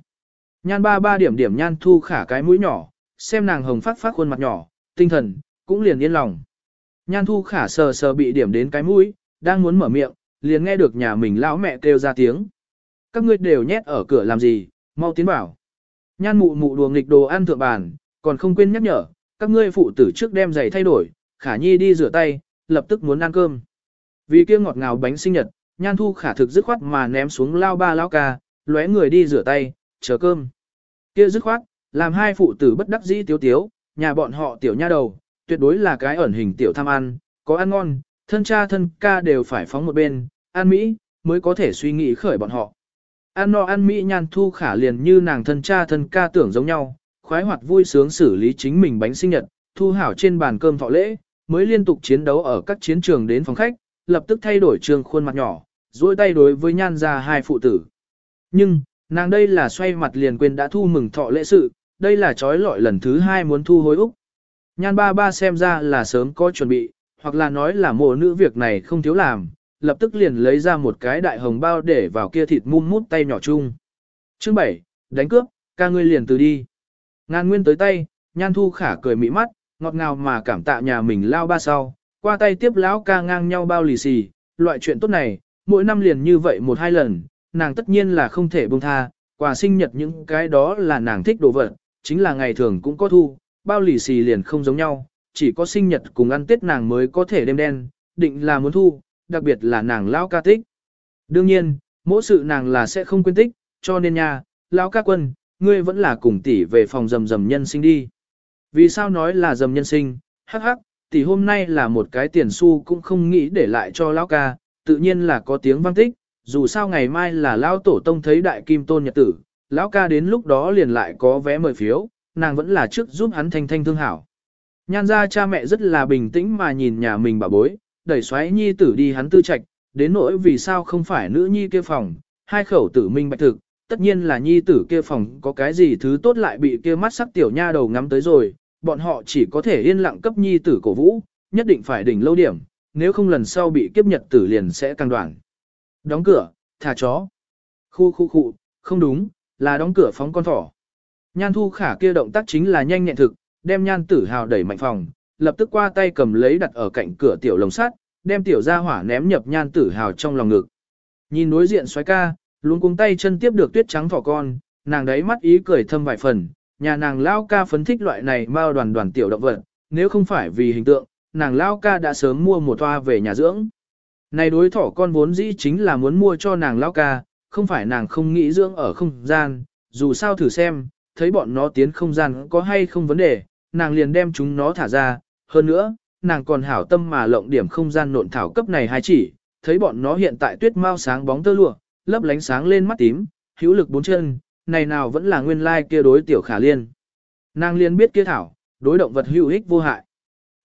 A: nhan ba ba điểm điểm nhan thu khả cái mũi nhỏ, xem nàng hồng phát phát khuôn mặt nhỏ, tinh thần, cũng liền yên lòng. Nhan thu khả sờ sờ bị điểm đến cái mũi, đang muốn mở miệng, liền nghe được nhà mình lão mẹ kêu ra tiếng. Các ngươi đều nhét ở cửa làm gì, mau tiến vào. Nhan mụ mụ đùa nghịch đồ ăn thượng bàn, còn không quên nhắc nhở, các ngươi phụ tử trước đem giày thay đổi, khả nhi đi rửa tay, lập tức muốn ăn cơm. Vì kia ngọt ngào bánh sinh nhật, nhan thu khả thực dứt khoát mà ném xuống lao ba lao ca, lóe người đi rửa tay, chờ cơm. Kia dứt khoát, làm hai phụ tử bất đắc dĩ tiếu tiếu, nhà bọn họ tiểu nha đầu, tuyệt đối là cái ẩn hình tiểu tham ăn, có ăn ngon, thân cha thân ca đều phải phóng một bên, ăn Mỹ, mới có thể suy nghĩ khởi bọn họ. Ăn no ăn Mỹ nhan thu khả liền như nàng thân cha thân ca tưởng giống nhau, khoái hoạt vui sướng xử lý chính mình bánh sinh nhật, thu hảo trên bàn cơm thọ lễ, mới liên tục chiến đấu ở các chiến trường đến phòng khách, lập tức thay đổi trường khuôn mặt nhỏ, duỗi tay đối với nhan ra hai phụ tử. Nhưng, nàng đây là xoay mặt liền quên đã thu mừng thọ lễ sự, đây là trói lọi lần thứ hai muốn thu hối Úc. Nhan ba ba xem ra là sớm có chuẩn bị, hoặc là nói là mộ nữ việc này không thiếu làm, lập tức liền lấy ra một cái đại hồng bao để vào kia thịt mum mút tay nhỏ chung. Chương 7, đánh cướp, ca ngươi liền từ đi. Ngan nguyên tới tay, nhan thu khả cười mỹ mắt, ngọt ngào mà cảm tạ nhà mình lao ba sau, qua tay tiếp lão ca ngang nhau bao lì xì, loại chuyện tốt này, mỗi năm liền như vậy một hai lần, nàng tất nhiên là không thể buông tha, quà sinh nhật những cái đó là nàng thích đồ vật, chính là ngày thường cũng có thu, bao lì xì liền không giống nhau, chỉ có sinh nhật cùng ăn tết nàng mới có thể đêm đen, định là muốn thu, đặc biệt là nàng lão ca tích. Đương nhiên, mỗi sự nàng là sẽ không quên tích, cho nên nha, lão ca quân, ngươi vẫn là cùng tỷ về phòng rầm rầm nhân sinh đi. Vì sao nói là rầm nhân sinh, hắc hắc, tỷ hôm nay là một cái tiền xu cũng không nghĩ để lại cho lão ca, tự nhiên là có tiếng vang tích, dù sao ngày mai là lão tổ tông thấy đại kim tôn nhật tử, lão ca đến lúc đó liền lại có vé mời phiếu, nàng vẫn là trước giúp hắn thanh thanh thương hảo. Nhan ra cha mẹ rất là bình tĩnh mà nhìn nhà mình bà bối, đẩy xoáy nhi tử đi hắn tư trạch, đến nỗi vì sao không phải nữ nhi kia phòng, hai khẩu tử minh bạch thực, tất nhiên là nhi tử kia phòng có cái gì thứ tốt lại bị kia mắt sắc tiểu nha đầu ngắm tới rồi, bọn họ chỉ có thể yên lặng cấp nhi tử cổ vũ, nhất định phải đỉnh lâu điểm, nếu không lần sau bị kiếp nhật tử liền sẽ càng đoạn. Đóng cửa, thả chó. Khu khu khu, không đúng, là đóng cửa phóng con thỏ. Nhan thu khả kia động tác chính là nhanh nhẹn thực, đem nhan tử hào đẩy mạnh phòng, lập tức qua tay cầm lấy đặt ở cạnh cửa tiểu lồng sắt, đem tiểu ra hỏa ném nhập nhan tử hào trong lòng ngực. Nhìn đối diện xoái ca, luôn cuống tay chân tiếp được tuyết trắng thỏ con, nàng đấy mắt ý cười thâm vài phần, nhà nàng lao ca phấn thích loại này mao đoàn đoàn tiểu động vật, nếu không phải vì hình tượng, nàng lao ca đã sớm mua một toa về nhà dưỡng. Này đối thỏ con vốn dĩ chính là muốn mua cho nàng lao ca, không phải nàng không nghĩ dưỡng ở không gian, dù sao thử xem, thấy bọn nó tiến không gian có hay không vấn đề, nàng liền đem chúng nó thả ra, hơn nữa, nàng còn hảo tâm mà lộng điểm không gian nộn thảo cấp này hai chỉ, thấy bọn nó hiện tại tuyết mau sáng bóng tơ lụa, lấp lánh sáng lên mắt tím, hữu lực bốn chân, này nào vẫn là nguyên lai kia đối tiểu khả liên. Nàng liên biết kia thảo, đối động vật hữu ích vô hại.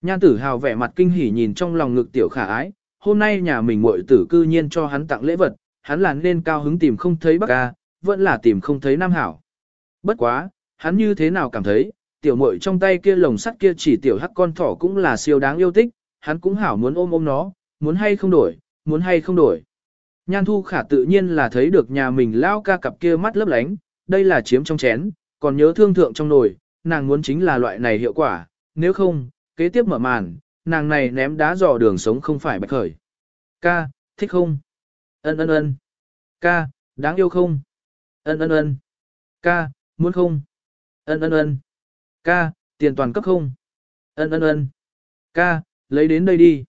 A: Nhan tử hào vẻ mặt kinh hỉ nhìn trong lòng ngực tiểu khả ái, hôm nay nhà mình muội tử cư nhiên cho hắn tặng lễ vật, hắn là nên cao hứng tìm không thấy bác ca, vẫn là tìm không thấy nam hảo. Bất quá, hắn như thế nào cảm thấy, tiểu muội trong tay kia lồng sắt kia chỉ tiểu hắc con thỏ cũng là siêu đáng yêu thích, hắn cũng hảo muốn ôm ôm nó, muốn hay không đổi, muốn hay không đổi. Nhan thu khả tự nhiên là thấy được nhà mình lao ca cặp kia mắt lấp lánh, đây là chiếm trong chén, còn nhớ thương thượng trong nồi, nàng muốn chính là loại này hiệu quả, nếu không, kế tiếp mở màn, nàng này ném đá dò đường sống không phải bạch khởi. Ca, thích không? Ân ân ân. Ca, đáng yêu không? Ân ân ân. Ca, muốn không? Ân ân ân. Ca, tiền toàn cấp không? Ân ân ân. Ca, lấy đến đây đi.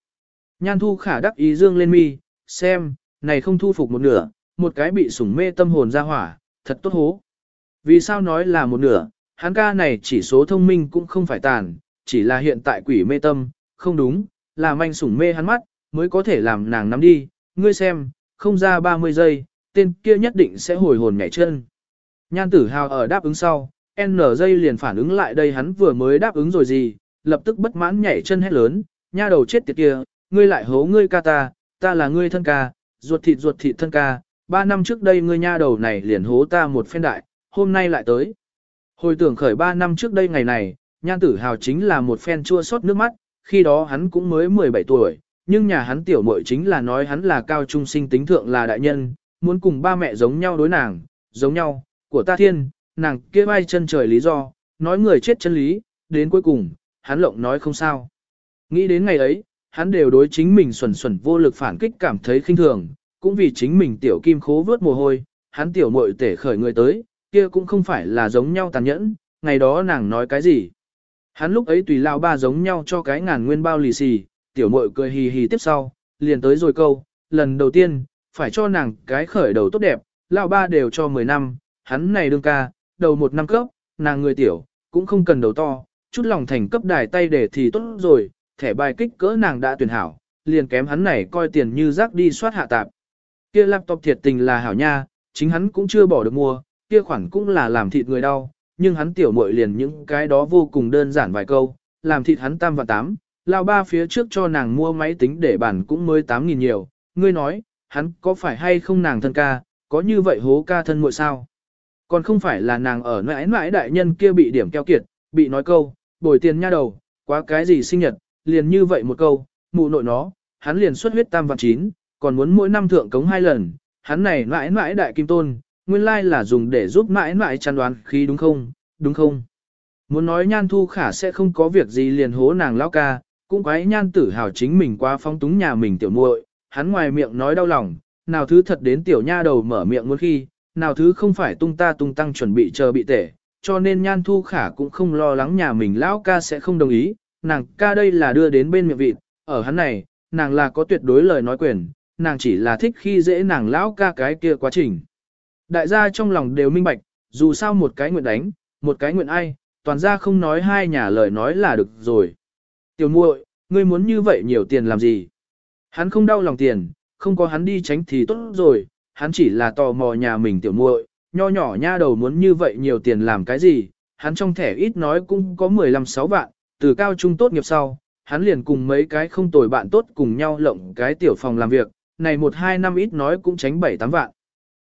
A: Nhan thu khả đắc ý dương lên mi, xem, này không thu phục một nửa, một cái bị sủng mê tâm hồn ra hỏa, thật tốt hố. Vì sao nói là một nửa, hắn ca này chỉ số thông minh cũng không phải tàn, chỉ là hiện tại quỷ mê tâm, không đúng, là manh sủng mê hắn mắt, mới có thể làm nàng nắm đi, ngươi xem, không ra 30 giây, tên kia nhất định sẽ hồi hồn nhảy chân. Nhan tử hào ở đáp ứng sau, N giây liền phản ứng lại đây hắn vừa mới đáp ứng rồi gì, lập tức bất mãn nhảy chân hét lớn, nha đầu chết tiệt kia, ngươi lại hố ngươi ca ta, ta là ngươi thân ca, ruột thịt ruột thịt thân ca, ba năm trước đây ngươi nha đầu này liền hố ta một phen đại, hôm nay lại tới. Hồi tưởng khởi ba năm trước đây ngày này, nhan tử hào chính là một phen chua xót nước mắt, khi đó hắn cũng mới 17 tuổi, nhưng nhà hắn tiểu muội chính là nói hắn là cao trung sinh tính thượng là đại nhân, muốn cùng ba mẹ giống nhau đối nàng, giống nhau, của ta thiên, nàng kia vai chân trời lý do, nói người chết chân lý, đến cuối cùng, hắn lộng nói không sao. Nghĩ đến ngày ấy, hắn đều đối chính mình xuẩn xuẩn vô lực phản kích cảm thấy khinh thường, cũng vì chính mình tiểu kim khố vớt mồ hôi, hắn tiểu muội tể khởi người tới, kia cũng không phải là giống nhau tàn nhẫn, ngày đó nàng nói cái gì. Hắn lúc ấy tùy lao ba giống nhau cho cái ngàn nguyên bao lì xì, tiểu muội cười hì hì tiếp sau, liền tới rồi câu, lần đầu tiên, phải cho nàng cái khởi đầu tốt đẹp, lao ba đều cho 10 năm, hắn này đương ca, đầu một năm cấp, nàng người tiểu, cũng không cần đầu to, chút lòng thành cấp đài tay để thì tốt rồi, thẻ bài kích cỡ nàng đã tuyển hảo, liền kém hắn này coi tiền như rác đi soát hạ tạp. Kia laptop thiệt tình là hảo nha, chính hắn cũng chưa bỏ được mua, kia khoản cũng là làm thịt người đau, nhưng hắn tiểu muội liền những cái đó vô cùng đơn giản vài câu, làm thịt hắn tam và tám, lao ba phía trước cho nàng mua máy tính để bản cũng mới tám nghìn nhiều, ngươi nói, hắn có phải hay không nàng thân ca, có như vậy hố ca thân muội sao? Còn không phải là nàng ở mãi mãi đại nhân kia bị điểm keo kiệt, bị nói câu, bồi tiền nha đầu, quá cái gì sinh nhật, liền như vậy một câu, mụ nội nó, hắn liền xuất huyết tam vạn chín, còn muốn mỗi năm thượng cống hai lần, hắn này mãi mãi đại kim tôn, nguyên lai là dùng để giúp mãi mãi chăn đoán khí đúng không, đúng không? Muốn nói nhan thu khả sẽ không có việc gì liền hố nàng lão ca, cũng quái nhan tử hào chính mình qua phong túng nhà mình tiểu muội, hắn ngoài miệng nói đau lòng, nào thứ thật đến tiểu nha đầu mở miệng muốn khi, nào thứ không phải tung ta tung tăng chuẩn bị chờ bị tể, cho nên nhan thu khả cũng không lo lắng nhà mình lão ca sẽ không đồng ý, nàng ca đây là đưa đến bên miệng vịt, ở hắn này, nàng là có tuyệt đối lời nói quyền, nàng chỉ là thích khi dễ nàng lão ca cái kia quá trình. Đại gia trong lòng đều minh bạch, dù sao một cái nguyện đánh, một cái nguyện ai, toàn ra không nói hai nhà lời nói là được rồi. Tiểu muội, ngươi muốn như vậy nhiều tiền làm gì? Hắn không đau lòng tiền, không có hắn đi tránh thì tốt rồi, hắn chỉ là tò mò nhà mình tiểu muội, nho nhỏ nha đầu muốn như vậy nhiều tiền làm cái gì, hắn trong thẻ ít nói cũng có 15-6 vạn, từ cao trung tốt nghiệp sau, hắn liền cùng mấy cái không tồi bạn tốt cùng nhau lộng cái tiểu phòng làm việc, này một hai năm ít nói cũng tránh 7-8 vạn.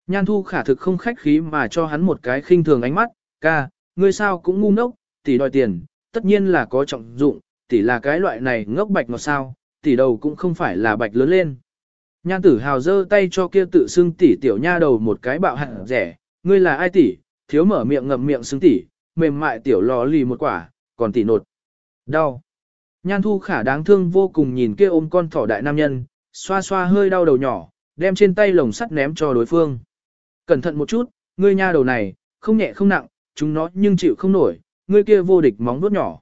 A: Nhan thu khả thực không khách khí mà cho hắn một cái khinh thường ánh mắt, ca, ngươi sao cũng ngu ngốc, tỷ đòi tiền, tất nhiên là có trọng dụng, tỷ là cái loại này ngốc bạch ngọt sao, tỷ đầu cũng không phải là bạch lớn lên. Nhan tử hào giơ tay cho kia tự xưng tỷ tiểu nha đầu một cái bạo hẳn rẻ, ngươi là ai tỷ, thiếu mở miệng ngậm miệng xưng tỷ, mềm mại tiểu lò lì một quả, còn tỷ nột. Đau. Nhan thu khả đáng thương vô cùng nhìn kia ôm con thỏ đại nam nhân, xoa xoa hơi đau đầu nhỏ, đem trên tay lồng sắt ném cho đối phương. Cẩn thận một chút, ngươi nha đầu này, không nhẹ không nặng, chúng nó nhưng chịu không nổi, ngươi kia vô địch móng vuốt nhỏ.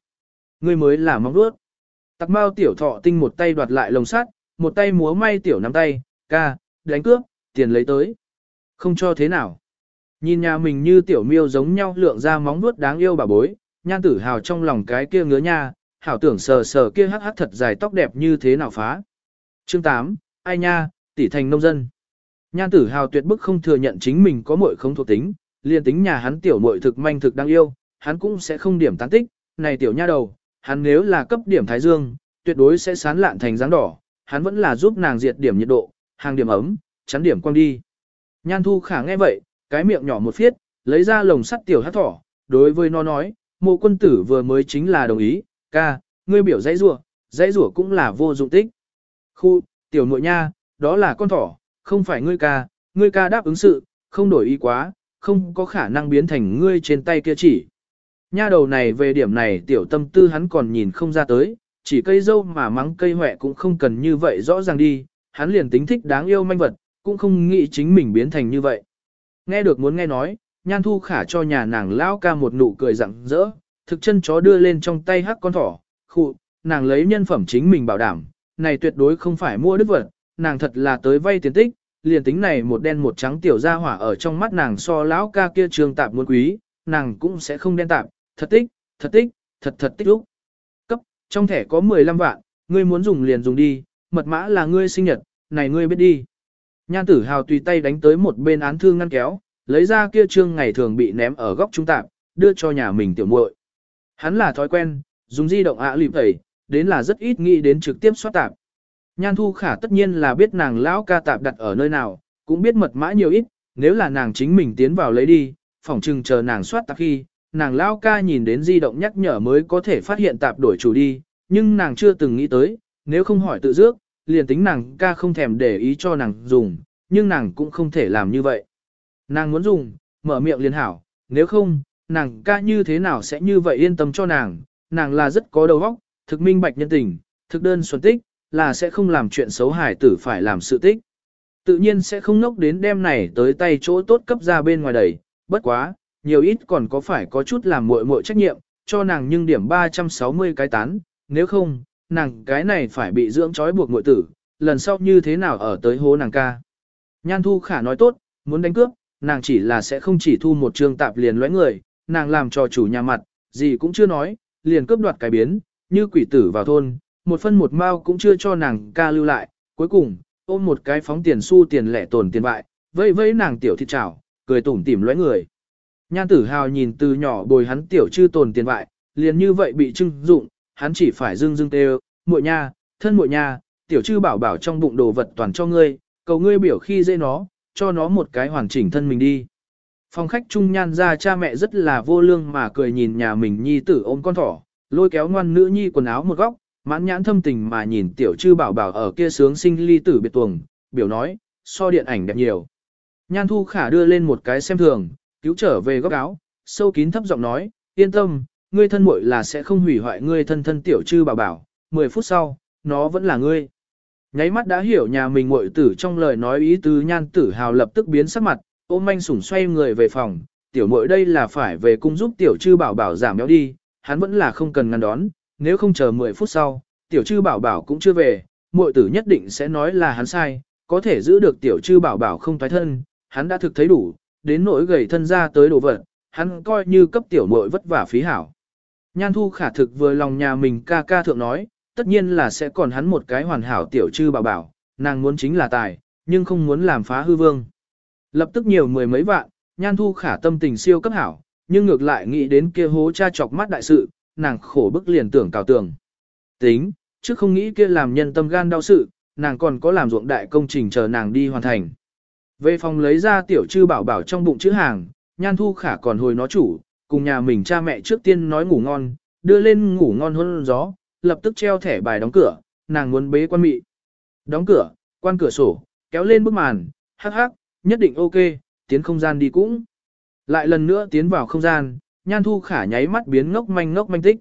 A: Ngươi mới là móng vuốt. Tặc mau tiểu thọ tinh một tay đoạt lại lồng sắt, một tay múa may tiểu nắm tay, ca, đánh cướp, tiền lấy tới. Không cho thế nào. Nhìn nhà mình như tiểu miêu giống nhau lượng ra móng vuốt đáng yêu bà bối, nhan tử hào trong lòng cái kia ngứa nha, hảo tưởng sờ sờ kia hắc hắc thật dài tóc đẹp như thế nào phá. Chương 8, ai nha, tỷ thành nông dân. Nhan tử hào tuyệt bức không thừa nhận chính mình có muội không thuộc tính, liền tính nhà hắn tiểu muội thực manh thực đáng yêu, hắn cũng sẽ không điểm tán tích, này tiểu nha đầu, hắn nếu là cấp điểm thái dương, tuyệt đối sẽ sán lạn thành dáng đỏ, hắn vẫn là giúp nàng diệt điểm nhiệt độ, hàng điểm ấm, chắn điểm quang đi. Nhan thu khả nghe vậy, cái miệng nhỏ một phiết, lấy ra lồng sắt tiểu hát thỏ, đối với nó nói, mộ quân tử vừa mới chính là đồng ý, ca, ngươi biểu dãy rủa, dãy rủa cũng là vô dụng tích. Khu, tiểu nội nha, đó là con thỏ, không phải ngươi ca, ngươi ca đáp ứng sự, không đổi ý quá, không có khả năng biến thành ngươi trên tay kia chỉ. Nha đầu này về điểm này tiểu tâm tư hắn còn nhìn không ra tới, chỉ cây dâu mà mắng cây huệ cũng không cần như vậy rõ ràng đi, hắn liền tính thích đáng yêu manh vật, cũng không nghĩ chính mình biến thành như vậy. Nghe được muốn nghe nói, nhan thu khả cho nhà nàng lão ca một nụ cười rặng rỡ, thực chân chó đưa lên trong tay hắc con thỏ, khụ, nàng lấy nhân phẩm chính mình bảo đảm, này tuyệt đối không phải mua đức vật, nàng thật là tới vay tiền tích, liền tính này một đen một trắng tiểu gia hỏa ở trong mắt nàng so lão ca kia trường tạp muôn quý, nàng cũng sẽ không đen tạp, thật tích, thật tích, thật thật tích lúc. Trong thẻ có 15 vạn, ngươi muốn dùng liền dùng đi, mật mã là ngươi sinh nhật, này ngươi biết đi. Nhan tử hào tùy tay đánh tới một bên án thương ngăn kéo, lấy ra kia trương ngày thường bị ném ở góc trung tạp, đưa cho nhà mình tiểu muội. Hắn là thói quen, dùng di động ạ à lịp tẩy, đến là rất ít nghĩ đến trực tiếp soát tạp. Nhan thu khả tất nhiên là biết nàng lão ca tạp đặt ở nơi nào, cũng biết mật mã nhiều ít, nếu là nàng chính mình tiến vào lấy đi, phỏng chừng chờ nàng soát tạp khi, nàng lão ca nhìn đến di động nhắc nhở mới có thể phát hiện tạp đổi chủ đi, nhưng nàng chưa từng nghĩ tới, nếu không hỏi tự dước, liền tính nàng ca không thèm để ý cho nàng dùng, nhưng nàng cũng không thể làm như vậy. Nàng muốn dùng, mở miệng liền hảo, nếu không, nàng ca như thế nào sẽ như vậy yên tâm cho nàng, nàng là rất có đầu óc, thực minh bạch nhân tình, thực đơn xuân tích, là sẽ không làm chuyện xấu hải tử phải làm sự tích. Tự nhiên sẽ không nốc đến đêm này tới tay chỗ tốt cấp ra bên ngoài đẩy, bất quá, nhiều ít còn có phải có chút làm muội muội trách nhiệm, cho nàng nhưng điểm 360 cái tán, nếu không, nàng cái này phải bị dưỡng trói buộc muội tử, lần sau như thế nào ở tới hố nàng ca. Nhan Thu Khả nói tốt, muốn đánh cướp, nàng chỉ là sẽ không chỉ thu một trường tạp liền lõi người, nàng làm cho chủ nhà mặt, gì cũng chưa nói, liền cướp đoạt cái biến, như quỷ tử vào thôn, một phân một mao cũng chưa cho nàng ca lưu lại, cuối cùng, ôm một cái phóng tiền xu tiền lẻ tồn tiền bại, vây vây nàng tiểu thịt chảo, cười tủm tỉm lõi người. Nhan tử hào nhìn từ nhỏ bồi hắn tiểu chư tồn tiền bại, liền như vậy bị trưng dụng, hắn chỉ phải dưng dưng tê muội nha, thân muội nha, tiểu chư bảo bảo trong bụng đồ vật toàn cho ngươi, cầu ngươi biểu khi dễ nó, cho nó một cái hoàn chỉnh thân mình đi. Phòng khách trung nhan ra cha mẹ rất là vô lương mà cười nhìn nhà mình nhi tử ôm con thỏ, lôi kéo ngoan nữ nhi quần áo một góc, mãn nhãn thâm tình mà nhìn tiểu chư bảo bảo ở kia sướng sinh ly tử biệt tuồng, biểu nói, so điện ảnh đẹp nhiều. Nhan thu khả đưa lên một cái xem thường, cứu trở về góc áo, sâu kín thấp giọng nói, yên tâm, ngươi thân muội là sẽ không hủy hoại ngươi thân thân tiểu trư bảo bảo, 10 phút sau, nó vẫn là ngươi. Nháy mắt đã hiểu nhà mình muội tử trong lời nói ý tứ nhan tử hào lập tức biến sắc mặt, ôm manh sủng xoay người về phòng, tiểu muội đây là phải về cung giúp tiểu trư bảo bảo giảm béo đi, hắn vẫn là không cần ngăn đón, nếu không chờ 10 phút sau, tiểu trư bảo bảo cũng chưa về, muội tử nhất định sẽ nói là hắn sai, có thể giữ được tiểu trư bảo bảo không thoái thân, hắn đã thực thấy đủ, đến nỗi gầy thân ra tới đồ vật, hắn coi như cấp tiểu muội vất vả phí hảo. Nhan thu khả thực vừa lòng nhà mình ca ca thượng nói, tất nhiên là sẽ còn hắn một cái hoàn hảo tiểu trư bảo bảo, nàng muốn chính là tài, nhưng không muốn làm phá hư vương. Lập tức nhiều mười mấy vạn, nhan thu khả tâm tình siêu cấp hảo, nhưng ngược lại nghĩ đến kia hố cha chọc mắt đại sự, nàng khổ bức liền tưởng cào tường. Tính, chứ không nghĩ kia làm nhân tâm gan đau sự, nàng còn có làm ruộng đại công trình chờ nàng đi hoàn thành. Về phòng lấy ra tiểu chư bảo bảo trong bụng chữ hàng, nhan thu khả còn hồi nó chủ, cùng nhà mình cha mẹ trước tiên nói ngủ ngon, đưa lên ngủ ngon hơn gió, lập tức treo thẻ bài đóng cửa, nàng muốn bế quan mị. Đóng cửa, quan cửa sổ, kéo lên bức màn, hắc hắc, nhất định ok, tiến không gian đi cũng. Lại lần nữa tiến vào không gian, nhan thu khả nháy mắt biến ngốc manh ngốc manh tích.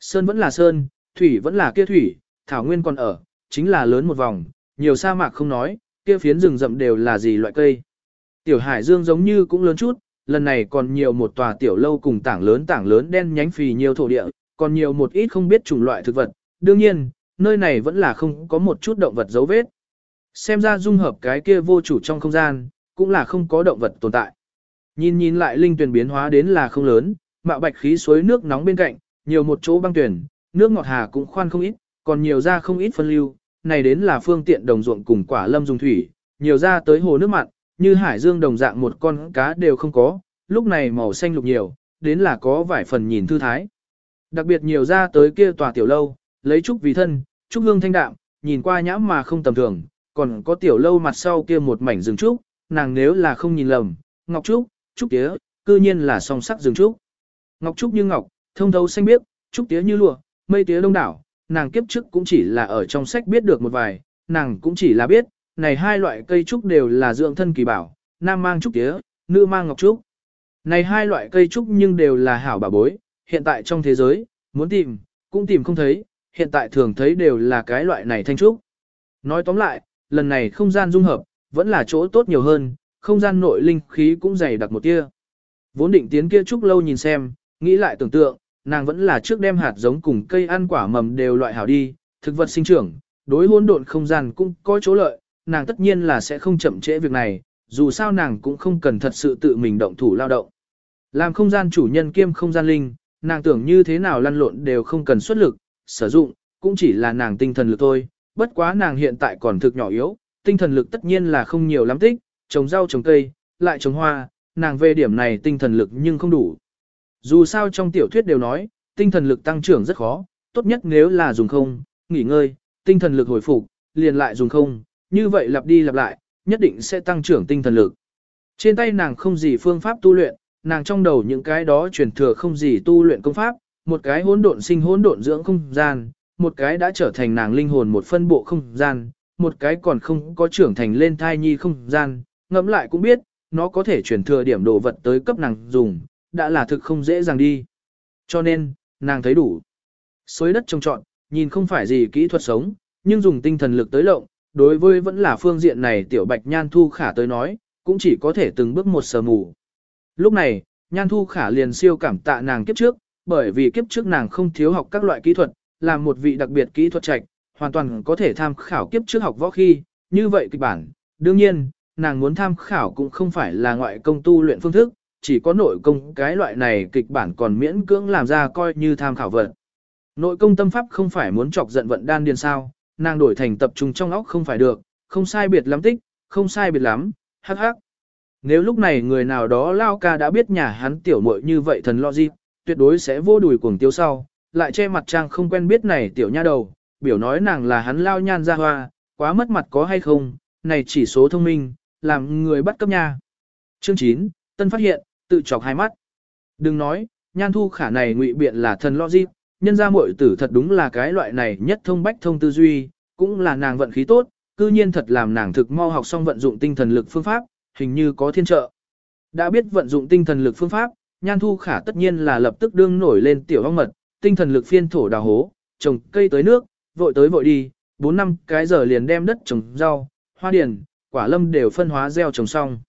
A: Sơn vẫn là sơn, thủy vẫn là kia thủy, thảo nguyên còn ở, chính là lớn một vòng, nhiều sa mạc không nói, kia phiến rừng rậm đều là gì loại cây. Tiểu hải dương giống như cũng lớn chút, lần này còn nhiều một tòa tiểu lâu cùng tảng lớn tảng lớn đen nhánh phì nhiều thổ địa, còn nhiều một ít không biết chủng loại thực vật. Đương nhiên, nơi này vẫn là không có một chút động vật dấu vết. Xem ra dung hợp cái kia vô chủ trong không gian, cũng là không có động vật tồn tại. Nhìn nhìn lại linh tuyển biến hóa đến là không lớn, mạo bạch khí suối nước nóng bên cạnh, nhiều một chỗ băng tuyển, nước ngọt hà cũng khoan không ít, còn nhiều ra không ít phân lưu, này đến là phương tiện đồng ruộng cùng quả lâm dùng thủy, nhiều ra tới hồ nước mặn, như hải dương đồng dạng một con cá đều không có, lúc này màu xanh lục nhiều, đến là có vài phần nhìn thư thái. Đặc biệt nhiều ra tới kia tòa tiểu lâu, lấy trúc vì thân, trúc hương thanh đạm, nhìn qua nhãm mà không tầm thường, còn có tiểu lâu mặt sau kia một mảnh rừng trúc, nàng nếu là không nhìn lầm, ngọc trúc, trúc tía, cư nhiên là song sắc rừng trúc. Ngọc trúc như ngọc, thông thấu xanh biếc, trúc tía như lụa, mây tía đông đảo, nàng kiếp trước cũng chỉ là ở trong sách biết được một vài, nàng cũng chỉ là biết, này hai loại cây trúc đều là dưỡng thân kỳ bảo, nam mang trúc tía, nữ mang ngọc trúc. Này hai loại cây trúc nhưng đều là hảo bà bối, hiện tại trong thế giới, muốn tìm, cũng tìm không thấy, hiện tại thường thấy đều là cái loại này thanh trúc. Nói tóm lại, lần này không gian dung hợp, vẫn là chỗ tốt nhiều hơn, không gian nội linh khí cũng dày đặc một tia. Vốn định tiến kia trúc lâu nhìn xem, nghĩ lại tưởng tượng, nàng vẫn là trước đem hạt giống cùng cây ăn quả mầm đều loại hảo đi, thực vật sinh trưởng, đối hỗn độn không gian cũng có chỗ lợi, nàng tất nhiên là sẽ không chậm trễ việc này, dù sao nàng cũng không cần thật sự tự mình động thủ lao động. Làm không gian chủ nhân kiêm không gian linh, nàng tưởng như thế nào lăn lộn đều không cần xuất lực, sử dụng, cũng chỉ là nàng tinh thần lực thôi, bất quá nàng hiện tại còn thực nhỏ yếu, tinh thần lực tất nhiên là không nhiều lắm tích, trồng rau trồng cây, lại trồng hoa, nàng về điểm này tinh thần lực nhưng không đủ. Dù sao trong tiểu thuyết đều nói, tinh thần lực tăng trưởng rất khó, tốt nhất nếu là dùng không, nghỉ ngơi, tinh thần lực hồi phục, liền lại dùng không, như vậy lặp đi lặp lại, nhất định sẽ tăng trưởng tinh thần lực. Trên tay nàng không gì phương pháp tu luyện, nàng trong đầu những cái đó truyền thừa không gì tu luyện công pháp, một cái hỗn độn sinh hỗn độn dưỡng không gian, một cái đã trở thành nàng linh hồn một phân bộ không gian, một cái còn không có trưởng thành lên thai nhi không gian, ngẫm lại cũng biết, nó có thể truyền thừa điểm đồ vật tới cấp nàng dùng, đã là thực không dễ dàng đi. Cho nên, nàng thấy đủ. Xối đất trồng trọn, nhìn không phải gì kỹ thuật sống, nhưng dùng tinh thần lực tới lộng, đối với vẫn là phương diện này tiểu bạch nhan thu khả tới nói, cũng chỉ có thể từng bước một sờ mù. Lúc này, nhan thu khả liền siêu cảm tạ nàng kiếp trước, bởi vì kiếp trước nàng không thiếu học các loại kỹ thuật, là một vị đặc biệt kỹ thuật trạch, hoàn toàn có thể tham khảo kiếp trước học võ khi, như vậy kịch bản. Đương nhiên, nàng muốn tham khảo cũng không phải là ngoại công tu luyện phương thức, chỉ có nội công cái loại này kịch bản còn miễn cưỡng làm ra coi như tham khảo vật. Nội công tâm pháp không phải muốn chọc giận vận đan điền sao, nàng đổi thành tập trung trong óc không phải được, không sai biệt lắm tích, không sai biệt lắm, hắc hắc. Nếu lúc này người nào đó lao ca đã biết nhà hắn tiểu muội như vậy thần lo gì, tuyệt đối sẽ vô đùi cuồng tiêu sau, lại che mặt trang không quen biết này tiểu nha đầu, biểu nói nàng là hắn lao nhan ra hoa, quá mất mặt có hay không, này chỉ số thông minh, làm người bắt cấp nha. Chương 9, Tân phát hiện, tự chọc hai mắt. Đừng nói, nhan thu khả này ngụy biện là thần logic, nhân ra muội tử thật đúng là cái loại này nhất thông bách thông tư duy, cũng là nàng vận khí tốt, cư nhiên thật làm nàng thực mau học xong vận dụng tinh thần lực phương pháp, hình như có thiên trợ. Đã biết vận dụng tinh thần lực phương pháp, nhan thu khả tất nhiên là lập tức đương nổi lên tiểu ong mật, tinh thần lực phiên thổ đào hố, trồng cây tới nước, vội tới vội đi, 4 năm cái giờ liền đem đất trồng rau, hoa điền, quả lâm đều phân hóa gieo trồng xong.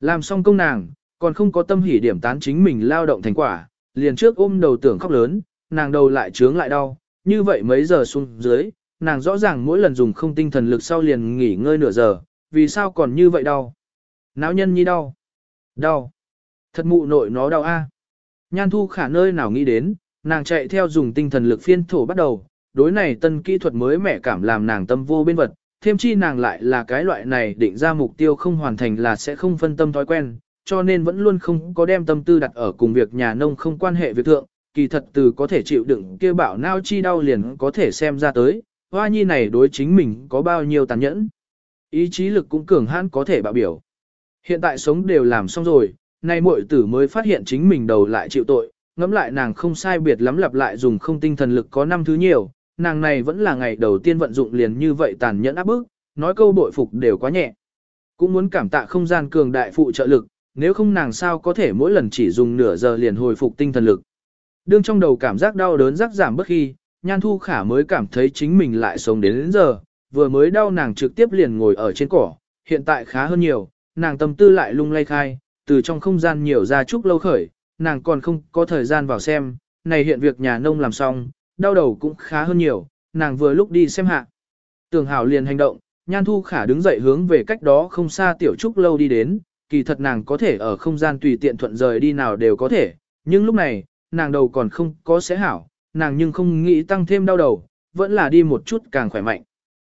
A: Làm xong công nàng, còn không có tâm hỉ điểm tán chính mình lao động thành quả, liền trước ôm đầu tưởng khóc lớn, nàng đầu lại trướng lại đau, như vậy mấy giờ xuống dưới, nàng rõ ràng mỗi lần dùng không tinh thần lực sau liền nghỉ ngơi nửa giờ, vì sao còn như vậy đau? Náo nhân nhi đau. Đau. Thật mụ nội nó đau a. Nhan thu khả nơi nào nghĩ đến, nàng chạy theo dùng tinh thần lực phiên thổ bắt đầu, đối này tân kỹ thuật mới mẻ cảm làm nàng tâm vô bên vật, thêm chi nàng lại là cái loại này định ra mục tiêu không hoàn thành là sẽ không phân tâm thói quen, cho nên vẫn luôn không có đem tâm tư đặt ở cùng việc nhà nông không quan hệ việc thượng, kỳ thật từ có thể chịu đựng kia bảo nao chi đau liền có thể xem ra tới, hoa nhi này đối chính mình có bao nhiêu tàn nhẫn. Ý chí lực cũng cường hãn có thể bạo biểu. Hiện tại sống đều làm xong rồi, nay muội tử mới phát hiện chính mình đầu lại chịu tội, ngẫm lại nàng không sai biệt lắm lặp lại dùng không tinh thần lực có năm thứ nhiều, nàng này vẫn là ngày đầu tiên vận dụng liền như vậy tàn nhẫn áp bức, nói câu bội phục đều quá nhẹ. Cũng muốn cảm tạ không gian cường đại phụ trợ lực, nếu không nàng sao có thể mỗi lần chỉ dùng nửa giờ liền hồi phục tinh thần lực. Đương trong đầu cảm giác đau đớn rắc giảm bất khi, Nhan Thu Khả mới cảm thấy chính mình lại sống đến, đến giờ, vừa mới đau nàng trực tiếp liền ngồi ở trên cỏ, hiện tại khá hơn nhiều, nàng tâm tư lại lung lay khai, từ trong không gian nhiều ra chút lâu khởi, nàng còn không có thời gian vào xem, này hiện việc nhà nông làm xong, đau đầu cũng khá hơn nhiều, nàng vừa lúc đi xem hạ. Tường Hảo liền hành động, Nhan Thu Khả đứng dậy hướng về cách đó không xa tiểu trúc lâu đi đến, kỳ thật nàng có thể ở không gian tùy tiện thuận rời đi nào đều có thể, nhưng lúc này, nàng đầu còn không có sẽ hảo, nàng nhưng không nghĩ tăng thêm đau đầu, vẫn là đi một chút càng khỏe mạnh.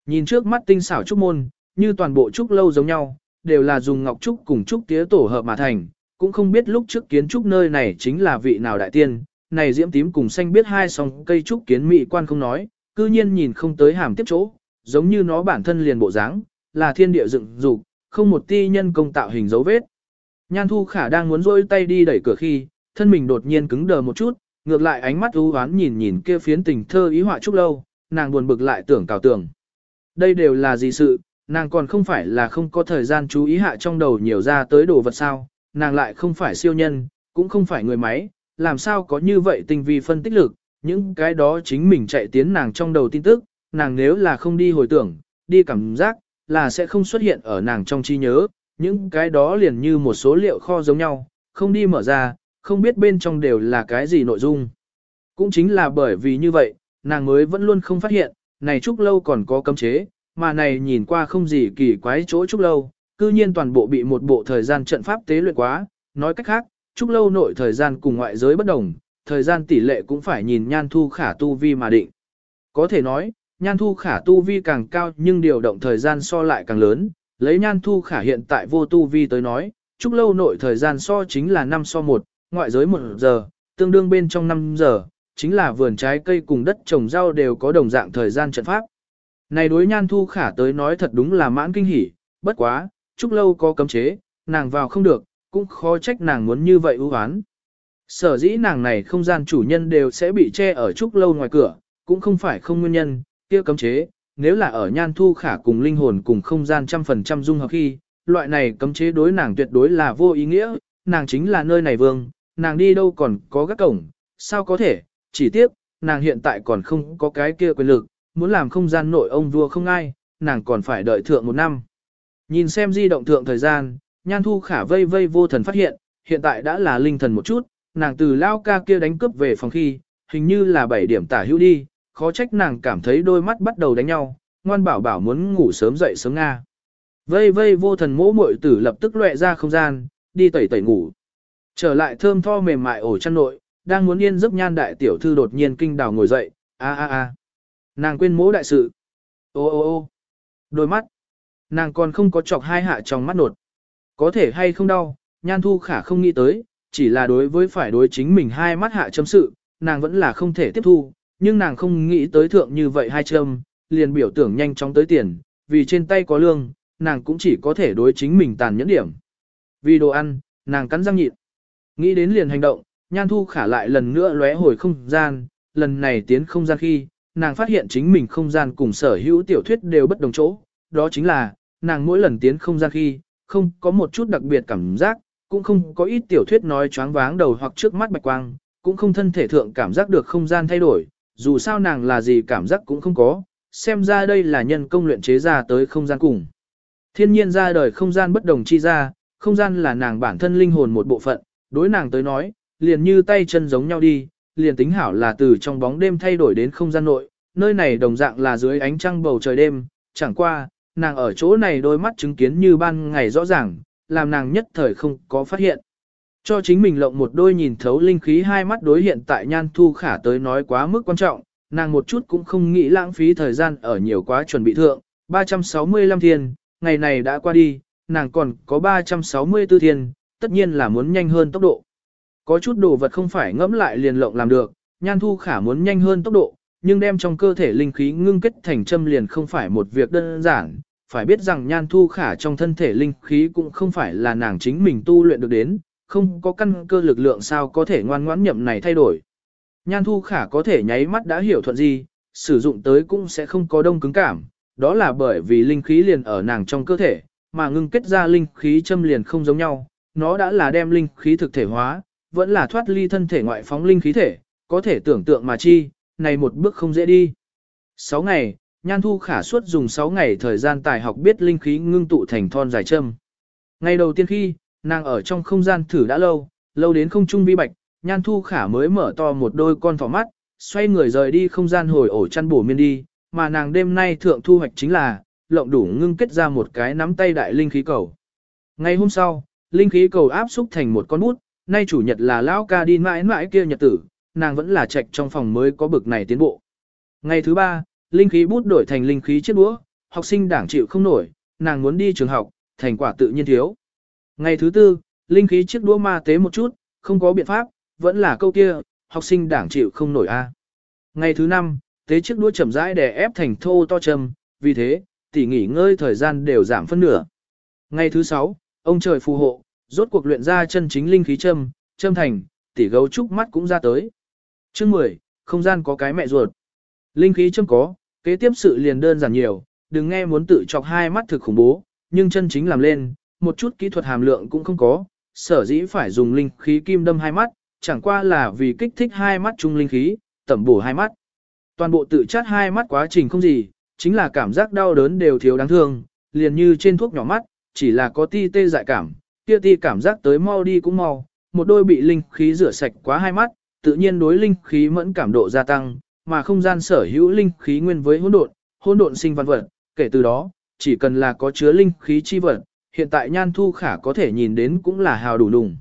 A: Nhìn trước mắt tinh xảo trúc môn, như toàn bộ trúc lâu giống nhau, đều là dùng ngọc trúc cùng trúc tía tổ hợp mà thành, cũng không biết lúc trước kiến trúc nơi này chính là vị nào đại tiên, này diễm tím cùng xanh biết hai song cây trúc kiến mỹ quan không nói, cư nhiên nhìn không tới hàm tiếp chỗ, giống như nó bản thân liền bộ dáng, là thiên địa dựng dục, không một ti nhân công tạo hình dấu vết. Nhan Thu Khả đang muốn rôi tay đi đẩy cửa khi, thân mình đột nhiên cứng đờ một chút, ngược lại ánh mắt u hoán nhìn nhìn kia phiến tình thơ ý họa trúc lâu, nàng buồn bực lại tưởng cào tưởng. Đây đều là gì sự, nàng còn không phải là không có thời gian chú ý hạ trong đầu nhiều ra tới đồ vật sao, nàng lại không phải siêu nhân, cũng không phải người máy, làm sao có như vậy tinh vi phân tích lực, những cái đó chính mình chạy tiến nàng trong đầu tin tức, nàng nếu là không đi hồi tưởng, đi cảm giác, là sẽ không xuất hiện ở nàng trong trí nhớ, những cái đó liền như một số liệu kho giống nhau, không đi mở ra, không biết bên trong đều là cái gì nội dung. Cũng chính là bởi vì như vậy, nàng mới vẫn luôn không phát hiện, này trúc lâu còn có cấm chế, mà này nhìn qua không gì kỳ quái chỗ trúc lâu, cư nhiên toàn bộ bị một bộ thời gian trận pháp tế luyện quá, nói cách khác, trúc lâu nội thời gian cùng ngoại giới bất đồng, thời gian tỷ lệ cũng phải nhìn nhan thu khả tu vi mà định. Có thể nói, nhan thu khả tu vi càng cao nhưng điều động thời gian so lại càng lớn, lấy nhan thu khả hiện tại vô tu vi tới nói, trúc lâu nội thời gian so chính là 5 so 1, ngoại giới 1 giờ, tương đương bên trong 5 giờ, chính là vườn trái cây cùng đất trồng rau đều có đồng dạng thời gian trận pháp. Này đối nhan thu khả tới nói thật đúng là mãn kinh hỉ, bất quá, trúc lâu có cấm chế, nàng vào không được, cũng khó trách nàng muốn như vậy ưu hoán. Sở dĩ nàng này không gian chủ nhân đều sẽ bị che ở trúc lâu ngoài cửa, cũng không phải không nguyên nhân, kia cấm chế, nếu là ở nhan thu khả cùng linh hồn cùng không gian trăm phần trăm dung hợp khi, loại này cấm chế đối nàng tuyệt đối là vô ý nghĩa, nàng chính là nơi này vương, nàng đi đâu còn có các cổng, sao có thể, chỉ tiếc, nàng hiện tại còn không có cái kia quyền lực, muốn làm không gian nội ông vua không ai, nàng còn phải đợi thượng một năm. Nhìn xem di động thượng thời gian, nhan thu khả vây vây vô thần phát hiện, hiện tại đã là linh thần một chút, nàng từ lao ca kia đánh cướp về phòng khi, hình như là 7 điểm tả hữu đi, khó trách nàng cảm thấy đôi mắt bắt đầu đánh nhau, ngoan bảo bảo muốn ngủ sớm dậy sớm nga. Vây vây vô thần mỗ muội tử lập tức lệ ra không gian, đi tẩy tẩy ngủ. Trở lại thơm tho mềm mại ổ chăn nội, đang muốn yên giấc nhan đại tiểu thư đột nhiên kinh đào ngồi dậy, a a a. Nàng quên mỗ đại sự. Ô ô ô. Đôi mắt. Nàng còn không có chọc hai hạ trong mắt nột. Có thể hay không đau, nhan thu khả không nghĩ tới, chỉ là đối với phải đối chính mình hai mắt hạ chấm sự, nàng vẫn là không thể tiếp thu, nhưng nàng không nghĩ tới thượng như vậy hai châm, liền biểu tưởng nhanh chóng tới tiền, vì trên tay có lương, nàng cũng chỉ có thể đối chính mình tàn nhẫn điểm. Vì đồ ăn, nàng cắn răng nhịn. Nghĩ đến liền hành động, nhan thu khả lại lần nữa lóe hồi không gian, lần này tiến không gian khi, nàng phát hiện chính mình không gian cùng sở hữu tiểu thuyết đều bất đồng chỗ, đó chính là, nàng mỗi lần tiến không gian khi, không có một chút đặc biệt cảm giác, cũng không có ít tiểu thuyết nói choáng váng đầu hoặc trước mắt bạch quang, cũng không thân thể thượng cảm giác được không gian thay đổi, dù sao nàng là gì cảm giác cũng không có, xem ra đây là nhân công luyện chế ra tới không gian cùng. Thiên nhiên ra đời không gian bất đồng chi ra, không gian là nàng bản thân linh hồn một bộ phận, đối nàng tới nói, liền như tay chân giống nhau đi, liền tính hảo là từ trong bóng đêm thay đổi đến không gian nội, nơi này đồng dạng là dưới ánh trăng bầu trời đêm, chẳng qua, nàng ở chỗ này đôi mắt chứng kiến như ban ngày rõ ràng, làm nàng nhất thời không có phát hiện. Cho chính mình lộng một đôi nhìn thấu linh khí hai mắt đối hiện tại nhan thu khả tới nói quá mức quan trọng, nàng một chút cũng không nghĩ lãng phí thời gian ở nhiều quá chuẩn bị thượng, 365 thiên, ngày này đã qua đi, nàng còn có 364 thiên, tất nhiên là muốn nhanh hơn tốc độ. Có chút đồ vật không phải ngẫm lại liền lộng làm được, nhan thu khả muốn nhanh hơn tốc độ, nhưng đem trong cơ thể linh khí ngưng kết thành châm liền không phải một việc đơn giản. Phải biết rằng nhan thu khả trong thân thể linh khí cũng không phải là nàng chính mình tu luyện được đến, không có căn cơ lực lượng sao có thể ngoan ngoãn nhậm này thay đổi. Nhan thu khả có thể nháy mắt đã hiểu thuận gì, sử dụng tới cũng sẽ không có đông cứng cảm, đó là bởi vì linh khí liền ở nàng trong cơ thể, mà ngưng kết ra linh khí châm liền không giống nhau, nó đã là đem linh khí thực thể hóa, vẫn là thoát ly thân thể ngoại phóng linh khí thể, có thể tưởng tượng mà chi, này một bước không dễ đi. 6 ngày, Nhan Thu Khả suốt dùng 6 ngày thời gian tài học biết linh khí ngưng tụ thành thon dài châm. Ngày đầu tiên khi, nàng ở trong không gian thử đã lâu, lâu đến không trung vi bạch, Nhan Thu Khả mới mở to một đôi con thỏ mắt, xoay người rời đi không gian hồi ổ chăn bổ miên đi, mà nàng đêm nay thượng thu hoạch chính là, lộng đủ ngưng kết ra một cái nắm tay đại linh khí cầu. Ngày hôm sau, linh khí cầu áp xúc thành một con bút, nay chủ nhật là lão ca đi mãi mãi kia nhật tử, nàng vẫn là trạch trong phòng mới có bực này tiến bộ. Ngày thứ ba, linh khí bút đổi thành linh khí chiếc đũa, học sinh đảng chịu không nổi, nàng muốn đi trường học, thành quả tự nhiên thiếu. Ngày thứ tư, linh khí chiếc đũa ma tế một chút, không có biện pháp, vẫn là câu kia, học sinh đảng chịu không nổi a. Ngày thứ năm, tế chiếc đũa chậm rãi để ép thành thô to trầm, vì thế, tỉ nghỉ ngơi thời gian đều giảm phân nửa. Ngày thứ sáu, ông trời phù hộ, rốt cuộc luyện ra chân chính linh khí châm, châm thành, tỉ gấu trúc mắt cũng ra tới. Chương 10, không gian có cái mẹ ruột. Linh khí châm có, kế tiếp sự liền đơn giản nhiều, đừng nghe muốn tự chọc hai mắt thực khủng bố, nhưng chân chính làm lên, một chút kỹ thuật hàm lượng cũng không có, sở dĩ phải dùng linh khí kim đâm hai mắt, chẳng qua là vì kích thích hai mắt chung linh khí, tẩm bổ hai mắt. Toàn bộ tự chát hai mắt quá trình không gì, chính là cảm giác đau đớn đều thiếu đáng thương, liền như trên thuốc nhỏ mắt, chỉ là có ti tê dại cảm, kia ti cảm giác tới mau đi cũng mau, một đôi bị linh khí rửa sạch quá hai mắt, tự nhiên đối linh khí mẫn cảm độ gia tăng, mà không gian sở hữu linh khí nguyên với hỗn độn, hỗn độn sinh văn vật, kể từ đó, chỉ cần là có chứa linh khí chi vật, hiện tại Nhan Thu Khả có thể nhìn đến cũng là hào đủ lùng.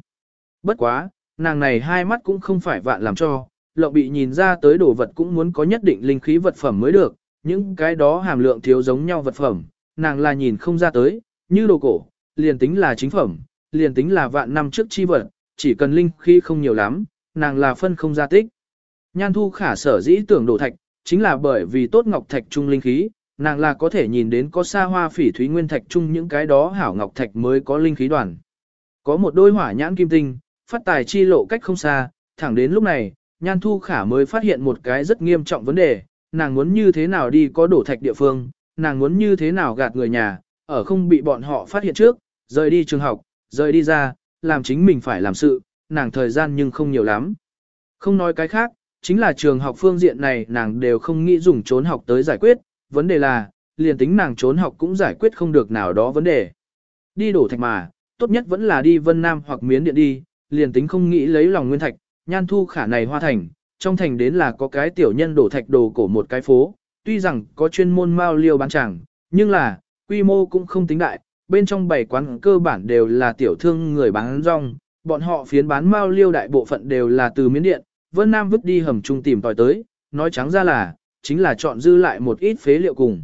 A: Bất quá, nàng này hai mắt cũng không phải vạn làm cho, lộng bị nhìn ra tới đồ vật cũng muốn có nhất định linh khí vật phẩm mới được, những cái đó hàm lượng thiếu giống nhau vật phẩm, nàng là nhìn không ra tới, như đồ cổ, liền tính là chính phẩm, liền tính là vạn năm trước chi vật, chỉ cần linh khí không nhiều lắm, nàng là phân không ra tích. Nhan thu khả sở dĩ tưởng đồ thạch, chính là bởi vì tốt ngọc thạch trung linh khí, nàng là có thể nhìn đến có xa hoa phỉ thúy nguyên thạch chung những cái đó hảo ngọc thạch mới có linh khí đoàn. Có một đôi hỏa nhãn kim tinh, phát tài chi lộ cách không xa, thẳng đến lúc này, Nhan Thu Khả mới phát hiện một cái rất nghiêm trọng vấn đề, nàng muốn như thế nào đi có đổ thạch địa phương, nàng muốn như thế nào gạt người nhà, ở không bị bọn họ phát hiện trước, rời đi trường học, rời đi ra, làm chính mình phải làm sự, nàng thời gian nhưng không nhiều lắm. Không nói cái khác, chính là trường học phương diện này nàng đều không nghĩ dùng trốn học tới giải quyết, vấn đề là, liền tính nàng trốn học cũng giải quyết không được nào đó vấn đề. Đi đổ thạch mà, tốt nhất vẫn là đi Vân Nam hoặc Miến Điện đi, liền tính không nghĩ lấy lòng nguyên thạch, nhan thu khả này hoa thành, trong thành đến là có cái tiểu nhân đổ thạch đồ cổ một cái phố, tuy rằng có chuyên môn mao liêu bán chẳng, nhưng là, quy mô cũng không tính đại, bên trong bảy quán cơ bản đều là tiểu thương người bán rong, bọn họ phiến bán mao liêu đại bộ phận đều là từ miến điện, Vân Nam vứt đi hầm trung tìm tòi tới, nói trắng ra là, chính là chọn dư lại một ít phế liệu cùng.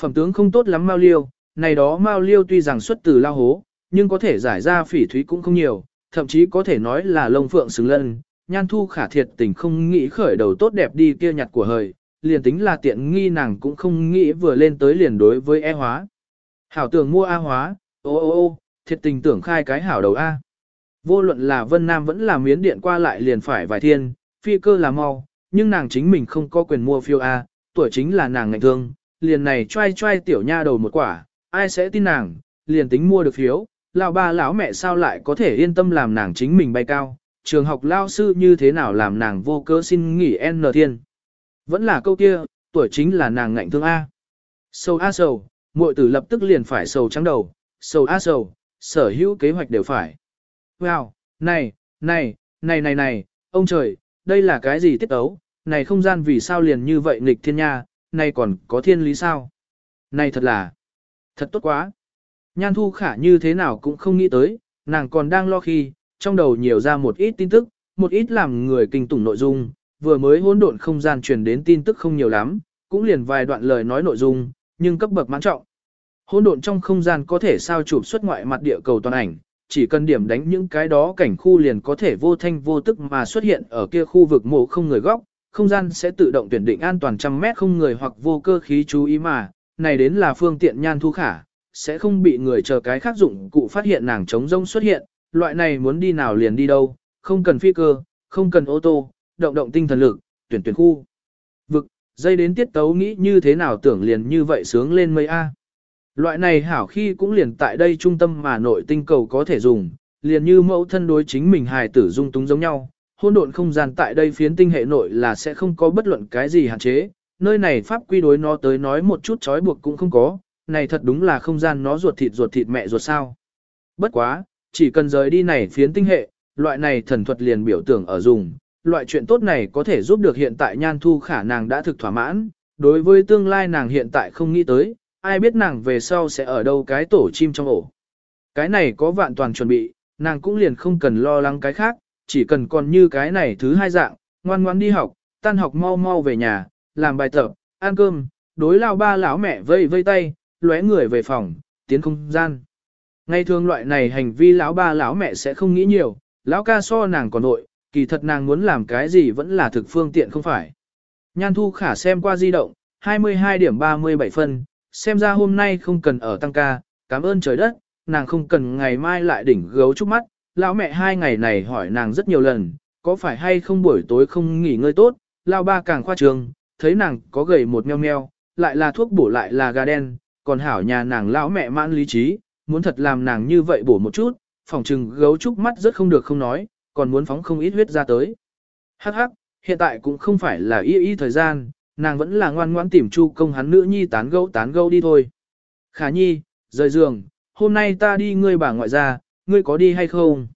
A: Phẩm tướng không tốt lắm mao liêu, này đó mao liêu tuy rằng xuất từ lao hố, nhưng có thể giải ra phỉ thúy cũng không nhiều, thậm chí có thể nói là lông phượng xứng lân, nhan thu khả thiệt tình không nghĩ khởi đầu tốt đẹp đi kia nhặt của hời, liền tính là tiện nghi nàng cũng không nghĩ vừa lên tới liền đối với e hóa. Hảo tưởng mua A hóa, ô ô ô, thiệt tình tưởng khai cái hảo đầu A. Vô luận là Vân Nam vẫn là miến điện qua lại liền phải vài thiên, phi cơ là mau, nhưng nàng chính mình không có quyền mua phiêu A, tuổi chính là nàng ngạnh thương, liền này trai trai tiểu nha đầu một quả, ai sẽ tin nàng, liền tính mua được phiếu, lão ba lão mẹ sao lại có thể yên tâm làm nàng chính mình bay cao, trường học lao sư như thế nào làm nàng vô cớ xin nghỉ N thiên. Vẫn là câu kia, tuổi chính là nàng ngạnh thương A. Sầu A sầu, muội tử lập tức liền phải sầu trắng đầu, sầu A sầu, sở hữu kế hoạch đều phải. Wow, này, này, này này này, ông trời, đây là cái gì tiết ấu, này không gian vì sao liền như vậy nghịch thiên nha, này còn có thiên lý sao? Này thật là, thật tốt quá. Nhan thu khả như thế nào cũng không nghĩ tới, nàng còn đang lo khi, trong đầu nhiều ra một ít tin tức, một ít làm người kinh tủng nội dung, vừa mới hỗn độn không gian truyền đến tin tức không nhiều lắm, cũng liền vài đoạn lời nói nội dung, nhưng cấp bậc mãn trọng. Hỗn độn trong không gian có thể sao chụp xuất ngoại mặt địa cầu toàn ảnh, chỉ cần điểm đánh những cái đó cảnh khu liền có thể vô thanh vô tức mà xuất hiện ở kia khu vực mộ không người góc, không gian sẽ tự động tuyển định an toàn trăm mét không người hoặc vô cơ khí chú ý mà, này đến là phương tiện nhan thu khả, sẽ không bị người chờ cái khác dụng cụ phát hiện nàng chống rông xuất hiện, loại này muốn đi nào liền đi đâu, không cần phi cơ, không cần ô tô, động động tinh thần lực, tuyển tuyển khu. Vực, dây đến tiết tấu nghĩ như thế nào tưởng liền như vậy sướng lên mây A. Loại này hảo khi cũng liền tại đây trung tâm mà nội tinh cầu có thể dùng, liền như mẫu thân đối chính mình hài tử dung túng giống nhau. Hôn độn không gian tại đây phiến tinh hệ nội là sẽ không có bất luận cái gì hạn chế, nơi này pháp quy đối nó tới nói một chút trói buộc cũng không có, này thật đúng là không gian nó ruột thịt ruột thịt mẹ ruột sao. Bất quá, chỉ cần rời đi này phiến tinh hệ, loại này thần thuật liền biểu tưởng ở dùng, loại chuyện tốt này có thể giúp được hiện tại nhan thu khả nàng đã thực thỏa mãn, đối với tương lai nàng hiện tại không nghĩ tới, ai biết nàng về sau sẽ ở đâu cái tổ chim trong ổ. Cái này có vạn toàn chuẩn bị, nàng cũng liền không cần lo lắng cái khác, chỉ cần còn như cái này thứ hai dạng, ngoan ngoan đi học, tan học mau mau về nhà, làm bài tập, ăn cơm, đối lao ba lão mẹ vây vây tay, lóe người về phòng, tiến không gian. Ngày thường loại này hành vi lão ba lão mẹ sẽ không nghĩ nhiều, lão ca so nàng còn nội, kỳ thật nàng muốn làm cái gì vẫn là thực phương tiện không phải. Nhan thu khả xem qua di động, 22 điểm 37 phân, xem ra hôm nay không cần ở tăng ca, cảm ơn trời đất, nàng không cần ngày mai lại đỉnh gấu trúc mắt, lão mẹ hai ngày này hỏi nàng rất nhiều lần, có phải hay không buổi tối không nghỉ ngơi tốt, lão ba càng khoa trường, thấy nàng có gầy một meo meo, lại là thuốc bổ lại là gà đen, còn hảo nhà nàng lão mẹ mãn lý trí, muốn thật làm nàng như vậy bổ một chút, phòng trừng gấu trúc mắt rất không được không nói, còn muốn phóng không ít huyết ra tới. Hắc hắc, hiện tại cũng không phải là y y thời gian, nàng vẫn là ngoan ngoãn tìm chu công hắn nữ nhi tán gẫu tán gẫu đi thôi. Khả nhi, rời giường, hôm nay ta đi ngươi bà ngoại ra, ngươi có đi hay không?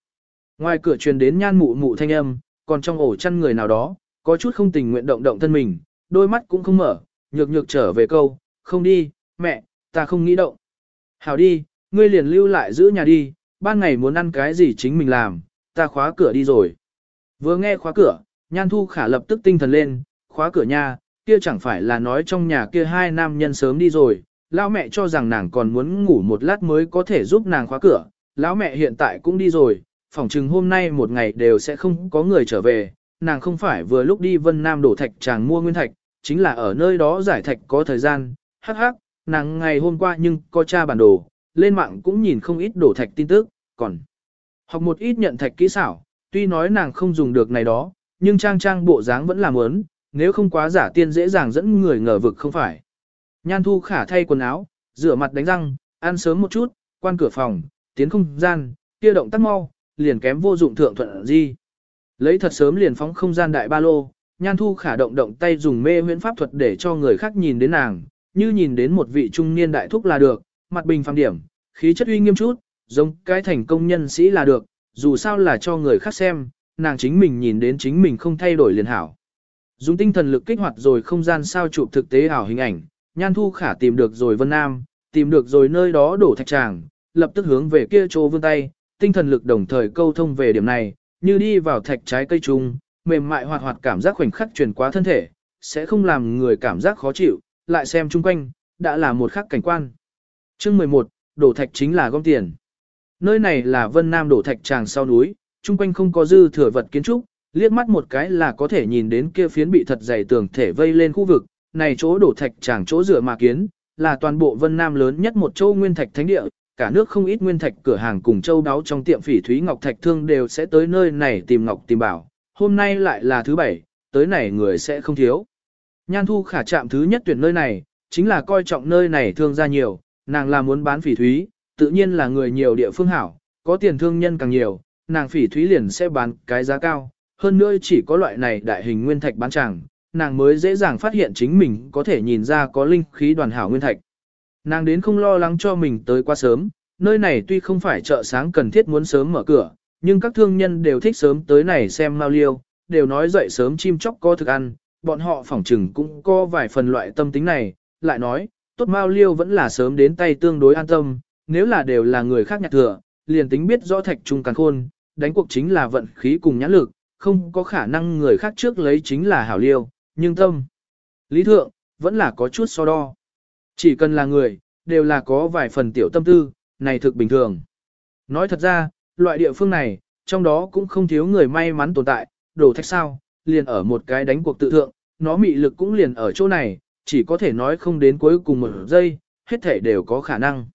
A: Ngoài cửa truyền đến nhan mụ mụ thanh âm, còn trong ổ chăn người nào đó, có chút không tình nguyện động động thân mình, đôi mắt cũng không mở, nhược nhược trở về câu, không đi, mẹ, ta không nghĩ động. Hảo đi, ngươi liền lưu lại giữ nhà đi, ban ngày muốn ăn cái gì chính mình làm, ta khóa cửa đi rồi. Vừa nghe khóa cửa, nhan thu khả lập tức tinh thần lên, khóa cửa nhà, kia chẳng phải là nói trong nhà kia hai nam nhân sớm đi rồi, lão mẹ cho rằng nàng còn muốn ngủ một lát mới có thể giúp nàng khóa cửa, lão mẹ hiện tại cũng đi rồi, phỏng chừng hôm nay một ngày đều sẽ không có người trở về, nàng không phải vừa lúc đi Vân Nam đổ thạch chàng mua nguyên thạch, chính là ở nơi đó giải thạch có thời gian, hắc hắc, nàng ngày hôm qua nhưng có tra bản đồ, lên mạng cũng nhìn không ít đổ thạch tin tức, còn học một ít nhận thạch kỹ xảo, tuy nói nàng không dùng được này đó, nhưng trang trang bộ dáng vẫn làm ớn, nếu không quá giả tiên dễ dàng dẫn người ngờ vực không phải. Nhan thu khả thay quần áo, rửa mặt đánh răng, ăn sớm một chút, quan cửa phòng, tiến không gian, kia động tác mau, liền kém vô dụng thượng thuận di. Lấy thật sớm liền phóng không gian đại ba lô, nhan thu khả động động tay dùng mê huyễn pháp thuật để cho người khác nhìn đến nàng, như nhìn đến một vị trung niên đại thúc là được, mặt bình phàm điểm, khí chất uy nghiêm chút, giống cái thành công nhân sĩ là được, dù sao là cho người khác xem, nàng chính mình nhìn đến chính mình không thay đổi liền hảo. Dùng tinh thần lực kích hoạt rồi không gian sao chụp thực tế ảo hình ảnh, Nhan Thu Khả tìm được rồi Vân Nam, tìm được rồi nơi đó đổ thạch tràng, lập tức hướng về kia chỗ vươn tay, tinh thần lực đồng thời câu thông về điểm này, như đi vào thạch trái cây trùng, mềm mại hoạt hoạt cảm giác khoảnh khắc truyền qua thân thể, sẽ không làm người cảm giác khó chịu, lại xem chung quanh, đã là một khắc cảnh quan. Chương 11, đổ thạch chính là gom tiền. Nơi này là Vân Nam đổ thạch tràng sau núi, chung quanh không có dư thừa vật kiến trúc, liếc mắt một cái là có thể nhìn đến kia phiến bị thật dày tường thể vây lên khu vực, này chỗ đổ thạch tràng chỗ rửa mà kiến, là toàn bộ Vân Nam lớn nhất một châu nguyên thạch thánh địa, cả nước không ít nguyên thạch cửa hàng cùng châu đáo trong tiệm phỉ thúy ngọc thạch thương đều sẽ tới nơi này tìm ngọc tìm bảo, hôm nay lại là thứ bảy, tới này người sẽ không thiếu. Nhan thu khả chạm thứ nhất tuyển nơi này, chính là coi trọng nơi này thương ra nhiều, nàng là muốn bán phỉ thúy, tự nhiên là người nhiều địa phương hảo, có tiền thương nhân càng nhiều, nàng phỉ thúy liền sẽ bán cái giá cao, hơn nữa chỉ có loại này đại hình nguyên thạch bán chẳng, nàng mới dễ dàng phát hiện chính mình có thể nhìn ra có linh khí đoàn hảo nguyên thạch. Nàng đến không lo lắng cho mình tới quá sớm, nơi này tuy không phải chợ sáng cần thiết muốn sớm mở cửa, nhưng các thương nhân đều thích sớm tới này xem mau liêu, đều nói dậy sớm chim chóc có thực ăn, bọn họ phỏng chừng cũng có vài phần loại tâm tính này, lại nói, tốt mau liêu vẫn là sớm đến tay tương đối an tâm, nếu là đều là người khác nhặt thừa, liền tính biết rõ thạch trung càng khôn, đánh cuộc chính là vận khí cùng nhãn lực, không có khả năng người khác trước lấy chính là hảo liêu, nhưng tâm. Lý thượng, vẫn là có chút so đo. Chỉ cần là người, đều là có vài phần tiểu tâm tư, này thực bình thường. Nói thật ra, loại địa phương này, trong đó cũng không thiếu người may mắn tồn tại, đổ thạch sao, liền ở một cái đánh cuộc tự thượng, nó mị lực cũng liền ở chỗ này, chỉ có thể nói không đến cuối cùng một giây, hết thể đều có khả năng.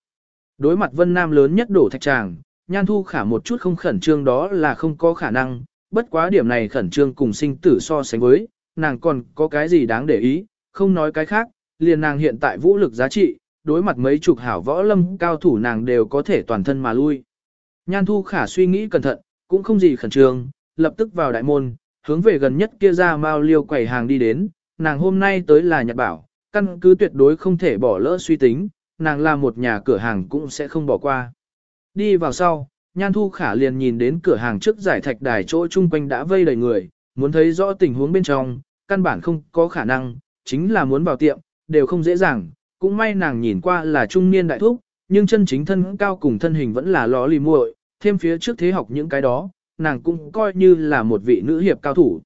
A: Đối mặt Vân Nam lớn nhất đổ thạch tràng, Nhan Thu Khả một chút không khẩn trương đó là không có khả năng, bất quá điểm này khẩn trương cùng sinh tử so sánh với, nàng còn có cái gì đáng để ý, không nói cái khác, liền nàng hiện tại vũ lực giá trị, đối mặt mấy chục hảo võ lâm cao thủ nàng đều có thể toàn thân mà lui. Nhan thu khả suy nghĩ cẩn thận, cũng không gì khẩn trương, lập tức vào đại môn, hướng về gần nhất kia ra mau liêu quẩy hàng đi đến, nàng hôm nay tới là Nhật Bảo, căn cứ tuyệt đối không thể bỏ lỡ suy tính, nàng là một nhà cửa hàng cũng sẽ không bỏ qua. Đi vào sau, Nhan Thu Khả liền nhìn đến cửa hàng trước giải thạch đài chỗ chung quanh đã vây đầy người, muốn thấy rõ tình huống bên trong, căn bản không có khả năng, chính là muốn vào tiệm, đều không dễ dàng, cũng may nàng nhìn qua là trung niên đại thúc, nhưng chân chính thân cao cùng thân hình vẫn là ló lì muội, thêm phía trước thế học những cái đó, nàng cũng coi như là một vị nữ hiệp cao thủ.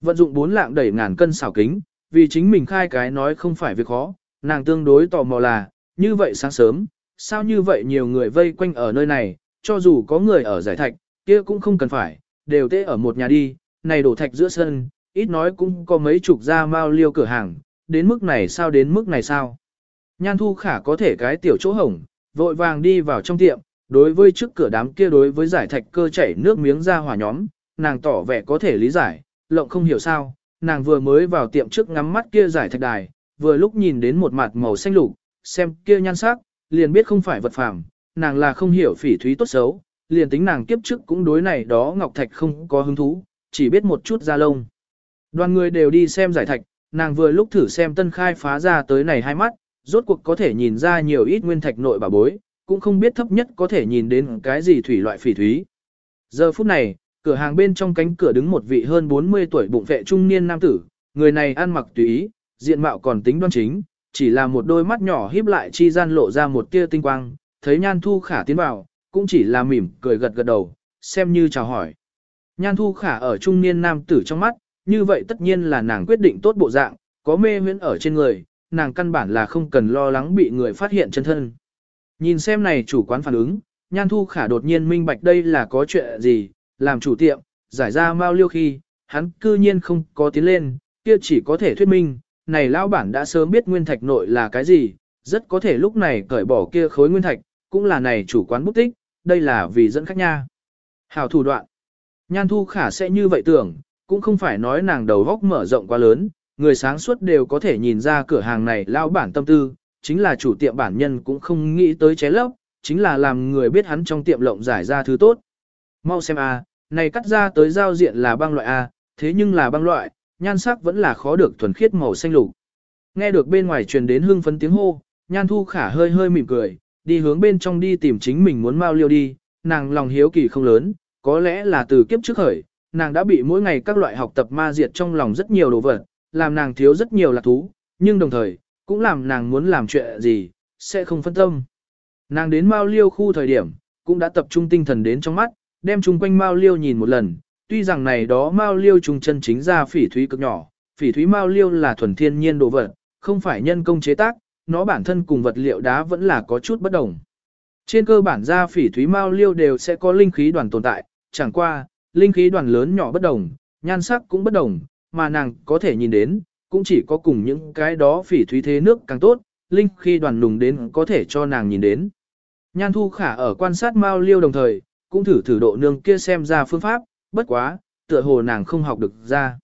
A: Vận dụng bốn lạng đẩy ngàn cân xảo kính, vì chính mình khai cái nói không phải việc khó, nàng tương đối tò mò là, như vậy sáng sớm, sao như vậy nhiều người vây quanh ở nơi này, cho dù có người ở giải thạch, kia cũng không cần phải, đều tê ở một nhà đi, này đổ thạch giữa sân, ít nói cũng có mấy chục gia mao liêu cửa hàng, đến mức này sao đến mức này sao. Nhan thu khả có thể cái tiểu chỗ hổng, vội vàng đi vào trong tiệm, đối với trước cửa đám kia đối với giải thạch cơ chảy nước miếng ra hỏa nhóm, nàng tỏ vẻ có thể lý giải, lộng không hiểu sao, nàng vừa mới vào tiệm trước ngắm mắt kia giải thạch đài, vừa lúc nhìn đến một mặt màu xanh lục, xem kia nhan sắc, liền biết không phải vật phàm, nàng là không hiểu phỉ thúy tốt xấu, liền tính nàng kiếp trước cũng đối này đó ngọc thạch không có hứng thú, chỉ biết một chút da lông. Đoàn người đều đi xem giải thạch, nàng vừa lúc thử xem tân khai phá ra tới này hai mắt, rốt cuộc có thể nhìn ra nhiều ít nguyên thạch nội bà bối, cũng không biết thấp nhất có thể nhìn đến cái gì thủy loại phỉ thúy. Giờ phút này, cửa hàng bên trong cánh cửa đứng một vị hơn 40 tuổi bụng vệ trung niên nam tử, người này ăn mặc tùy ý, diện mạo còn tính đoan chính, chỉ là một đôi mắt nhỏ híp lại chi gian lộ ra một tia tinh quang, thấy Nhan Thu Khả tiến vào, cũng chỉ là mỉm cười gật gật đầu, xem như chào hỏi. Nhan Thu Khả ở trung niên nam tử trong mắt, như vậy tất nhiên là nàng quyết định tốt bộ dạng, có mê huyễn ở trên người, nàng căn bản là không cần lo lắng bị người phát hiện chân thân. Nhìn xem này chủ quán phản ứng, Nhan Thu Khả đột nhiên minh bạch đây là có chuyện gì, làm chủ tiệm, giải ra mau liêu khi, hắn cư nhiên không có tiến lên, kia chỉ có thể thuyết minh, này lão bản đã sớm biết nguyên thạch nội là cái gì, rất có thể lúc này cởi bỏ kia khối nguyên thạch, cũng là này chủ quán bút tích, đây là vì dẫn khách nha. Hảo thủ đoạn. Nhan Thu Khả sẽ như vậy tưởng, cũng không phải nói nàng đầu góc mở rộng quá lớn, người sáng suốt đều có thể nhìn ra cửa hàng này lao bản tâm tư, chính là chủ tiệm bản nhân cũng không nghĩ tới ché lấp, chính là làm người biết hắn trong tiệm lộng giải ra thứ tốt. Mau xem a, này cắt ra tới giao diện là băng loại A, thế nhưng là băng loại, nhan sắc vẫn là khó được thuần khiết màu xanh lục. Nghe được bên ngoài truyền đến hương phấn tiếng hô, nhan thu khả hơi hơi mỉm cười, đi hướng bên trong đi tìm chính mình muốn mau liêu đi, nàng lòng hiếu kỳ không lớn, có lẽ là từ kiếp trước khởi, nàng đã bị mỗi ngày các loại học tập ma diệt trong lòng rất nhiều đồ vật, làm nàng thiếu rất nhiều lạc thú, nhưng đồng thời, cũng làm nàng muốn làm chuyện gì, sẽ không phân tâm. Nàng đến Mao Liêu khu thời điểm, cũng đã tập trung tinh thần đến trong mắt, đem chung quanh Mao Liêu nhìn một lần, tuy rằng này đó Mao Liêu trùng chân chính ra phỉ thúy cực nhỏ, phỉ thúy Mao Liêu là thuần thiên nhiên đồ vật, không phải nhân công chế tác, nó bản thân cùng vật liệu đá vẫn là có chút bất đồng. Trên cơ bản ra phỉ thúy Mao Liêu đều sẽ có linh khí đoàn tồn tại, chẳng qua, linh khí đoàn lớn nhỏ bất đồng, nhan sắc cũng bất đồng, mà nàng có thể nhìn đến, cũng chỉ có cùng những cái đó phỉ thúy thế nước càng tốt, linh khí đoàn nùng đến có thể cho nàng nhìn đến. Nhan thu khả ở quan sát Mao Liêu đồng thời, cũng thử thử độ nương kia xem ra phương pháp, bất quá, tựa hồ nàng không học được ra.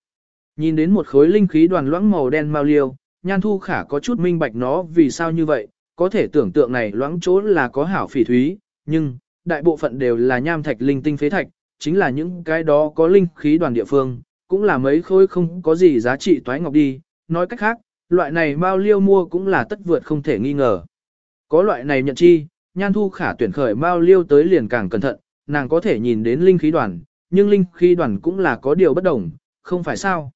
A: Nhìn đến một khối linh khí đoàn loãng màu đen Mao Liêu, Nhan thu khả có chút minh bạch nó vì sao như vậy, có thể tưởng tượng này loãng chỗ là có hảo phỉ thúy, nhưng, đại bộ phận đều là nham thạch linh tinh phế thạch, chính là những cái đó có linh khí đoàn địa phương, cũng là mấy khối không có gì giá trị toái ngọc đi, nói cách khác, loại này Mao Liêu mua cũng là tất vượt không thể nghi ngờ. Có loại này nhận chi, Nhan Thu Khả tuyển khởi Mao Liêu tới liền càng cẩn thận, nàng có thể nhìn đến linh khí đoàn, nhưng linh khí đoàn cũng là có điều bất đồng, không phải sao.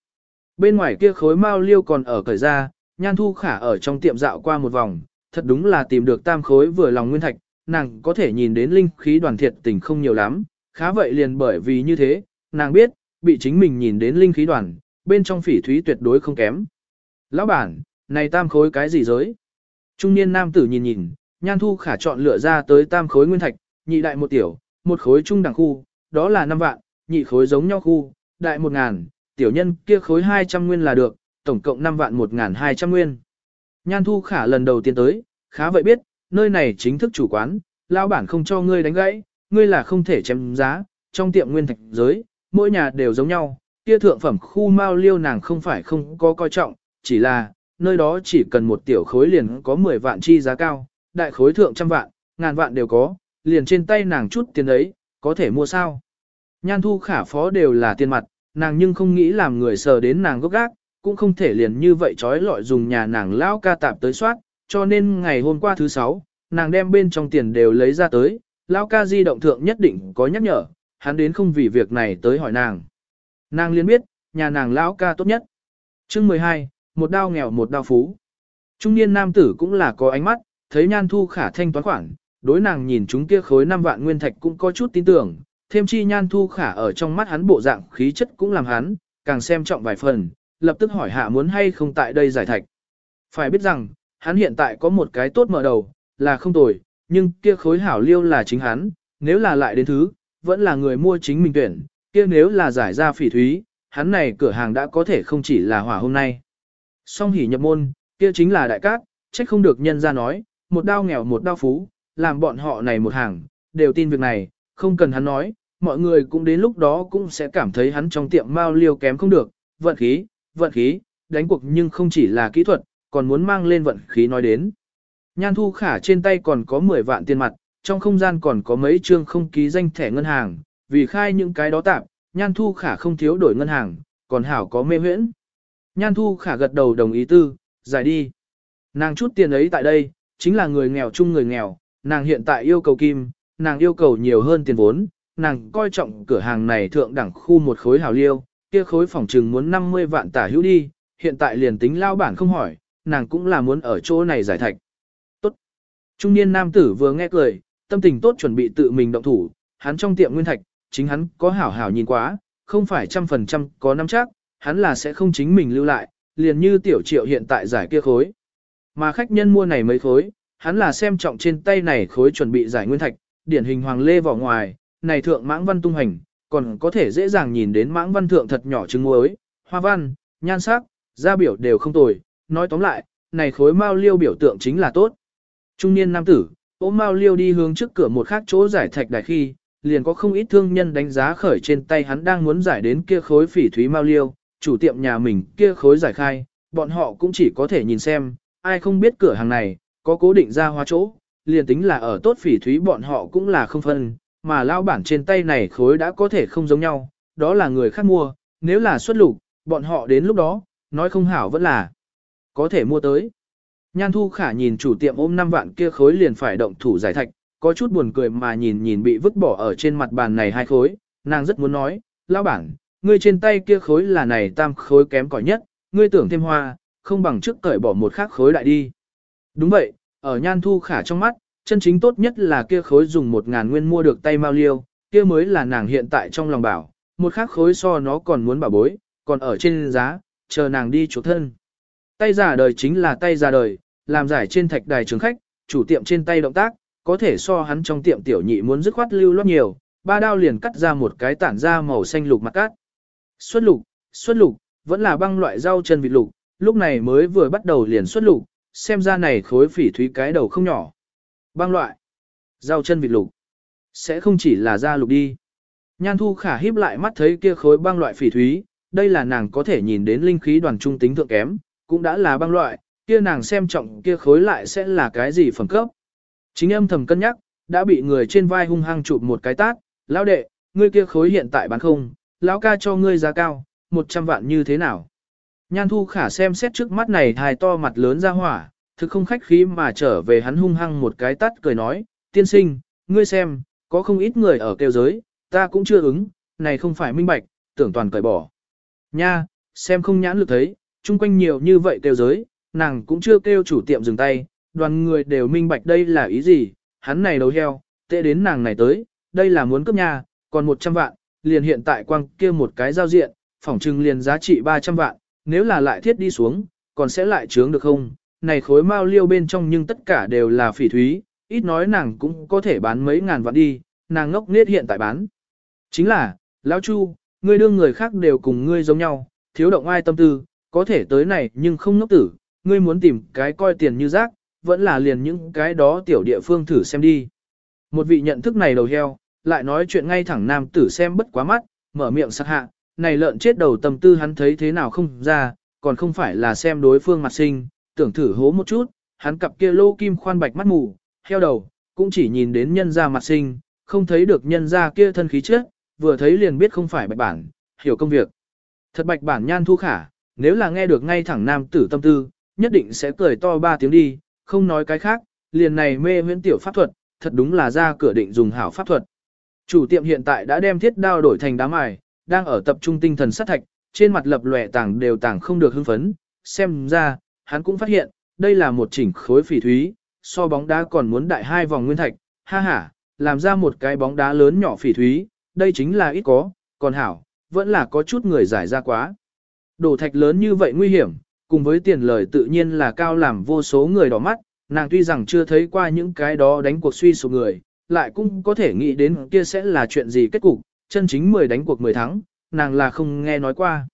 A: Bên ngoài kia khối Mao Liêu còn ở cởi ra, Nhan Thu Khả ở trong tiệm dạo qua một vòng, thật đúng là tìm được tam khối vừa lòng nguyên thạch, nàng có thể nhìn đến linh khí đoàn thiệt tình không nhiều lắm, khá vậy liền bởi vì như thế, nàng biết, bị chính mình nhìn đến linh khí đoàn, bên trong phỉ thúy tuyệt đối không kém. Lão bản, này tam khối cái gì giới? Trung niên nam tử nhìn nhìn, nhan thu khả chọn lựa ra tới tam khối nguyên thạch, nhị đại một tiểu, một khối trung đẳng khu, đó là 5 vạn, nhị khối giống nhau khu, đại 1 ngàn, tiểu nhân kia khối 200 nguyên là được, tổng cộng 5 vạn 1 ngàn 200 nguyên. Nhan thu khả lần đầu tiên tới, khá vậy biết, nơi này chính thức chủ quán, lão bản không cho ngươi đánh gãy, ngươi là không thể chém giá, trong tiệm nguyên thạch giới, mỗi nhà đều giống nhau, kia thượng phẩm khu mao liêu nàng không phải không có coi trọng, chỉ là, nơi đó chỉ cần một tiểu khối liền có 10 vạn chi giá cao, đại khối thượng trăm vạn, ngàn vạn đều có, liền trên tay nàng chút tiền ấy, có thể mua sao. Nhan thu khả phó đều là tiền mặt, nàng nhưng không nghĩ làm người sờ đến nàng gốc gác, cũng không thể liền như vậy trói lọi dùng nhà nàng lão ca tạp tới soát, cho nên ngày hôm qua thứ sáu, nàng đem bên trong tiền đều lấy ra tới, lão ca di động thượng nhất định có nhắc nhở, hắn đến không vì việc này tới hỏi nàng. Nàng liền biết, nhà nàng lão ca tốt nhất. chương 12, một đao nghèo một đao phú. Trung niên nam tử cũng là có ánh mắt, thấy nhan thu khả thanh toán khoản, đối nàng nhìn chúng kia khối 5 vạn nguyên thạch cũng có chút tin tưởng, thêm chi nhan thu khả ở trong mắt hắn bộ dạng khí chất cũng làm hắn, càng xem trọng vài phần, lập tức hỏi hạ muốn hay không tại đây giải thạch. Phải biết rằng, hắn hiện tại có một cái tốt mở đầu, là không tồi, nhưng kia khối hảo liêu là chính hắn, nếu là lại đến thứ, vẫn là người mua chính mình tuyển, kia nếu là giải ra phỉ thúy, hắn này cửa hàng đã có thể không chỉ là hỏa hôm nay. Song hỉ nhập môn, kia chính là đại cát, trách không được nhân ra nói, một đao nghèo một đao phú, làm bọn họ này một hàng, đều tin việc này, không cần hắn nói, mọi người cũng đến lúc đó cũng sẽ cảm thấy hắn trong tiệm mao liêu kém không được, vận khí, vận khí, đánh cuộc nhưng không chỉ là kỹ thuật, còn muốn mang lên vận khí nói đến. Nhan Thu Khả trên tay còn có 10 vạn tiền mặt, trong không gian còn có mấy chương không ký danh thẻ ngân hàng, vì khai những cái đó tạm, Nhan Thu Khả không thiếu đổi ngân hàng, còn hảo có mê huyễn. Nhan Thu Khả gật đầu đồng ý tư, giải đi. Nàng chút tiền ấy tại đây, chính là người nghèo chung người nghèo, nàng hiện tại yêu cầu kim, nàng yêu cầu nhiều hơn tiền vốn, nàng coi trọng cửa hàng này thượng đẳng khu một khối hào liêu, kia khối phòng trừng muốn 50 vạn tả hữu đi, hiện tại liền tính lao bản không hỏi, nàng cũng là muốn ở chỗ này giải thạch. Trung niên nam tử vừa nghe cười, tâm tình tốt chuẩn bị tự mình động thủ, hắn trong tiệm nguyên thạch, chính hắn có hảo hảo nhìn quá, không phải trăm phần trăm có nắm chắc, hắn là sẽ không chính mình lưu lại, liền như tiểu triệu hiện tại giải kia khối. Mà khách nhân mua này mấy khối, hắn là xem trọng trên tay này khối chuẩn bị giải nguyên thạch, điển hình hoàng lê vỏ ngoài, này thượng mãng văn tung hành, còn có thể dễ dàng nhìn đến mãng văn thượng thật nhỏ trứng muối, hoa văn, nhan sắc, da biểu đều không tồi, nói tóm lại, này khối mao liêu biểu tượng chính là tốt. Trung niên nam tử, ốm mao liêu đi hướng trước cửa một khác chỗ giải thạch đại khi, liền có không ít thương nhân đánh giá khởi trên tay hắn đang muốn giải đến kia khối phỉ thúy mao liêu, chủ tiệm nhà mình kia khối giải khai, bọn họ cũng chỉ có thể nhìn xem, ai không biết cửa hàng này, có cố định ra hóa chỗ, liền tính là ở tốt phỉ thúy bọn họ cũng là không phân, mà lao bản trên tay này khối đã có thể không giống nhau, đó là người khác mua, nếu là xuất lục, bọn họ đến lúc đó, nói không hảo vẫn là có thể mua tới. Nhan Thu Khả nhìn chủ tiệm ôm 5 vạn kia khối liền phải động thủ giải thạch, có chút buồn cười mà nhìn nhìn bị vứt bỏ ở trên mặt bàn này hai khối, nàng rất muốn nói, lão bản, ngươi trên tay kia khối là này tam khối kém cỏi nhất, ngươi tưởng thêm hoa, không bằng trước cởi bỏ một khác khối lại đi. Đúng vậy, ở Nhan Thu Khả trong mắt, chân chính tốt nhất là kia khối dùng một ngàn nguyên mua được tay mao liêu, kia mới là nàng hiện tại trong lòng bảo, một khác khối so nó còn muốn bảo bối, còn ở trên giá, chờ nàng đi chỗ thân. Tay giả đời chính là tay giả đời, làm giải trên thạch đài trường khách, chủ tiệm trên tay động tác, có thể so hắn trong tiệm tiểu nhị muốn dứt khoát lưu loát nhiều, ba đao liền cắt ra một cái tản ra màu xanh lục mặt cát. Xuất lục, xuất lục, vẫn là băng loại rau chân vịt lục, lúc này mới vừa bắt đầu liền xuất lục, xem ra này khối phỉ thúy cái đầu không nhỏ. Băng loại, rau chân vịt lục, sẽ không chỉ là da lục đi. Nhan thu khả híp lại mắt thấy kia khối băng loại phỉ thúy, đây là nàng có thể nhìn đến linh khí đoàn trung tính thượng kém, cũng đã là băng loại, kia nàng xem trọng kia khối lại sẽ là cái gì phẩm cấp. Chính âm thầm cân nhắc, đã bị người trên vai hung hăng chụp một cái tát, lão đệ, ngươi kia khối hiện tại bán không, lão ca cho ngươi giá cao, 100 vạn như thế nào. Nhan thu khả xem xét trước mắt này hài to mặt lớn ra hỏa, thực không khách khí mà trở về hắn hung hăng một cái tát cười nói, tiên sinh, ngươi xem, có không ít người ở kêu giới, ta cũng chưa ứng, này không phải minh bạch, tưởng toàn cởi bỏ. Nha, xem không nhãn lực thấy, chung quanh nhiều như vậy kêu giới, nàng cũng chưa kêu chủ tiệm dừng tay, đoàn người đều minh bạch đây là ý gì, hắn này đầu heo, tệ đến nàng này tới, đây là muốn cướp nhà, còn 100 vạn, liền hiện tại quang kia một cái giao diện, phỏng trưng liền giá trị 300 vạn, nếu là lại thiết đi xuống, còn sẽ lại trướng được không? Này khối mao liêu bên trong nhưng tất cả đều là phỉ thúy, ít nói nàng cũng có thể bán mấy ngàn vạn đi, nàng ngốc nết hiện tại bán. Chính là, lão Chu, ngươi đương người khác đều cùng ngươi giống nhau, thiếu động ai tâm tư, có thể tới này nhưng không ngốc tử, ngươi muốn tìm cái coi tiền như rác, vẫn là liền những cái đó tiểu địa phương thử xem đi. Một vị nhận thức này đầu heo, lại nói chuyện ngay thẳng nam tử xem bất quá mắt, mở miệng sắc hạ, này lợn chết đầu tâm tư hắn thấy thế nào không ra, còn không phải là xem đối phương mặt sinh, tưởng thử hố một chút, hắn cặp kia lô kim khoan bạch mắt mù, heo đầu, cũng chỉ nhìn đến nhân ra mặt sinh, không thấy được nhân ra kia thân khí trước, vừa thấy liền biết không phải bạch bản, hiểu công việc. Thật bạch bản nhan thu khả, nếu là nghe được ngay thẳng nam tử tâm tư, nhất định sẽ cười to ba tiếng đi, không nói cái khác, liền này mê huyễn tiểu pháp thuật, thật đúng là ra cửa định dùng hảo pháp thuật. Chủ tiệm hiện tại đã đem thiết đao đổi thành đá mài, đang ở tập trung tinh thần sát thạch, trên mặt lập lòe tảng đều tảng không được hưng phấn, xem ra, hắn cũng phát hiện, đây là một chỉnh khối phỉ thúy, so bóng đá còn muốn đại hai vòng nguyên thạch, ha ha, làm ra một cái bóng đá lớn nhỏ phỉ thúy, đây chính là ít có, còn hảo, vẫn là có chút người giải ra quá. Đổ thạch lớn như vậy nguy hiểm, cùng với tiền lời tự nhiên là cao làm vô số người đỏ mắt, nàng tuy rằng chưa thấy qua những cái đó đánh cuộc suy sụp người, lại cũng có thể nghĩ đến kia sẽ là chuyện gì kết cục, chân chính 10 đánh cuộc 10 thắng, nàng là không nghe nói qua.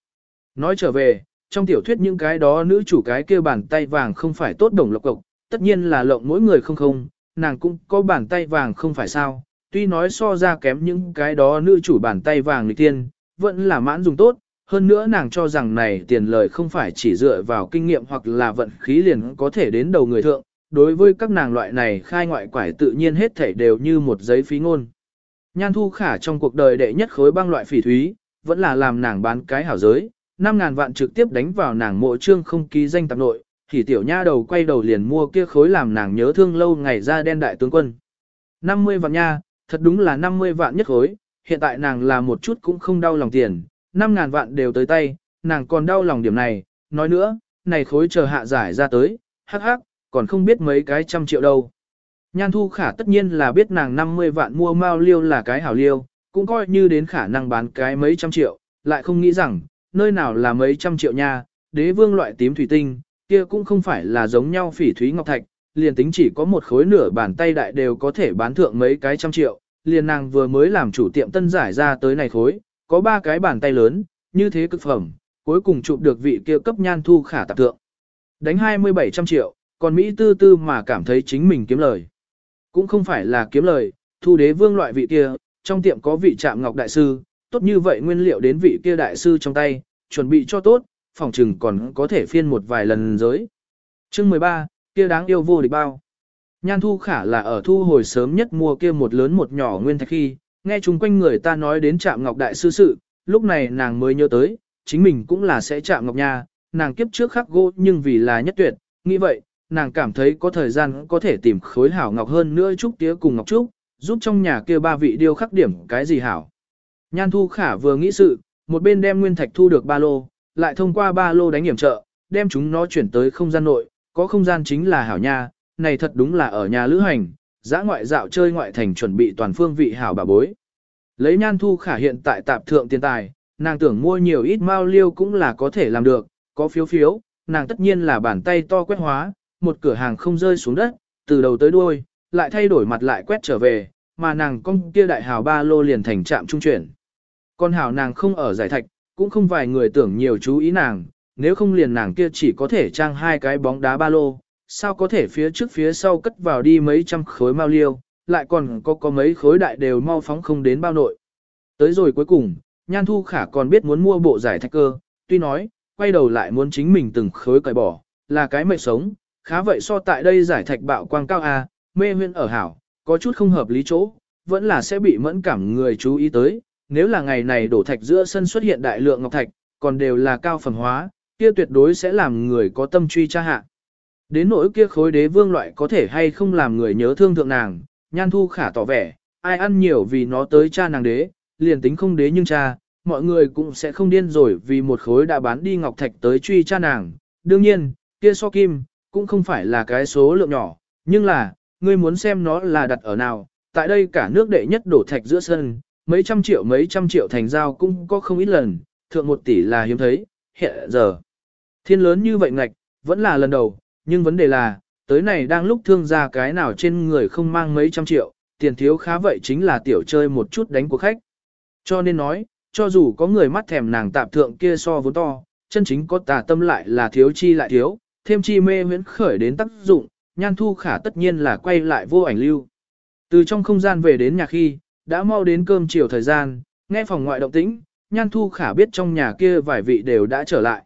A: Nói trở về, trong tiểu thuyết những cái đó nữ chủ cái kia bàn tay vàng không phải tốt đồng lộc cộc, tất nhiên là lộng mỗi người không không, nàng cũng có bàn tay vàng không phải sao, tuy nói so ra kém những cái đó nữ chủ bàn tay vàng lịch tiên, vẫn là mãn dùng tốt, hơn nữa nàng cho rằng này tiền lời không phải chỉ dựa vào kinh nghiệm hoặc là vận khí liền có thể đến đầu người thượng, đối với các nàng loại này khai ngoại quải tự nhiên hết thảy đều như một giấy phí ngôn. Nhan thu khả trong cuộc đời đệ nhất khối băng loại phỉ thúy, vẫn là làm nàng bán cái hảo giới, 5.000 vạn trực tiếp đánh vào nàng mộ trương không ký danh tạp nội, thì tiểu nha đầu quay đầu liền mua kia khối làm nàng nhớ thương lâu ngày ra đen đại tướng quân. 50 vạn nha, thật đúng là 50 vạn nhất khối, hiện tại nàng là một chút cũng không đau lòng tiền, 5.000 vạn đều tới tay, nàng còn đau lòng điểm này, nói nữa, này khối chờ hạ giải ra tới, hắc hắc, còn không biết mấy cái trăm triệu đâu. Nhan thu khả tất nhiên là biết nàng 50 vạn mua mao liêu là cái hảo liêu, cũng coi như đến khả năng bán cái mấy trăm triệu, lại không nghĩ rằng, nơi nào là mấy trăm triệu nha, đế vương loại tím thủy tinh, kia cũng không phải là giống nhau phỉ thúy ngọc thạch, liền tính chỉ có một khối nửa bàn tay đại đều có thể bán thượng mấy cái trăm triệu, liền nàng vừa mới làm chủ tiệm tân giải ra tới này khối, có ba cái bàn tay lớn, như thế cực phẩm, cuối cùng chụp được vị kia cấp nhan thu khả tạp tượng Đánh 27 trăm triệu, còn Mỹ tư tư mà cảm thấy chính mình kiếm lời. Cũng không phải là kiếm lời, thu đế vương loại vị kia, trong tiệm có vị trạm ngọc đại sư, tốt như vậy nguyên liệu đến vị kia đại sư trong tay, chuẩn bị cho tốt, phòng trừng còn có thể phiên một vài lần giới. Chương 13, kia đáng yêu vô địch bao. Nhan thu khả là ở thu hồi sớm nhất mua kia một lớn một nhỏ nguyên thạch khi, nghe chung quanh người ta nói đến trạm ngọc đại sư sự, lúc này nàng mới nhớ tới, chính mình cũng là sẽ chạm ngọc nha, nàng kiếp trước khắc gỗ nhưng vì là nhất tuyệt, nghĩ vậy, nàng cảm thấy có thời gian có thể tìm khối hảo ngọc hơn nữa trúc tía cùng ngọc trúc, giúp trong nhà kia ba vị điêu khắc điểm cái gì hảo. Nhan thu khả vừa nghĩ sự, một bên đem nguyên thạch thu được ba lô, lại thông qua ba lô đánh hiểm trợ, đem chúng nó chuyển tới không gian nội, có không gian chính là hảo nha, này thật đúng là ở nhà lữ hành, giã ngoại dạo chơi ngoại thành chuẩn bị toàn phương vị hảo bà bối. Lấy nhan thu khả hiện tại tạp thượng tiền tài, nàng tưởng mua nhiều ít mao liêu cũng là có thể làm được, có phiếu phiếu, nàng tất nhiên là bàn tay to quét hóa, một cửa hàng không rơi xuống đất, từ đầu tới đuôi, lại thay đổi mặt lại quét trở về, mà nàng con kia đại hào ba lô liền thành trạm trung chuyển. Con hào nàng không ở giải thạch, cũng không vài người tưởng nhiều chú ý nàng, nếu không liền nàng kia chỉ có thể trang hai cái bóng đá ba lô, sao có thể phía trước phía sau cất vào đi mấy trăm khối mao liêu, lại còn có có mấy khối đại đều mau phóng không đến bao nội. Tới rồi cuối cùng, Nhan Thu Khả còn biết muốn mua bộ giải thạch cơ, tuy nói, quay đầu lại muốn chính mình từng khối cởi bỏ, là cái mệnh sống, khá vậy so tại đây giải thạch bạo quang cao A, mê huyên ở hảo, có chút không hợp lý chỗ, vẫn là sẽ bị mẫn cảm người chú ý tới, nếu là ngày này đổ thạch giữa sân xuất hiện đại lượng ngọc thạch, còn đều là cao phẩm hóa, kia tuyệt đối sẽ làm người có tâm truy tra hạ. Đến nỗi kia khối đế vương loại có thể hay không làm người nhớ thương thượng nàng, nhan thu khả tỏ vẻ, ai ăn nhiều vì nó tới cha nàng đế, liền tính không đế nhưng cha, mọi người cũng sẽ không điên rồi vì một khối đã bán đi ngọc thạch tới truy cha nàng. Đương nhiên, kia so kim, cũng không phải là cái số lượng nhỏ, nhưng là, ngươi muốn xem nó là đặt ở nào, tại đây cả nước đệ nhất đổ thạch giữa sân, mấy trăm triệu mấy trăm triệu thành giao cũng có không ít lần, thượng một tỷ là hiếm thấy, hiện giờ. Thiên lớn như vậy ngạch, vẫn là lần đầu, nhưng vấn đề là, tới này đang lúc thương gia cái nào trên người không mang mấy trăm triệu, tiền thiếu khá vậy chính là tiểu chơi một chút đánh của khách. Cho nên nói, cho dù có người mắt thèm nàng tạp thượng kia so vốn to, chân chính có tà tâm lại là thiếu chi lại thiếu, thêm chi mê huyễn khởi đến tác dụng, nhan thu khả tất nhiên là quay lại vô ảnh lưu. Từ trong không gian về đến nhà khi, đã mau đến cơm chiều thời gian, nghe phòng ngoại động tĩnh, nhan thu khả biết trong nhà kia vài vị đều đã trở lại.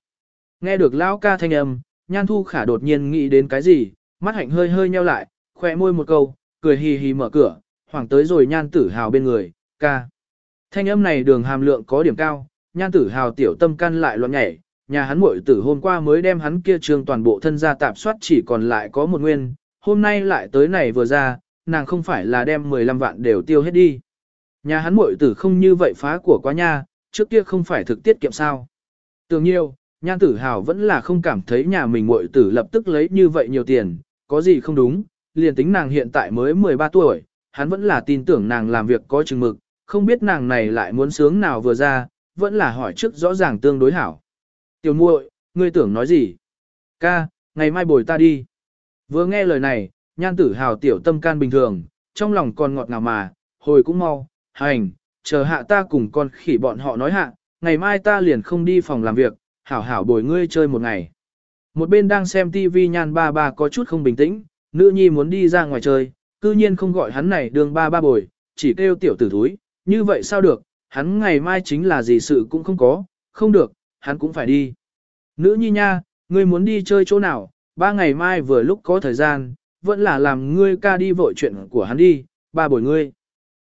A: Nghe được lão ca thanh âm, nhan thu khả đột nhiên nghĩ đến cái gì, mắt hạnh hơi hơi nheo lại, khỏe môi một câu, cười hì hì mở cửa, hoảng tới rồi nhan tử hào bên người, ca. Thanh âm này đường hàm lượng có điểm cao, nhan tử hào tiểu tâm căn lại loạn nhảy, nhà hắn muội tử hôm qua mới đem hắn kia trường toàn bộ thân gia tạp soát chỉ còn lại có một nguyên, hôm nay lại tới này vừa ra, nàng không phải là đem 15 vạn đều tiêu hết đi. Nhà hắn muội tử không như vậy phá của quá nha, trước kia không phải thực tiết kiệm sao. Tưởng nhiều, nhan tử hào vẫn là không cảm thấy nhà mình muội tử lập tức lấy như vậy nhiều tiền, có gì không đúng, liền tính nàng hiện tại mới 13 tuổi, hắn vẫn là tin tưởng nàng làm việc có chừng mực, không biết nàng này lại muốn sướng nào vừa ra, vẫn là hỏi trước rõ ràng tương đối hảo. Tiểu muội, ngươi tưởng nói gì? Ca, ngày mai bồi ta đi. Vừa nghe lời này, nhan tử hào tiểu tâm can bình thường, trong lòng còn ngọt ngào mà, hồi cũng mau, hành, chờ hạ ta cùng con khỉ bọn họ nói hạ, ngày mai ta liền không đi phòng làm việc, hảo hảo bồi ngươi chơi một ngày. Một bên đang xem TV nhan ba ba có chút không bình tĩnh, nữ nhi muốn đi ra ngoài chơi, cư nhiên không gọi hắn này đường ba ba bồi, chỉ kêu tiểu tử thúi, như vậy sao được, hắn ngày mai chính là gì sự cũng không có, không được, hắn cũng phải đi. Nữ nhi nha, ngươi muốn đi chơi chỗ nào, ba ngày mai vừa lúc có thời gian, vẫn là làm ngươi ca đi vội chuyện của hắn đi, ba bồi ngươi.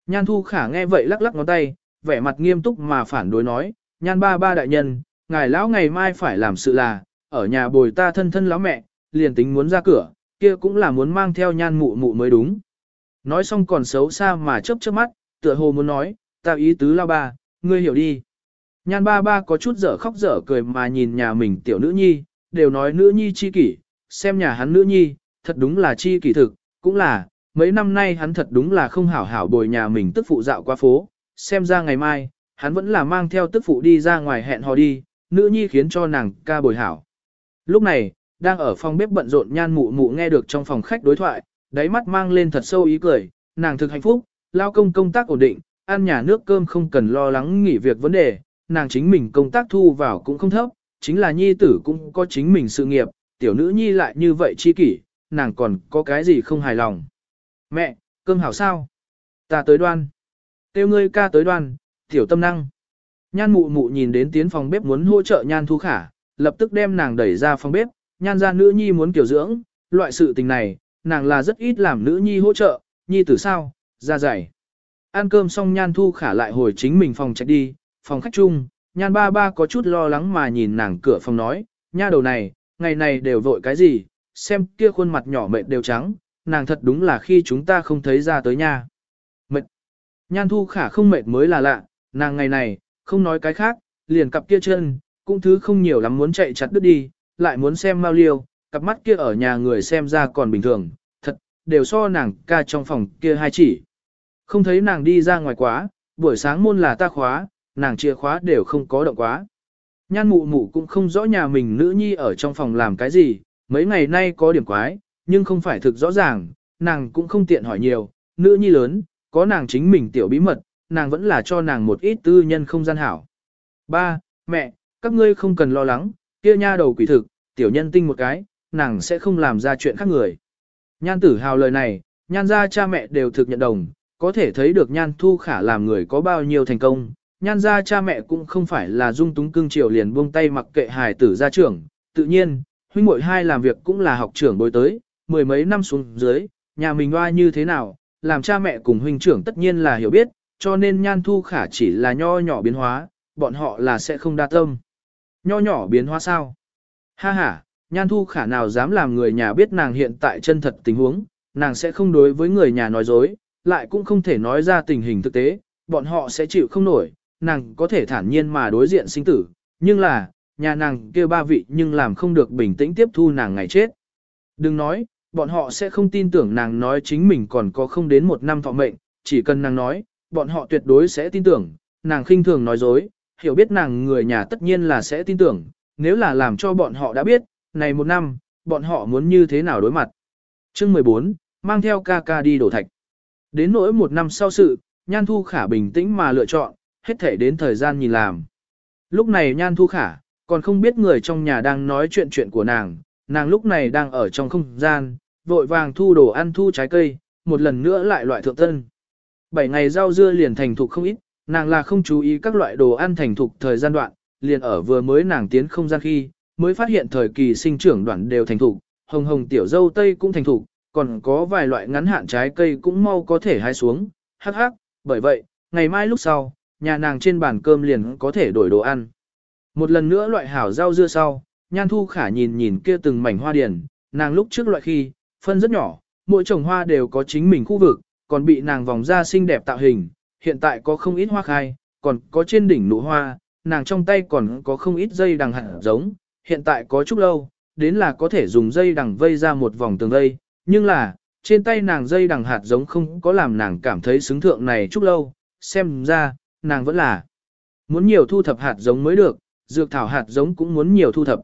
A: Nhan thu khả nghe vậy lắc lắc ngón tay, vẻ mặt nghiêm túc mà phản đối nói, nhan ba ba đại nhân, ngài lão ngày mai phải làm sự là, ở nhà bồi ta thân thân lão mẹ, liền tính muốn ra cửa, kia cũng là muốn mang theo nhan mụ mụ mới đúng. Nói xong còn xấu xa mà chớp chớp mắt, tựa hồ muốn nói, ta ý tứ lao ba, ngươi hiểu đi. Nhan ba ba có chút dở khóc dở cười mà nhìn nhà mình tiểu nữ nhi, đều nói nữ nhi chi kỷ, xem nhà hắn nữ nhi, thật đúng là chi kỷ thực, cũng là, mấy năm nay hắn thật đúng là không hảo hảo bồi nhà mình tức phụ dạo qua phố, xem ra ngày mai, hắn vẫn là mang theo tức phụ đi ra ngoài hẹn hò đi, nữ nhi khiến cho nàng ca bồi hảo. Lúc này, đang ở phòng bếp bận rộn nhan mụ mụ nghe được trong phòng khách đối thoại, đáy mắt mang lên thật sâu ý cười, nàng thực hạnh phúc, lao công công tác ổn định, ăn nhà nước cơm không cần lo lắng nghỉ việc vấn đề, nàng chính mình công tác thu vào cũng không thấp, chính là nhi tử cũng có chính mình sự nghiệp, tiểu nữ nhi lại như vậy chi kỷ, nàng còn có cái gì không hài lòng. Mẹ, cơm hảo sao? Ta tới đoan. Tiêu ngươi ca tới đoan, tiểu tâm năng. Nhan mụ mụ nhìn đến tiến phòng bếp muốn hỗ trợ nhan thu khả, lập tức đem nàng đẩy ra phòng bếp, nhan ra nữ nhi muốn kiểu dưỡng, loại sự tình này, nàng là rất ít làm nữ nhi hỗ trợ, nhi tử sao, ra dày. Ăn cơm xong nhan thu khả lại hồi chính mình phòng chạy đi, phòng khách chung, nhan ba ba có chút lo lắng mà nhìn nàng cửa phòng nói, nha đầu này, ngày này đều vội cái gì, xem kia khuôn mặt nhỏ mệt đều trắng, nàng thật đúng là khi chúng ta không thấy ra tới nha. Mệt. Nhan thu khả không mệt mới là lạ, nàng ngày này, không nói cái khác, liền cặp kia chân, cũng thứ không nhiều lắm muốn chạy chặt đứt đi, lại muốn xem mau liêu, cặp mắt kia ở nhà người xem ra còn bình thường, thật, đều so nàng ca trong phòng kia hai chỉ. Không thấy nàng đi ra ngoài quá, buổi sáng môn là ta khóa, nàng chìa khóa đều không có động quá. Nhan mụ mụ cũng không rõ nhà mình nữ nhi ở trong phòng làm cái gì, mấy ngày nay có điểm quái, nhưng không phải thực rõ ràng, nàng cũng không tiện hỏi nhiều, nữ nhi lớn, có nàng chính mình tiểu bí mật, nàng vẫn là cho nàng một ít tư nhân không gian hảo. Ba, mẹ, các ngươi không cần lo lắng, kia nha đầu quỷ thực, tiểu nhân tinh một cái, nàng sẽ không làm ra chuyện khác người. Nhan tử hào lời này, nhan ra cha mẹ đều thực nhận đồng, có thể thấy được nhan thu khả làm người có bao nhiêu thành công. Nhan ra cha mẹ cũng không phải là dung túng cưng chiều liền buông tay mặc kệ hài tử gia trưởng, tự nhiên, huynh muội hai làm việc cũng là học trưởng bối tới, mười mấy năm xuống dưới, nhà mình hoa như thế nào, làm cha mẹ cùng huynh trưởng tất nhiên là hiểu biết, cho nên nhan thu khả chỉ là nho nhỏ biến hóa, bọn họ là sẽ không đa tâm. Nho nhỏ biến hóa sao? Ha ha, nhan thu khả nào dám làm người nhà biết nàng hiện tại chân thật tình huống, nàng sẽ không đối với người nhà nói dối, lại cũng không thể nói ra tình hình thực tế, bọn họ sẽ chịu không nổi, nàng có thể thản nhiên mà đối diện sinh tử, nhưng là, nhà nàng kia ba vị nhưng làm không được bình tĩnh tiếp thu nàng ngày chết. Đừng nói, bọn họ sẽ không tin tưởng nàng nói chính mình còn có không đến một năm thọ mệnh, chỉ cần nàng nói, bọn họ tuyệt đối sẽ tin tưởng, nàng khinh thường nói dối, hiểu biết nàng người nhà tất nhiên là sẽ tin tưởng, nếu là làm cho bọn họ đã biết, này một năm, bọn họ muốn như thế nào đối mặt. Chương 14, mang theo ca ca đi đổ thạch. Đến nỗi một năm sau sự, Nhan Thu Khả bình tĩnh mà lựa chọn, hết thể đến thời gian nhìn làm. Lúc này Nhan Thu Khả, còn không biết người trong nhà đang nói chuyện chuyện của nàng, nàng lúc này đang ở trong không gian, vội vàng thu đồ ăn thu trái cây, một lần nữa lại loại thượng tân. Bảy ngày rau dưa liền thành thục không ít, nàng là không chú ý các loại đồ ăn thành thục thời gian đoạn, liền ở vừa mới nàng tiến không gian khi, mới phát hiện thời kỳ sinh trưởng đoạn đều thành thục, hồng hồng tiểu dâu tây cũng thành thục, còn có vài loại ngắn hạn trái cây cũng mau có thể hái xuống, hắc hắc, bởi vậy, ngày mai lúc sau, nhà nàng trên bàn cơm liền có thể đổi đồ ăn. Một lần nữa loại hảo rau dưa sau, nhan thu khả nhìn nhìn kia từng mảnh hoa điển, nàng lúc trước loại khi, phân rất nhỏ, mỗi trồng hoa đều có chính mình khu vực, còn bị nàng vòng ra xinh đẹp tạo hình, hiện tại có không ít hoa khai, còn có trên đỉnh nụ hoa, nàng trong tay còn có không ít dây đằng hạt giống, hiện tại có chút lâu, đến là có thể dùng dây đằng vây ra một vòng tường vây, nhưng là, trên tay nàng dây đằng hạt giống không có làm nàng cảm thấy xứng thượng này chút lâu, xem ra, nàng vẫn là muốn nhiều thu thập hạt giống mới được, dược thảo hạt giống cũng muốn nhiều thu thập.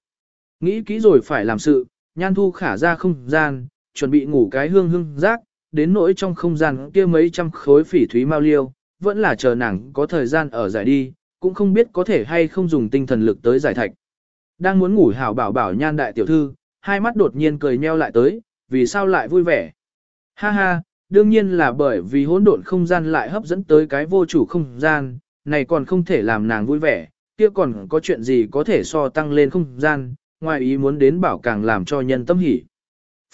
A: Nghĩ kỹ rồi phải làm sự, nhan thu khả ra không gian, chuẩn bị ngủ cái hương hương rác, đến nỗi trong không gian kia mấy trăm khối phỉ thúy mau liêu, vẫn là chờ nàng có thời gian ở giải đi, cũng không biết có thể hay không dùng tinh thần lực tới giải thạch. Đang muốn ngủ hảo bảo bảo nhan đại tiểu thư, hai mắt đột nhiên cười nheo lại tới, vì sao lại vui vẻ. Ha ha, đương nhiên là bởi vì hỗn độn không gian lại hấp dẫn tới cái vô chủ không gian, này còn không thể làm nàng vui vẻ, kia còn có chuyện gì có thể so tăng lên không gian, ngoài ý muốn đến bảo càng làm cho nhân tâm hỉ.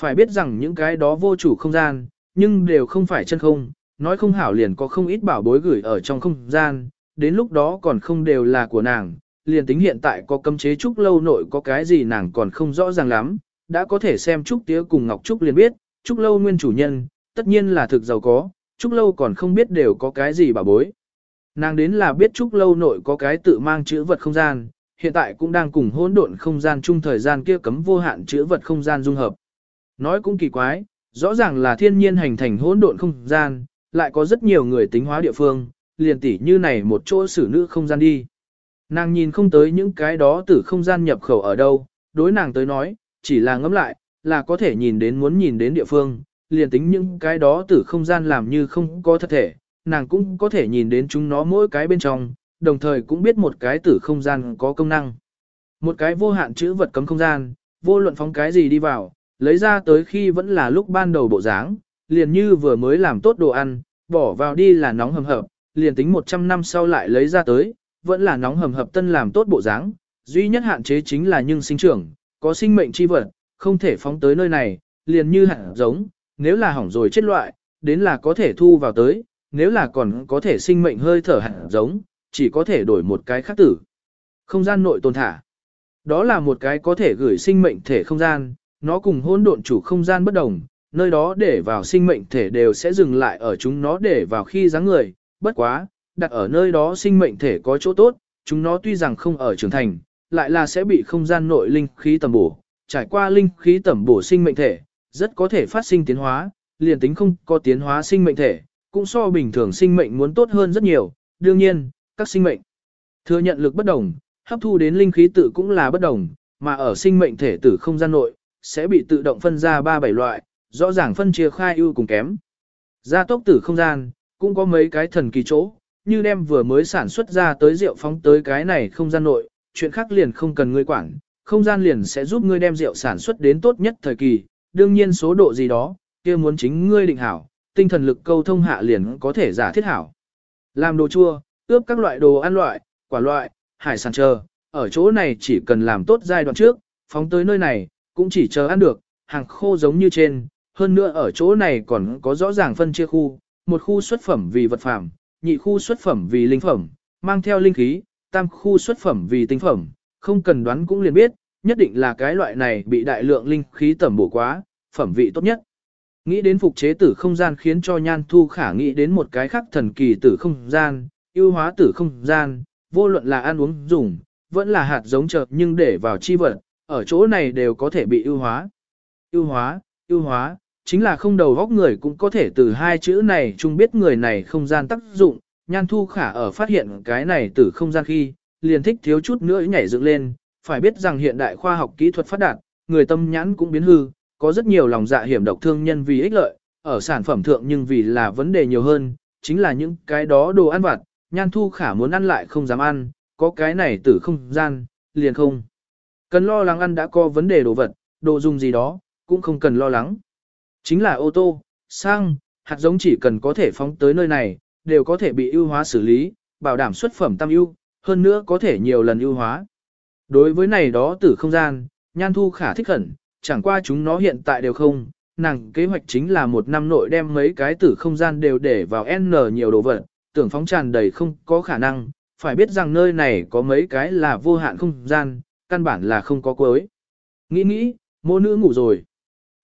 A: Phải biết rằng những cái đó vô chủ không gian, nhưng đều không phải chân không, nói không hảo liền có không ít bảo bối gửi ở trong không gian, đến lúc đó còn không đều là của nàng, liền tính hiện tại có cấm chế trúc lâu nội có cái gì nàng còn không rõ ràng lắm, đã có thể xem trúc tía cùng ngọc trúc liền biết, trúc lâu nguyên chủ nhân, tất nhiên là thực giàu có, trúc lâu còn không biết đều có cái gì bảo bối. Nàng đến là biết trúc lâu nội có cái tự mang chữ vật không gian, hiện tại cũng đang cùng hỗn độn không gian chung thời gian kia cấm vô hạn chữ vật không gian dung hợp. Nói cũng kỳ quái, rõ ràng là thiên nhiên hành thành hỗn độn không gian, lại có rất nhiều người tính hóa địa phương, liền tỉ như này một chỗ xử nữ không gian đi. Nàng nhìn không tới những cái đó từ không gian nhập khẩu ở đâu, đối nàng tới nói, chỉ là ngẫm lại, là có thể nhìn đến muốn nhìn đến địa phương, liền tính những cái đó từ không gian làm như không có thật thể, nàng cũng có thể nhìn đến chúng nó mỗi cái bên trong, đồng thời cũng biết một cái tử không gian có công năng. Một cái vô hạn chữ vật cấm không gian, vô luận phóng cái gì đi vào, lấy ra tới khi vẫn là lúc ban đầu bộ dáng, liền như vừa mới làm tốt đồ ăn, bỏ vào đi là nóng hầm hập, liền tính 100 năm sau lại lấy ra tới, vẫn là nóng hầm hập tân làm tốt bộ dáng, duy nhất hạn chế chính là nhưng sinh trưởng, có sinh mệnh chi vật, không thể phóng tới nơi này, liền như hạt giống, nếu là hỏng rồi chết loại, đến là có thể thu vào tới, nếu là còn có thể sinh mệnh hơi thở hạt giống, chỉ có thể đổi một cái khác tử. Không gian nội tồn thả. Đó là một cái có thể gửi sinh mệnh thể không gian, nó cùng hỗn độn chủ không gian bất đồng, nơi đó để vào sinh mệnh thể đều sẽ dừng lại ở chúng nó để vào khi dáng người, bất quá, đặt ở nơi đó sinh mệnh thể có chỗ tốt, chúng nó tuy rằng không ở trưởng thành, lại là sẽ bị không gian nội linh khí tầm bổ, trải qua linh khí tầm bổ sinh mệnh thể, rất có thể phát sinh tiến hóa, liền tính không có tiến hóa sinh mệnh thể, cũng so bình thường sinh mệnh muốn tốt hơn rất nhiều, đương nhiên, các sinh mệnh thừa nhận lực bất đồng, hấp thu đến linh khí tự cũng là bất đồng, mà ở sinh mệnh thể tử không gian nội, sẽ bị tự động phân ra ba bảy loại, rõ ràng phân chia khai ưu cùng kém. Gia tốc tử không gian, cũng có mấy cái thần kỳ chỗ, như đem vừa mới sản xuất ra tới rượu phóng tới cái này không gian nội, chuyện khác liền không cần ngươi quản, không gian liền sẽ giúp ngươi đem rượu sản xuất đến tốt nhất thời kỳ, đương nhiên số độ gì đó, kia muốn chính ngươi định hảo, tinh thần lực câu thông hạ liền có thể giả thiết hảo. Làm đồ chua, ướp các loại đồ ăn loại, quả loại, hải sản chờ, ở chỗ này chỉ cần làm tốt giai đoạn trước, phóng tới nơi này, cũng chỉ chờ ăn được, hàng khô giống như trên, hơn nữa ở chỗ này còn có rõ ràng phân chia khu, một khu xuất phẩm vì vật phẩm, nhị khu xuất phẩm vì linh phẩm, mang theo linh khí, tam khu xuất phẩm vì tinh phẩm, không cần đoán cũng liền biết, nhất định là cái loại này bị đại lượng linh khí tẩm bổ quá, phẩm vị tốt nhất. Nghĩ đến phục chế tử không gian khiến cho Nhan Thu Khả nghĩ đến một cái khác thần kỳ tử không gian, ưu hóa tử không gian, vô luận là ăn uống dùng, vẫn là hạt giống chợt nhưng để vào chi vật, ở chỗ này đều có thể bị ưu hóa. Ưu hóa, ưu hóa, chính là không đầu góc người cũng có thể từ hai chữ này chung biết người này không gian tác dụng, nhan thu khả ở phát hiện cái này từ không gian khi, liền thích thiếu chút nữa nhảy dựng lên, phải biết rằng hiện đại khoa học kỹ thuật phát đạt, người tâm nhãn cũng biến hư, có rất nhiều lòng dạ hiểm độc thương nhân vì ích lợi, ở sản phẩm thượng nhưng vì là vấn đề nhiều hơn, chính là những cái đó đồ ăn vặt, nhan thu khả muốn ăn lại không dám ăn, có cái này từ không gian, liền không. Cần lo lắng ăn đã có vấn đề đồ vật, đồ dùng gì đó, cũng không cần lo lắng. Chính là ô tô, xăng, hạt giống chỉ cần có thể phóng tới nơi này, đều có thể bị ưu hóa xử lý, bảo đảm xuất phẩm tam ưu, hơn nữa có thể nhiều lần ưu hóa. Đối với này đó tử không gian, nhan thu khả thích khẩn, chẳng qua chúng nó hiện tại đều không, nàng kế hoạch chính là một năm nội đem mấy cái tử không gian đều để vào N nhiều đồ vật, tưởng phóng tràn đầy không có khả năng, phải biết rằng nơi này có mấy cái là vô hạn không gian, căn bản là không có cuối. Nghĩ nghĩ, mô nữ ngủ rồi.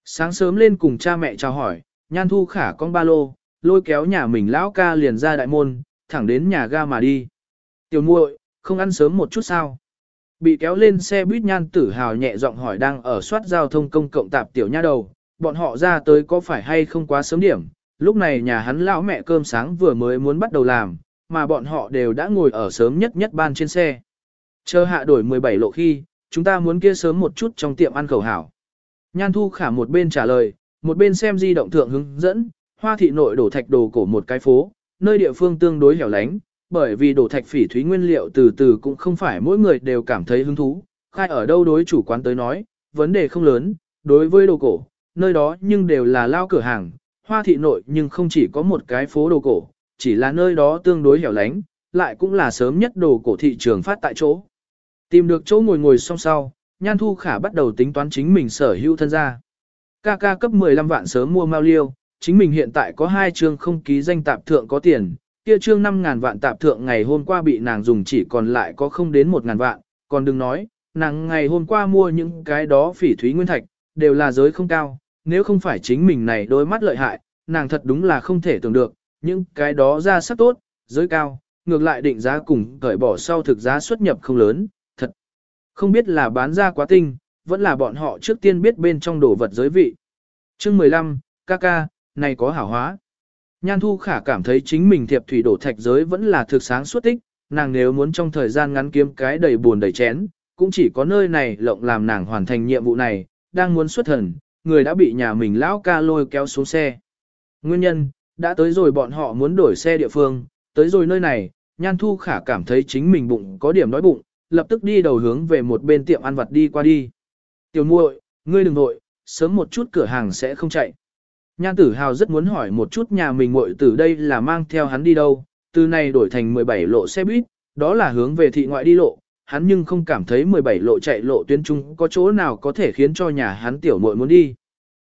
A: Sáng sớm lên cùng cha mẹ chào hỏi, nhan thu khả con ba lô, lôi kéo nhà mình lão ca liền ra đại môn, thẳng đến nhà ga mà đi. Tiểu muội, không ăn sớm một chút sao? Bị kéo lên xe buýt nhan tử hào nhẹ giọng hỏi đang ở soát giao thông công cộng tạp tiểu nha đầu, bọn họ ra tới có phải hay không quá sớm điểm, lúc này nhà hắn lão mẹ cơm sáng vừa mới muốn bắt đầu làm, mà bọn họ đều đã ngồi ở sớm nhất nhất ban trên xe. Chờ hạ đổi 17 lộ khi, chúng ta muốn kia sớm một chút trong tiệm ăn khẩu hảo. Nhan thu khả một bên trả lời, một bên xem di động thượng hướng dẫn, hoa thị nội đổ thạch đồ cổ một cái phố, nơi địa phương tương đối hẻo lánh, bởi vì đổ thạch phỉ thúy nguyên liệu từ từ cũng không phải mỗi người đều cảm thấy hứng thú, khai ở đâu đối chủ quán tới nói, vấn đề không lớn, đối với đồ cổ, nơi đó nhưng đều là lao cửa hàng, hoa thị nội nhưng không chỉ có một cái phố đồ cổ, chỉ là nơi đó tương đối hẻo lánh, lại cũng là sớm nhất đồ cổ thị trường phát tại chỗ. Tìm được chỗ ngồi ngồi song sau, Nhan Thu Khả bắt đầu tính toán chính mình sở hữu thân gia. Ca ca cấp 15 vạn sớm mua mao liêu, chính mình hiện tại có hai chương không ký danh tạp thượng có tiền, kia chương 5.000 vạn tạp thượng ngày hôm qua bị nàng dùng chỉ còn lại có không đến 1.000 vạn, còn đừng nói, nàng ngày hôm qua mua những cái đó phỉ thúy nguyên thạch, đều là giới không cao, nếu không phải chính mình này đôi mắt lợi hại, nàng thật đúng là không thể tưởng được, những cái đó ra sắc tốt, giới cao, ngược lại định giá cùng cởi bỏ sau thực giá xuất nhập không lớn. Không biết là bán ra quá tinh, vẫn là bọn họ trước tiên biết bên trong đồ vật giới vị. Chương 15, ca ca, này có hảo hóa. Nhan Thu Khả cảm thấy chính mình thiệp thủy đổ thạch giới vẫn là thực sáng suốt tích, nàng nếu muốn trong thời gian ngắn kiếm cái đầy buồn đầy chén, cũng chỉ có nơi này lộng làm nàng hoàn thành nhiệm vụ này, đang muốn xuất thần, người đã bị nhà mình lão ca lôi kéo xuống xe. Nguyên nhân, đã tới rồi bọn họ muốn đổi xe địa phương, tới rồi nơi này, Nhan Thu Khả cảm thấy chính mình bụng có điểm đói bụng, lập tức đi đầu hướng về một bên tiệm ăn vặt đi qua đi. Tiểu muội, ngươi đừng nội, sớm một chút cửa hàng sẽ không chạy. Nhan tử hào rất muốn hỏi một chút nhà mình muội tử đây là mang theo hắn đi đâu, từ này đổi thành 17 lộ xe buýt, đó là hướng về thị ngoại đi lộ, hắn nhưng không cảm thấy 17 lộ chạy lộ tuyến trung có chỗ nào có thể khiến cho nhà hắn tiểu muội muốn đi.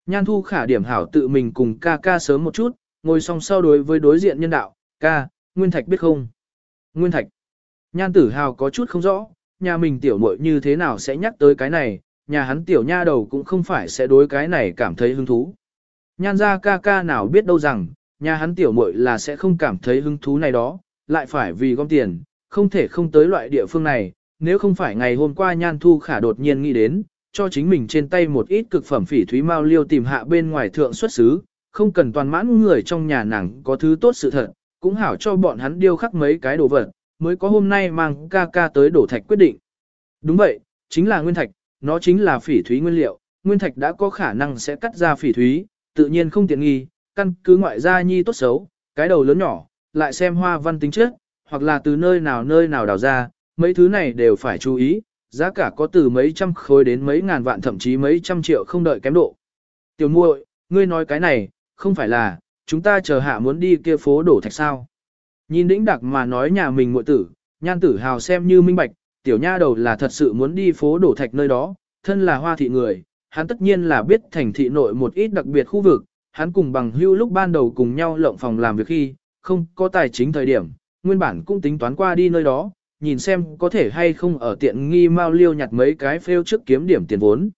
A: Nhan thu khả điểm hảo tự mình cùng ca ca sớm một chút, ngồi song sau đối với đối diện nhân đạo, ca, Nguyên Thạch biết không? Nguyên Thạch. Nhan tử hào có chút không rõ, nhà mình tiểu muội như thế nào sẽ nhắc tới cái này, nhà hắn tiểu nha đầu cũng không phải sẽ đối cái này cảm thấy hứng thú. Nhan ra ca ca nào biết đâu rằng, nhà hắn tiểu muội là sẽ không cảm thấy hứng thú này đó, lại phải vì gom tiền, không thể không tới loại địa phương này, nếu không phải ngày hôm qua Nhan Thu Khả đột nhiên nghĩ đến, cho chính mình trên tay một ít cực phẩm phỉ thúy mao liêu tìm hạ bên ngoài thượng xuất xứ, không cần toàn mãn người trong nhà nàng có thứ tốt sự thật, cũng hảo cho bọn hắn điêu khắc mấy cái đồ vật, mới có hôm nay mang ca ca tới đổ thạch quyết định. Đúng vậy, chính là nguyên thạch, nó chính là phỉ thúy nguyên liệu, nguyên thạch đã có khả năng sẽ cắt ra phỉ thúy, tự nhiên không tiện nghi, căn cứ ngoại gia nhi tốt xấu, cái đầu lớn nhỏ, lại xem hoa văn tính chất, hoặc là từ nơi nào nơi nào đào ra, mấy thứ này đều phải chú ý, giá cả có từ mấy trăm khối đến mấy ngàn vạn thậm chí mấy trăm triệu không đợi kém độ. Tiểu muội, ngươi nói cái này, không phải là, chúng ta chờ hạ muốn đi kia phố đổ thạch sao. Nhìn đĩnh đặc mà nói nhà mình muội tử, nhan tử hào xem như minh bạch, tiểu nha đầu là thật sự muốn đi phố đổ thạch nơi đó, thân là hoa thị người, hắn tất nhiên là biết thành thị nội một ít đặc biệt khu vực, hắn cùng bằng hưu lúc ban đầu cùng nhau lộng phòng làm việc khi, không có tài chính thời điểm, nguyên bản cũng tính toán qua đi nơi đó, nhìn xem có thể hay không ở tiện nghi mau liêu nhặt mấy cái phêu trước kiếm điểm tiền vốn.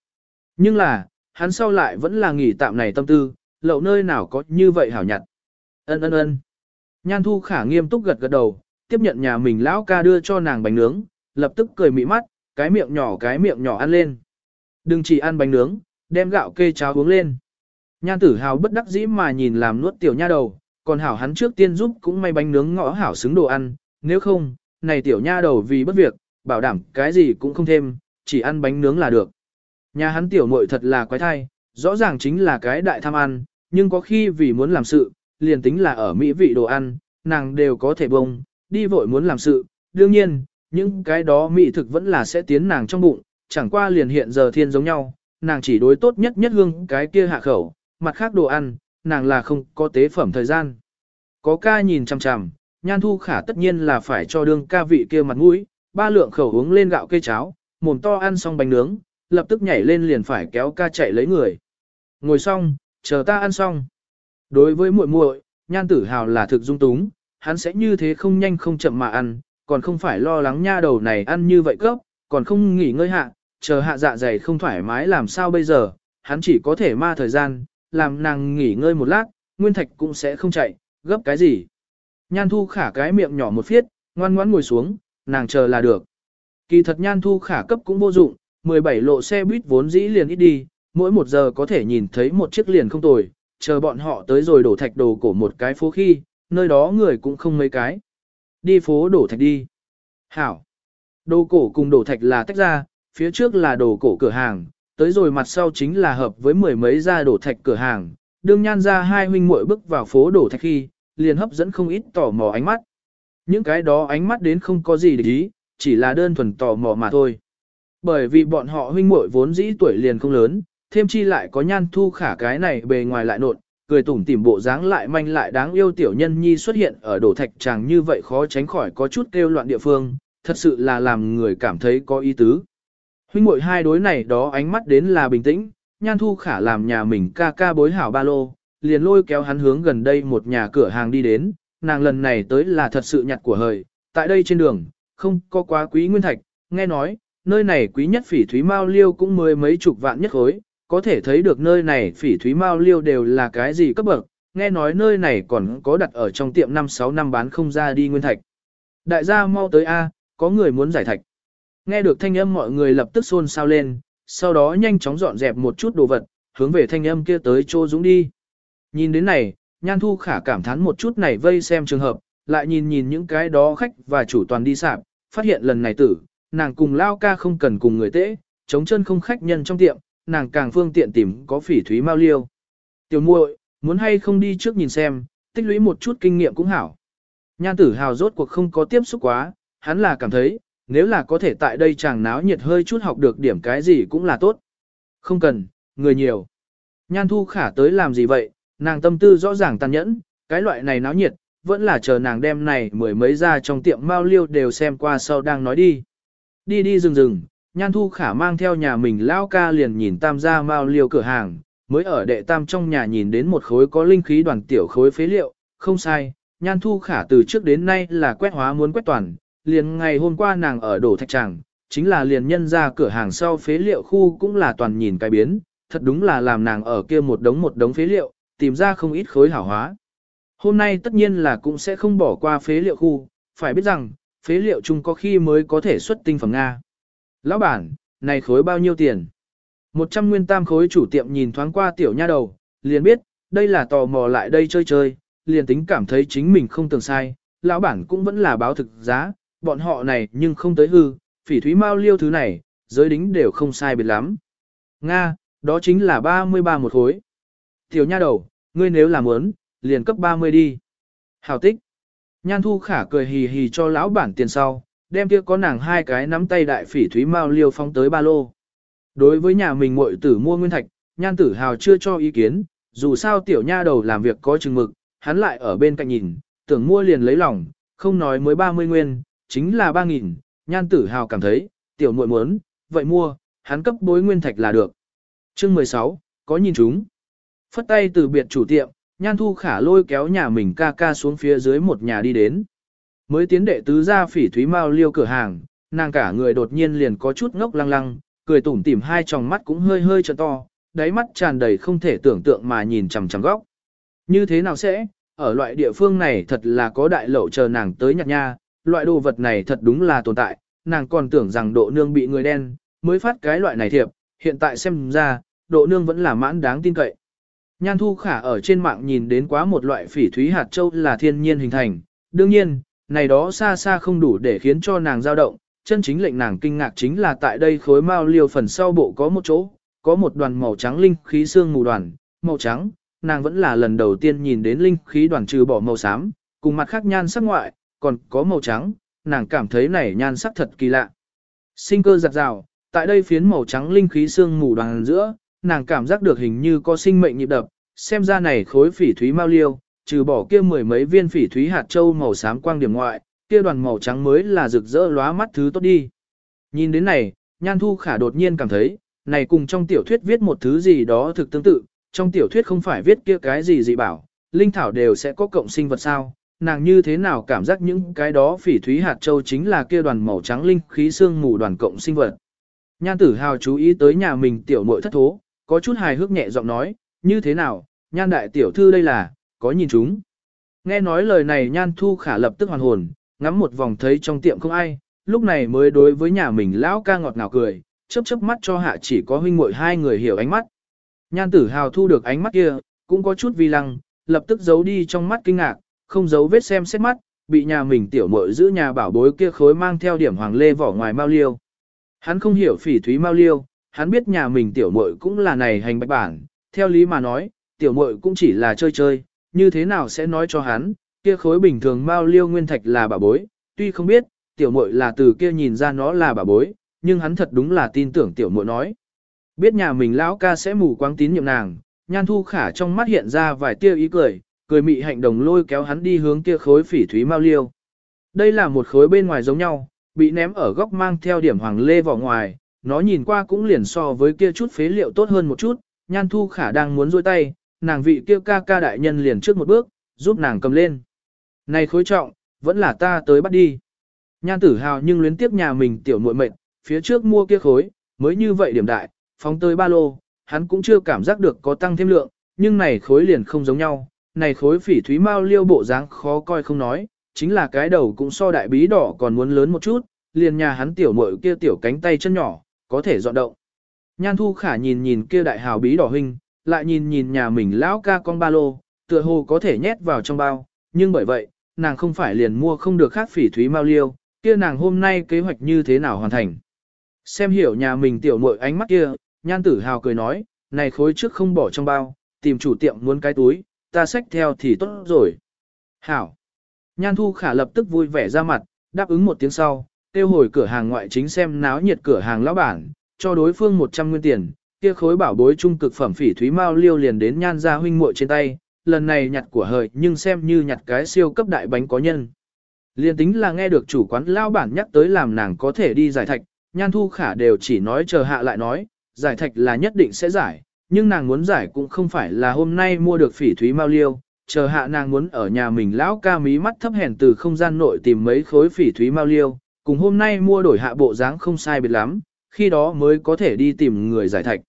A: Nhưng là, hắn sau lại vẫn là nghỉ tạm này tâm tư, lậu nơi nào có như vậy hảo nhặt. Ân ân ân. Nhan thu khả nghiêm túc gật gật đầu, tiếp nhận nhà mình lão ca đưa cho nàng bánh nướng, lập tức cười mị mắt, cái miệng nhỏ cái miệng nhỏ ăn lên. Đừng chỉ ăn bánh nướng, đem gạo kê cháo uống lên. Nhan tử hào bất đắc dĩ mà nhìn làm nuốt tiểu nha đầu, còn hảo hắn trước tiên giúp cũng may bánh nướng ngõ hảo xứng đồ ăn, nếu không, này tiểu nha đầu vì bất việc, bảo đảm cái gì cũng không thêm, chỉ ăn bánh nướng là được. Nhà hắn tiểu muội thật là quái thai, rõ ràng chính là cái đại tham ăn, nhưng có khi vì muốn làm sự, liền tính là ở mỹ vị đồ ăn, nàng đều có thể bông, đi vội muốn làm sự, đương nhiên, những cái đó mỹ thực vẫn là sẽ tiến nàng trong bụng, chẳng qua liền hiện giờ thiên giống nhau, nàng chỉ đối tốt nhất nhất hương cái kia hạ khẩu, mặt khác đồ ăn, nàng là không có tế phẩm thời gian. Có ca nhìn chằm chằm, nhan thu khả tất nhiên là phải cho đương ca vị kia mặt mũi, ba lượng khẩu uống lên gạo cây cháo, mồm to ăn xong bánh nướng, lập tức nhảy lên liền phải kéo ca chạy lấy người. Ngồi xong, chờ ta ăn xong. Đối với muội muội, nhan tử hào là thực dung túng, hắn sẽ như thế không nhanh không chậm mà ăn, còn không phải lo lắng nha đầu này ăn như vậy cấp, còn không nghỉ ngơi hạ, chờ hạ dạ dày không thoải mái làm sao bây giờ, hắn chỉ có thể ma thời gian, làm nàng nghỉ ngơi một lát, nguyên thạch cũng sẽ không chạy, gấp cái gì. Nhan thu khả cái miệng nhỏ một phiết, ngoan ngoãn ngồi xuống, nàng chờ là được. Kỳ thật nhan thu khả cấp cũng vô dụng, 17 lộ xe buýt vốn dĩ liền ít đi, mỗi một giờ có thể nhìn thấy một chiếc liền không tồi, chờ bọn họ tới rồi đổ thạch đồ cổ một cái phố khi, nơi đó người cũng không mấy cái. Đi phố đổ thạch đi. Hảo. Đồ cổ cùng đổ thạch là tách ra, phía trước là đồ cổ cửa hàng, tới rồi mặt sau chính là hợp với mười mấy gia đổ thạch cửa hàng. Đương nhan ra hai huynh muội bước vào phố đổ thạch khi, liền hấp dẫn không ít tò mò ánh mắt. Những cái đó ánh mắt đến không có gì để ý, chỉ là đơn thuần tò mò mà thôi. Bởi vì bọn họ huynh muội vốn dĩ tuổi liền không lớn, thêm chi lại có nhan thu khả cái này bề ngoài lại nộn, cười tủm tỉm bộ dáng lại manh lại đáng yêu tiểu nhân nhi xuất hiện ở đổ thạch chàng như vậy khó tránh khỏi có chút kêu loạn địa phương, thật sự là làm người cảm thấy có ý tứ. Huynh muội hai đối này đó ánh mắt đến là bình tĩnh, nhan thu khả làm nhà mình ca ca bối hảo ba lô, liền lôi kéo hắn hướng gần đây một nhà cửa hàng đi đến, nàng lần này tới là thật sự nhặt của hời, tại đây trên đường, không có quá quý nguyên thạch, nghe nói, nơi này quý nhất phỉ thúy mao liêu cũng mười mấy chục vạn nhất khối, có thể thấy được nơi này phỉ thúy mao liêu đều là cái gì cấp bậc, nghe nói nơi này còn có đặt ở trong tiệm 5-6 năm bán không ra đi nguyên thạch. Đại gia mau tới A, có người muốn giải thạch. Nghe được thanh âm mọi người lập tức xôn xao lên, sau đó nhanh chóng dọn dẹp một chút đồ vật, hướng về thanh âm kia tới chỗ dũng đi. Nhìn đến này, Nhan Thu Khả cảm thán một chút này vây xem trường hợp, lại nhìn nhìn những cái đó khách và chủ toàn đi sạp, phát hiện lần này tử, nàng cùng lao ca không cần cùng người tễ, chống chân không khách nhân trong tiệm, nàng càng phương tiện tìm có phỉ thúy mau liêu. Tiểu muội, muốn hay không đi trước nhìn xem, tích lũy một chút kinh nghiệm cũng hảo. Nhan tử hào rốt cuộc không có tiếp xúc quá, hắn là cảm thấy, nếu là có thể tại đây chàng náo nhiệt hơi chút học được điểm cái gì cũng là tốt. Không cần, người nhiều. Nhan thu khả tới làm gì vậy, nàng tâm tư rõ ràng tàn nhẫn, cái loại này náo nhiệt, vẫn là chờ nàng đem này mười mấy ra trong tiệm mao liêu đều xem qua sau đang nói đi. Đi đi rừng rừng, nhan thu khả mang theo nhà mình lao ca liền nhìn tam gia mao liêu cửa hàng, mới ở đệ tam trong nhà nhìn đến một khối có linh khí đoàn tiểu khối phế liệu, không sai, nhan thu khả từ trước đến nay là quét hóa muốn quét toàn, liền ngày hôm qua nàng ở đổ thạch tràng, chính là liền nhân ra cửa hàng sau phế liệu khu cũng là toàn nhìn cái biến, thật đúng là làm nàng ở kia một đống một đống phế liệu, tìm ra không ít khối hảo hóa. Hôm nay tất nhiên là cũng sẽ không bỏ qua phế liệu khu, phải biết rằng, phế liệu chung có khi mới có thể xuất tinh phẩm Nga. Lão bản, này khối bao nhiêu tiền? 100 nguyên tam khối chủ tiệm nhìn thoáng qua tiểu nha đầu, liền biết, đây là tò mò lại đây chơi chơi, liền tính cảm thấy chính mình không tưởng sai, lão bản cũng vẫn là báo thực giá, bọn họ này nhưng không tới hư, phỉ thúy mau liêu thứ này, giới đính đều không sai biệt lắm. Nga, đó chính là 33 một khối. Tiểu nha đầu, ngươi nếu làm muốn, liền cấp 30 đi. Hào tích. Nhan thu khả cười hì hì cho lão bản tiền sau, đem kia có nàng hai cái nắm tay đại phỉ thúy mau liêu phong tới ba lô. Đối với nhà mình muội tử mua nguyên thạch, nhan tử hào chưa cho ý kiến, dù sao tiểu nha đầu làm việc có chừng mực, hắn lại ở bên cạnh nhìn, tưởng mua liền lấy lòng, không nói mới 30 nguyên, chính là 3.000, nhan tử hào cảm thấy, tiểu muội muốn, vậy mua, hắn cấp bối nguyên thạch là được. Chương 16, có nhìn chúng. Phất tay từ biệt chủ tiệm, nhan thu khả lôi kéo nhà mình ca ca xuống phía dưới một nhà đi đến. Mới tiến đệ tứ ra phỉ thúy mao liêu cửa hàng, nàng cả người đột nhiên liền có chút ngốc lăng lăng, cười tủm tỉm hai tròng mắt cũng hơi hơi trợ to, đáy mắt tràn đầy không thể tưởng tượng mà nhìn chằm chằm góc. Như thế nào sẽ, ở loại địa phương này thật là có đại lậu chờ nàng tới nhặt nha, loại đồ vật này thật đúng là tồn tại, nàng còn tưởng rằng độ nương bị người đen, mới phát cái loại này thiệp, hiện tại xem ra, độ nương vẫn là mãn đáng tin cậy. Nhan Thu Khả ở trên mạng nhìn đến quá một loại phỉ thúy hạt châu là thiên nhiên hình thành, đương nhiên, này đó xa xa không đủ để khiến cho nàng dao động, chân chính lệnh nàng kinh ngạc chính là tại đây khối mao liều phần sau bộ có một chỗ, có một đoàn màu trắng linh khí xương mù đoàn, màu trắng, nàng vẫn là lần đầu tiên nhìn đến linh khí đoàn trừ bỏ màu xám, cùng mặt khác nhan sắc ngoại, còn có màu trắng, nàng cảm thấy này nhan sắc thật kỳ lạ. Sinh cơ giặt rào, tại đây phiến màu trắng linh khí xương mù đoàn giữa, nàng cảm giác được hình như có sinh mệnh nhịp đập, xem ra này khối phỉ thúy mau liêu, trừ bỏ kia mười mấy viên phỉ thúy hạt châu màu xám quang điểm ngoại, kia đoàn màu trắng mới là rực rỡ lóa mắt thứ tốt đi. Nhìn đến này, Nhan Thu Khả đột nhiên cảm thấy, này cùng trong tiểu thuyết viết một thứ gì đó thực tương tự, trong tiểu thuyết không phải viết kia cái gì dị bảo, linh thảo đều sẽ có cộng sinh vật sao, nàng như thế nào cảm giác những cái đó phỉ thúy hạt châu chính là kia đoàn màu trắng linh khí xương mù đoàn cộng sinh vật. Nhan tử hào chú ý tới nhà mình tiểu muội thất thố, có chút hài hước nhẹ giọng nói, như thế nào, nhan đại tiểu thư đây là, có nhìn chúng. Nghe nói lời này nhan thu khả lập tức hoàn hồn, ngắm một vòng thấy trong tiệm không ai, lúc này mới đối với nhà mình lão ca ngọt ngào cười, chớp chớp mắt cho hạ chỉ có huynh muội hai người hiểu ánh mắt. Nhan tử hào thu được ánh mắt kia, cũng có chút vi lăng, lập tức giấu đi trong mắt kinh ngạc, không giấu vết xem xét mắt, bị nhà mình tiểu muội giữ nhà bảo bối kia khối mang theo điểm hoàng lê vỏ ngoài mao liêu. Hắn không hiểu phỉ thúy mao liêu, hắn biết nhà mình tiểu muội cũng là này hành bạch bản, theo lý mà nói, tiểu muội cũng chỉ là chơi chơi, như thế nào sẽ nói cho hắn, kia khối bình thường mao liêu nguyên thạch là bà bối, tuy không biết, tiểu muội là từ kia nhìn ra nó là bà bối, nhưng hắn thật đúng là tin tưởng tiểu muội nói. Biết nhà mình lão ca sẽ mù quáng tín nhiệm nàng, Nhan thu khả trong mắt hiện ra vài tia ý cười, cười mị hạnh đồng lôi kéo hắn đi hướng kia khối phỉ thúy mao liêu. Đây là một khối bên ngoài giống nhau, bị ném ở góc mang theo điểm hoàng lê vào ngoài, nó nhìn qua cũng liền so với kia chút phế liệu tốt hơn một chút, nhan thu khả đang muốn rôi tay, nàng vị kia ca ca đại nhân liền trước một bước, giúp nàng cầm lên. Này khối trọng, vẫn là ta tới bắt đi. Nhan tử hào nhưng luyến tiếp nhà mình tiểu muội mệnh, phía trước mua kia khối, mới như vậy điểm đại, phóng tới ba lô, hắn cũng chưa cảm giác được có tăng thêm lượng, nhưng này khối liền không giống nhau, này khối phỉ thúy mao liêu bộ dáng khó coi không nói, chính là cái đầu cũng so đại bí đỏ còn muốn lớn một chút, liền nhà hắn tiểu muội kia tiểu cánh tay chân nhỏ, có thể dọn động. Nhan thu khả nhìn nhìn kia đại hào bí đỏ hình lại nhìn nhìn nhà mình lão ca con ba lô, tựa hồ có thể nhét vào trong bao, nhưng bởi vậy, nàng không phải liền mua không được khác phỉ thúy mau liêu, kia nàng hôm nay kế hoạch như thế nào hoàn thành. Xem hiểu nhà mình tiểu muội ánh mắt kia, nhan tử hào cười nói, này khối trước không bỏ trong bao, tìm chủ tiệm muốn cái túi, ta xách theo thì tốt rồi. Hảo. Nhan thu khả lập tức vui vẻ ra mặt, đáp ứng một tiếng sau, tiêu hồi cửa hàng ngoại chính xem náo nhiệt cửa hàng lão bản, cho đối phương 100 nguyên tiền, kia khối bảo bối trung cực phẩm phỉ thúy mao liêu liền đến nhan gia huynh muội trên tay, lần này nhặt của hời nhưng xem như nhặt cái siêu cấp đại bánh có nhân. Liên tính là nghe được chủ quán lao bản nhắc tới làm nàng có thể đi giải thạch, nhan thu khả đều chỉ nói chờ hạ lại nói, giải thạch là nhất định sẽ giải, nhưng nàng muốn giải cũng không phải là hôm nay mua được phỉ thúy mao liêu, chờ hạ nàng muốn ở nhà mình lão ca mí mắt thấp hèn từ không gian nội tìm mấy khối phỉ thúy mao liêu, cùng hôm nay mua đổi hạ bộ dáng không sai biệt lắm, khi đó mới có thể đi tìm người giải thạch.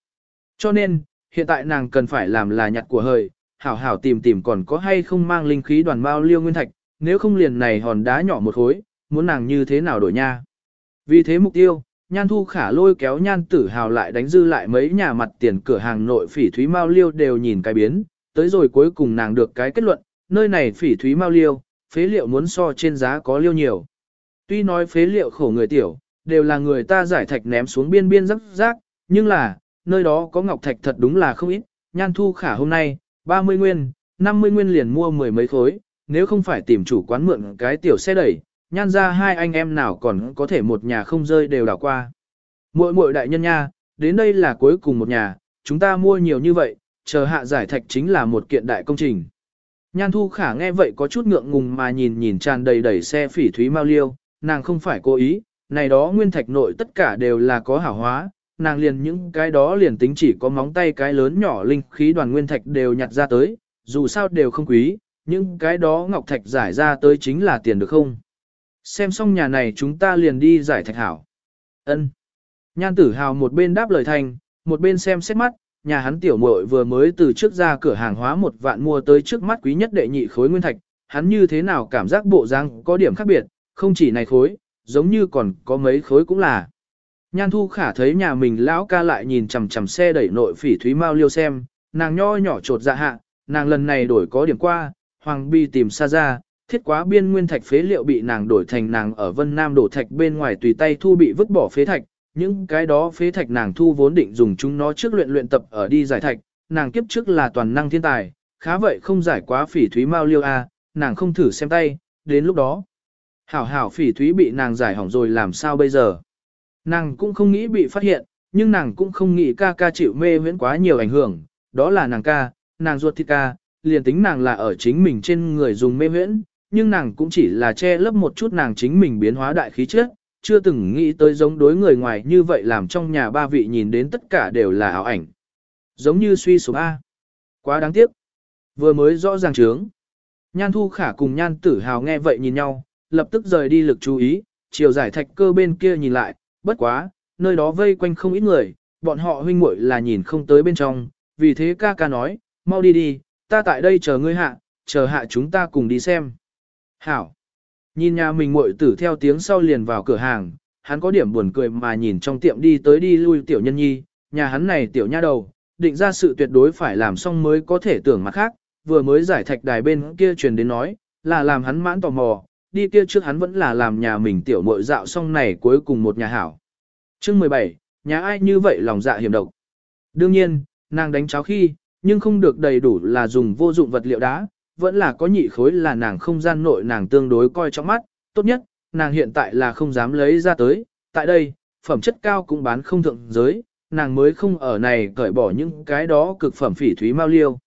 A: Cho nên, hiện tại nàng cần phải làm là nhặt của hời, hảo hảo tìm tìm còn có hay không mang linh khí đoàn bao liêu nguyên thạch, nếu không liền này hòn đá nhỏ một khối, muốn nàng như thế nào đổi nha. Vì thế mục tiêu, nhan thu khả lôi kéo nhan tử hào lại đánh dư lại mấy nhà mặt tiền cửa hàng nội phỉ thúy mao liêu đều nhìn cái biến, tới rồi cuối cùng nàng được cái kết luận, nơi này phỉ thúy mao liêu, phế liệu muốn so trên giá có liêu nhiều. Tuy nói phế liệu khổ người tiểu, đều là người ta giải thạch ném xuống biên biên rắc rác, nhưng là, nơi đó có ngọc thạch thật đúng là không ít, nhan thu khả hôm nay, 30 nguyên, 50 nguyên liền mua mười mấy khối, nếu không phải tìm chủ quán mượn cái tiểu xe đẩy, nhan ra hai anh em nào còn có thể một nhà không rơi đều đảo qua. Muội muội đại nhân nha, đến đây là cuối cùng một nhà, chúng ta mua nhiều như vậy, chờ hạ giải thạch chính là một kiện đại công trình. Nhan thu khả nghe vậy có chút ngượng ngùng mà nhìn nhìn tràn đầy đẩy xe phỉ thúy mau liêu, nàng không phải cố ý, này đó nguyên thạch nội tất cả đều là có hảo hóa, nàng liền những cái đó liền tính chỉ có móng tay cái lớn nhỏ linh khí đoàn nguyên thạch đều nhặt ra tới, dù sao đều không quý, những cái đó ngọc thạch giải ra tới chính là tiền được không? Xem xong nhà này chúng ta liền đi giải thạch hảo. Ân. Nhan tử hào một bên đáp lời thành, một bên xem xét mắt, nhà hắn tiểu muội vừa mới từ trước ra cửa hàng hóa một vạn mua tới trước mắt quý nhất đệ nhị khối nguyên thạch, hắn như thế nào cảm giác bộ răng có điểm khác biệt, không chỉ này khối, giống như còn có mấy khối cũng là. Nhan thu khả thấy nhà mình lão ca lại nhìn chằm chằm xe đẩy nội phỉ thúy mau liêu xem, nàng nho nhỏ trột dạ hạ, nàng lần này đổi có điểm qua, hoàng bi tìm xa ra, thiết quá biên nguyên thạch phế liệu bị nàng đổi thành nàng ở vân nam đổ thạch bên ngoài tùy tay thu bị vứt bỏ phế thạch, những cái đó phế thạch nàng thu vốn định dùng chúng nó trước luyện luyện tập ở đi giải thạch, nàng kiếp trước là toàn năng thiên tài, khá vậy không giải quá phỉ thúy mau liêu a, nàng không thử xem tay, đến lúc đó. Hảo hảo phỉ thúy bị nàng giải hỏng rồi làm sao bây giờ. Nàng cũng không nghĩ bị phát hiện, nhưng nàng cũng không nghĩ ca ca chịu mê huyễn quá nhiều ảnh hưởng, đó là nàng ca, nàng ruột thịt ca, liền tính nàng là ở chính mình trên người dùng mê huyễn, nhưng nàng cũng chỉ là che lấp một chút nàng chính mình biến hóa đại khí chất, chưa từng nghĩ tới giống đối người ngoài như vậy làm trong nhà ba vị nhìn đến tất cả đều là ảo ảnh. Giống như suy số A. Quá đáng tiếc. Vừa mới rõ ràng trướng. Nhan thu khả cùng nhan tử hào nghe vậy nhìn nhau, lập tức rời đi lực chú ý, chiều giải thạch cơ bên kia nhìn lại, bất quá, nơi đó vây quanh không ít người, bọn họ huynh muội là nhìn không tới bên trong, vì thế ca ca nói, mau đi đi, ta tại đây chờ ngươi hạ, chờ hạ chúng ta cùng đi xem. Hảo. Nhìn nhà mình muội tử theo tiếng sau liền vào cửa hàng, hắn có điểm buồn cười mà nhìn trong tiệm đi tới đi lui tiểu nhân nhi, nhà hắn này tiểu nha đầu, định ra sự tuyệt đối phải làm xong mới có thể tưởng mặt khác, vừa mới giải thạch đài bên kia truyền đến nói, là làm hắn mãn tò mò, đi kia trước hắn vẫn là làm nhà mình tiểu muội dạo xong này cuối cùng một nhà hảo. Chương 17, nhà ai như vậy lòng dạ hiểm độc. Đương nhiên, nàng đánh cháo khi, nhưng không được đầy đủ là dùng vô dụng vật liệu đá, vẫn là có nhị khối là nàng không gian nội nàng tương đối coi trong mắt, tốt nhất, nàng hiện tại là không dám lấy ra tới, tại đây, phẩm chất cao cũng bán không thượng giới, nàng mới không ở này cởi bỏ những cái đó cực phẩm phỉ thúy mau liêu.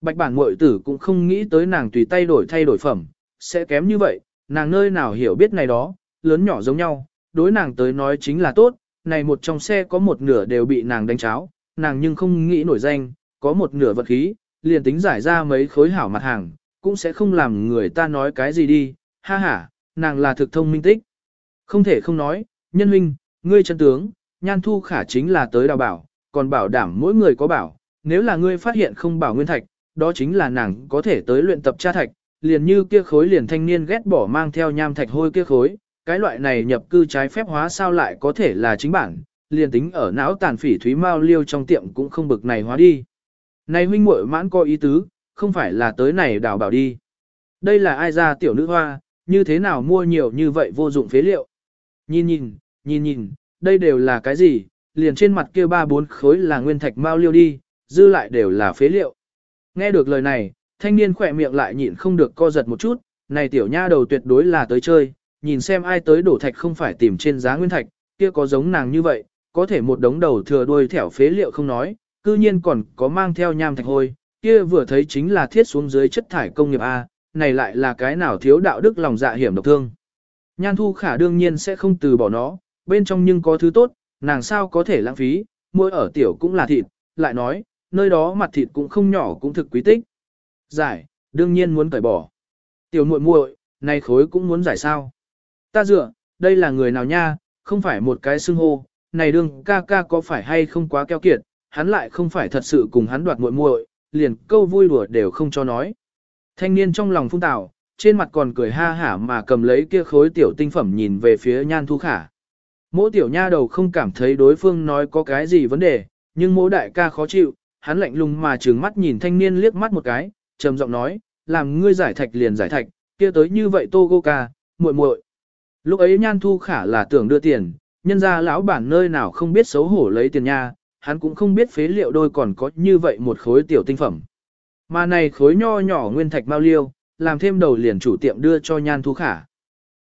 A: Bạch bản muội tử cũng không nghĩ tới nàng tùy tay đổi thay đổi phẩm, sẽ kém như vậy, nàng nơi nào hiểu biết này đó, lớn nhỏ giống nhau, đối nàng tới nói chính là tốt, này một trong xe có một nửa đều bị nàng đánh cháo, nàng nhưng không nghĩ nổi danh, có một nửa vật khí, liền tính giải ra mấy khối hảo mặt hàng, cũng sẽ không làm người ta nói cái gì đi, ha ha, nàng là thực thông minh tích. Không thể không nói, nhân huynh, ngươi chân tướng, nhan thu khả chính là tới đào bảo, còn bảo đảm mỗi người có bảo, nếu là ngươi phát hiện không bảo nguyên thạch, đó chính là nàng có thể tới luyện tập tra thạch, liền như kia khối liền thanh niên ghét bỏ mang theo nham thạch hôi kia khối, cái loại này nhập cư trái phép hóa sao lại có thể là chính bản, liền tính ở não tàn phỉ thúy mao liêu trong tiệm cũng không bực này hóa đi. Này huynh muội mãn có ý tứ, không phải là tới này đào bảo đi. Đây là ai ra tiểu nữ hoa, như thế nào mua nhiều như vậy vô dụng phế liệu. Nhìn nhìn, nhìn nhìn, đây đều là cái gì, liền trên mặt kia ba bốn khối là nguyên thạch mao liêu đi, dư lại đều là phế liệu. Nghe được lời này, thanh niên khỏe miệng lại nhịn không được co giật một chút, này tiểu nha đầu tuyệt đối là tới chơi, nhìn xem ai tới đổ thạch không phải tìm trên giá nguyên thạch, kia có giống nàng như vậy, có thể một đống đầu thừa đuôi thẻo phế liệu không nói, cư nhiên còn có mang theo nham thạch hôi, kia vừa thấy chính là thiết xuống dưới chất thải công nghiệp A, này lại là cái nào thiếu đạo đức lòng dạ hiểm độc thương. Nhan thu khả đương nhiên sẽ không từ bỏ nó, bên trong nhưng có thứ tốt, nàng sao có thể lãng phí, mỗi ở tiểu cũng là thịt, lại nói, nơi đó mặt thịt cũng không nhỏ cũng thực quý tích. Giải, đương nhiên muốn cởi bỏ. Tiểu muội muội, này khối cũng muốn giải sao? Ta dựa, đây là người nào nha, không phải một cái xưng hô, này đương ca ca có phải hay không quá keo kiệt, hắn lại không phải thật sự cùng hắn đoạt muội muội, liền câu vui đùa đều không cho nói. Thanh niên trong lòng phung tảo, trên mặt còn cười ha hả mà cầm lấy kia khối tiểu tinh phẩm nhìn về phía nhan thu khả. Mỗi tiểu nha đầu không cảm thấy đối phương nói có cái gì vấn đề, nhưng mỗi đại ca khó chịu, hắn lạnh lùng mà trừng mắt nhìn thanh niên liếc mắt một cái, trầm giọng nói, làm ngươi giải thạch liền giải thạch, kia tới như vậy tô gô ca, muội muội. Lúc ấy nhan thu khả là tưởng đưa tiền, nhân ra lão bản nơi nào không biết xấu hổ lấy tiền nha, hắn cũng không biết phế liệu đôi còn có như vậy một khối tiểu tinh phẩm. Mà này khối nho nhỏ nguyên thạch bao liêu, làm thêm đầu liền chủ tiệm đưa cho nhan thu khả.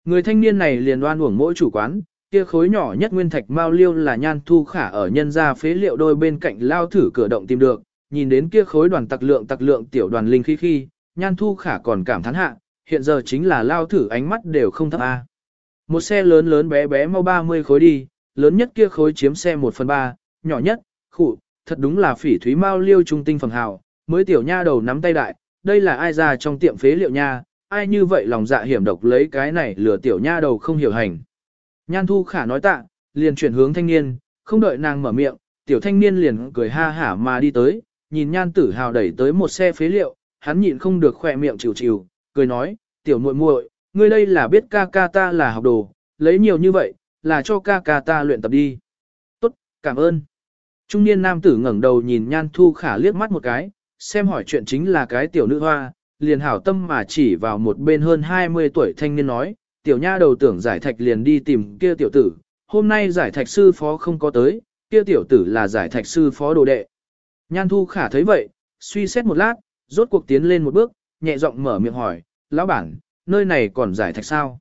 A: Người thanh niên này liền đoan uổng mỗi chủ quán, kia khối nhỏ nhất nguyên thạch mao liêu là nhan thu khả ở nhân gia phế liệu đôi bên cạnh lao thử cửa động tìm được, nhìn đến kia khối đoàn tặc lượng tặc lượng tiểu đoàn linh khí khi, nhan thu khả còn cảm thán hạ, hiện giờ chính là lao thử ánh mắt đều không thấp a. Một xe lớn lớn bé bé mau 30 khối đi, lớn nhất kia khối chiếm xe 1 phần 3, nhỏ nhất, khụ, thật đúng là phỉ thúy mau liêu trung tinh phẩm hào, mới tiểu nha đầu nắm tay đại, đây là ai ra trong tiệm phế liệu nha, ai như vậy lòng dạ hiểm độc lấy cái này lừa tiểu nha đầu không hiểu hành. Nhan thu khả nói tạ, liền chuyển hướng thanh niên, không đợi nàng mở miệng, tiểu thanh niên liền cười ha hả mà đi tới, nhìn nhan tử hào đẩy tới một xe phế liệu, hắn nhịn không được khỏe miệng chịu chịu, cười nói, tiểu muội muội, ngươi đây là biết ca ca ta là học đồ, lấy nhiều như vậy, là cho ca ca ta luyện tập đi. Tốt, cảm ơn. Trung niên nam tử ngẩng đầu nhìn nhan thu khả liếc mắt một cái, xem hỏi chuyện chính là cái tiểu nữ hoa, liền hảo tâm mà chỉ vào một bên hơn 20 tuổi thanh niên nói, tiểu nha đầu tưởng giải thạch liền đi tìm kia tiểu tử, hôm nay giải thạch sư phó không có tới, kia tiểu tử là giải thạch sư phó đồ đệ. Nhan thu khả thấy vậy, suy xét một lát, rốt cuộc tiến lên một bước, nhẹ giọng mở miệng hỏi, lão bản, nơi này còn giải thạch sao?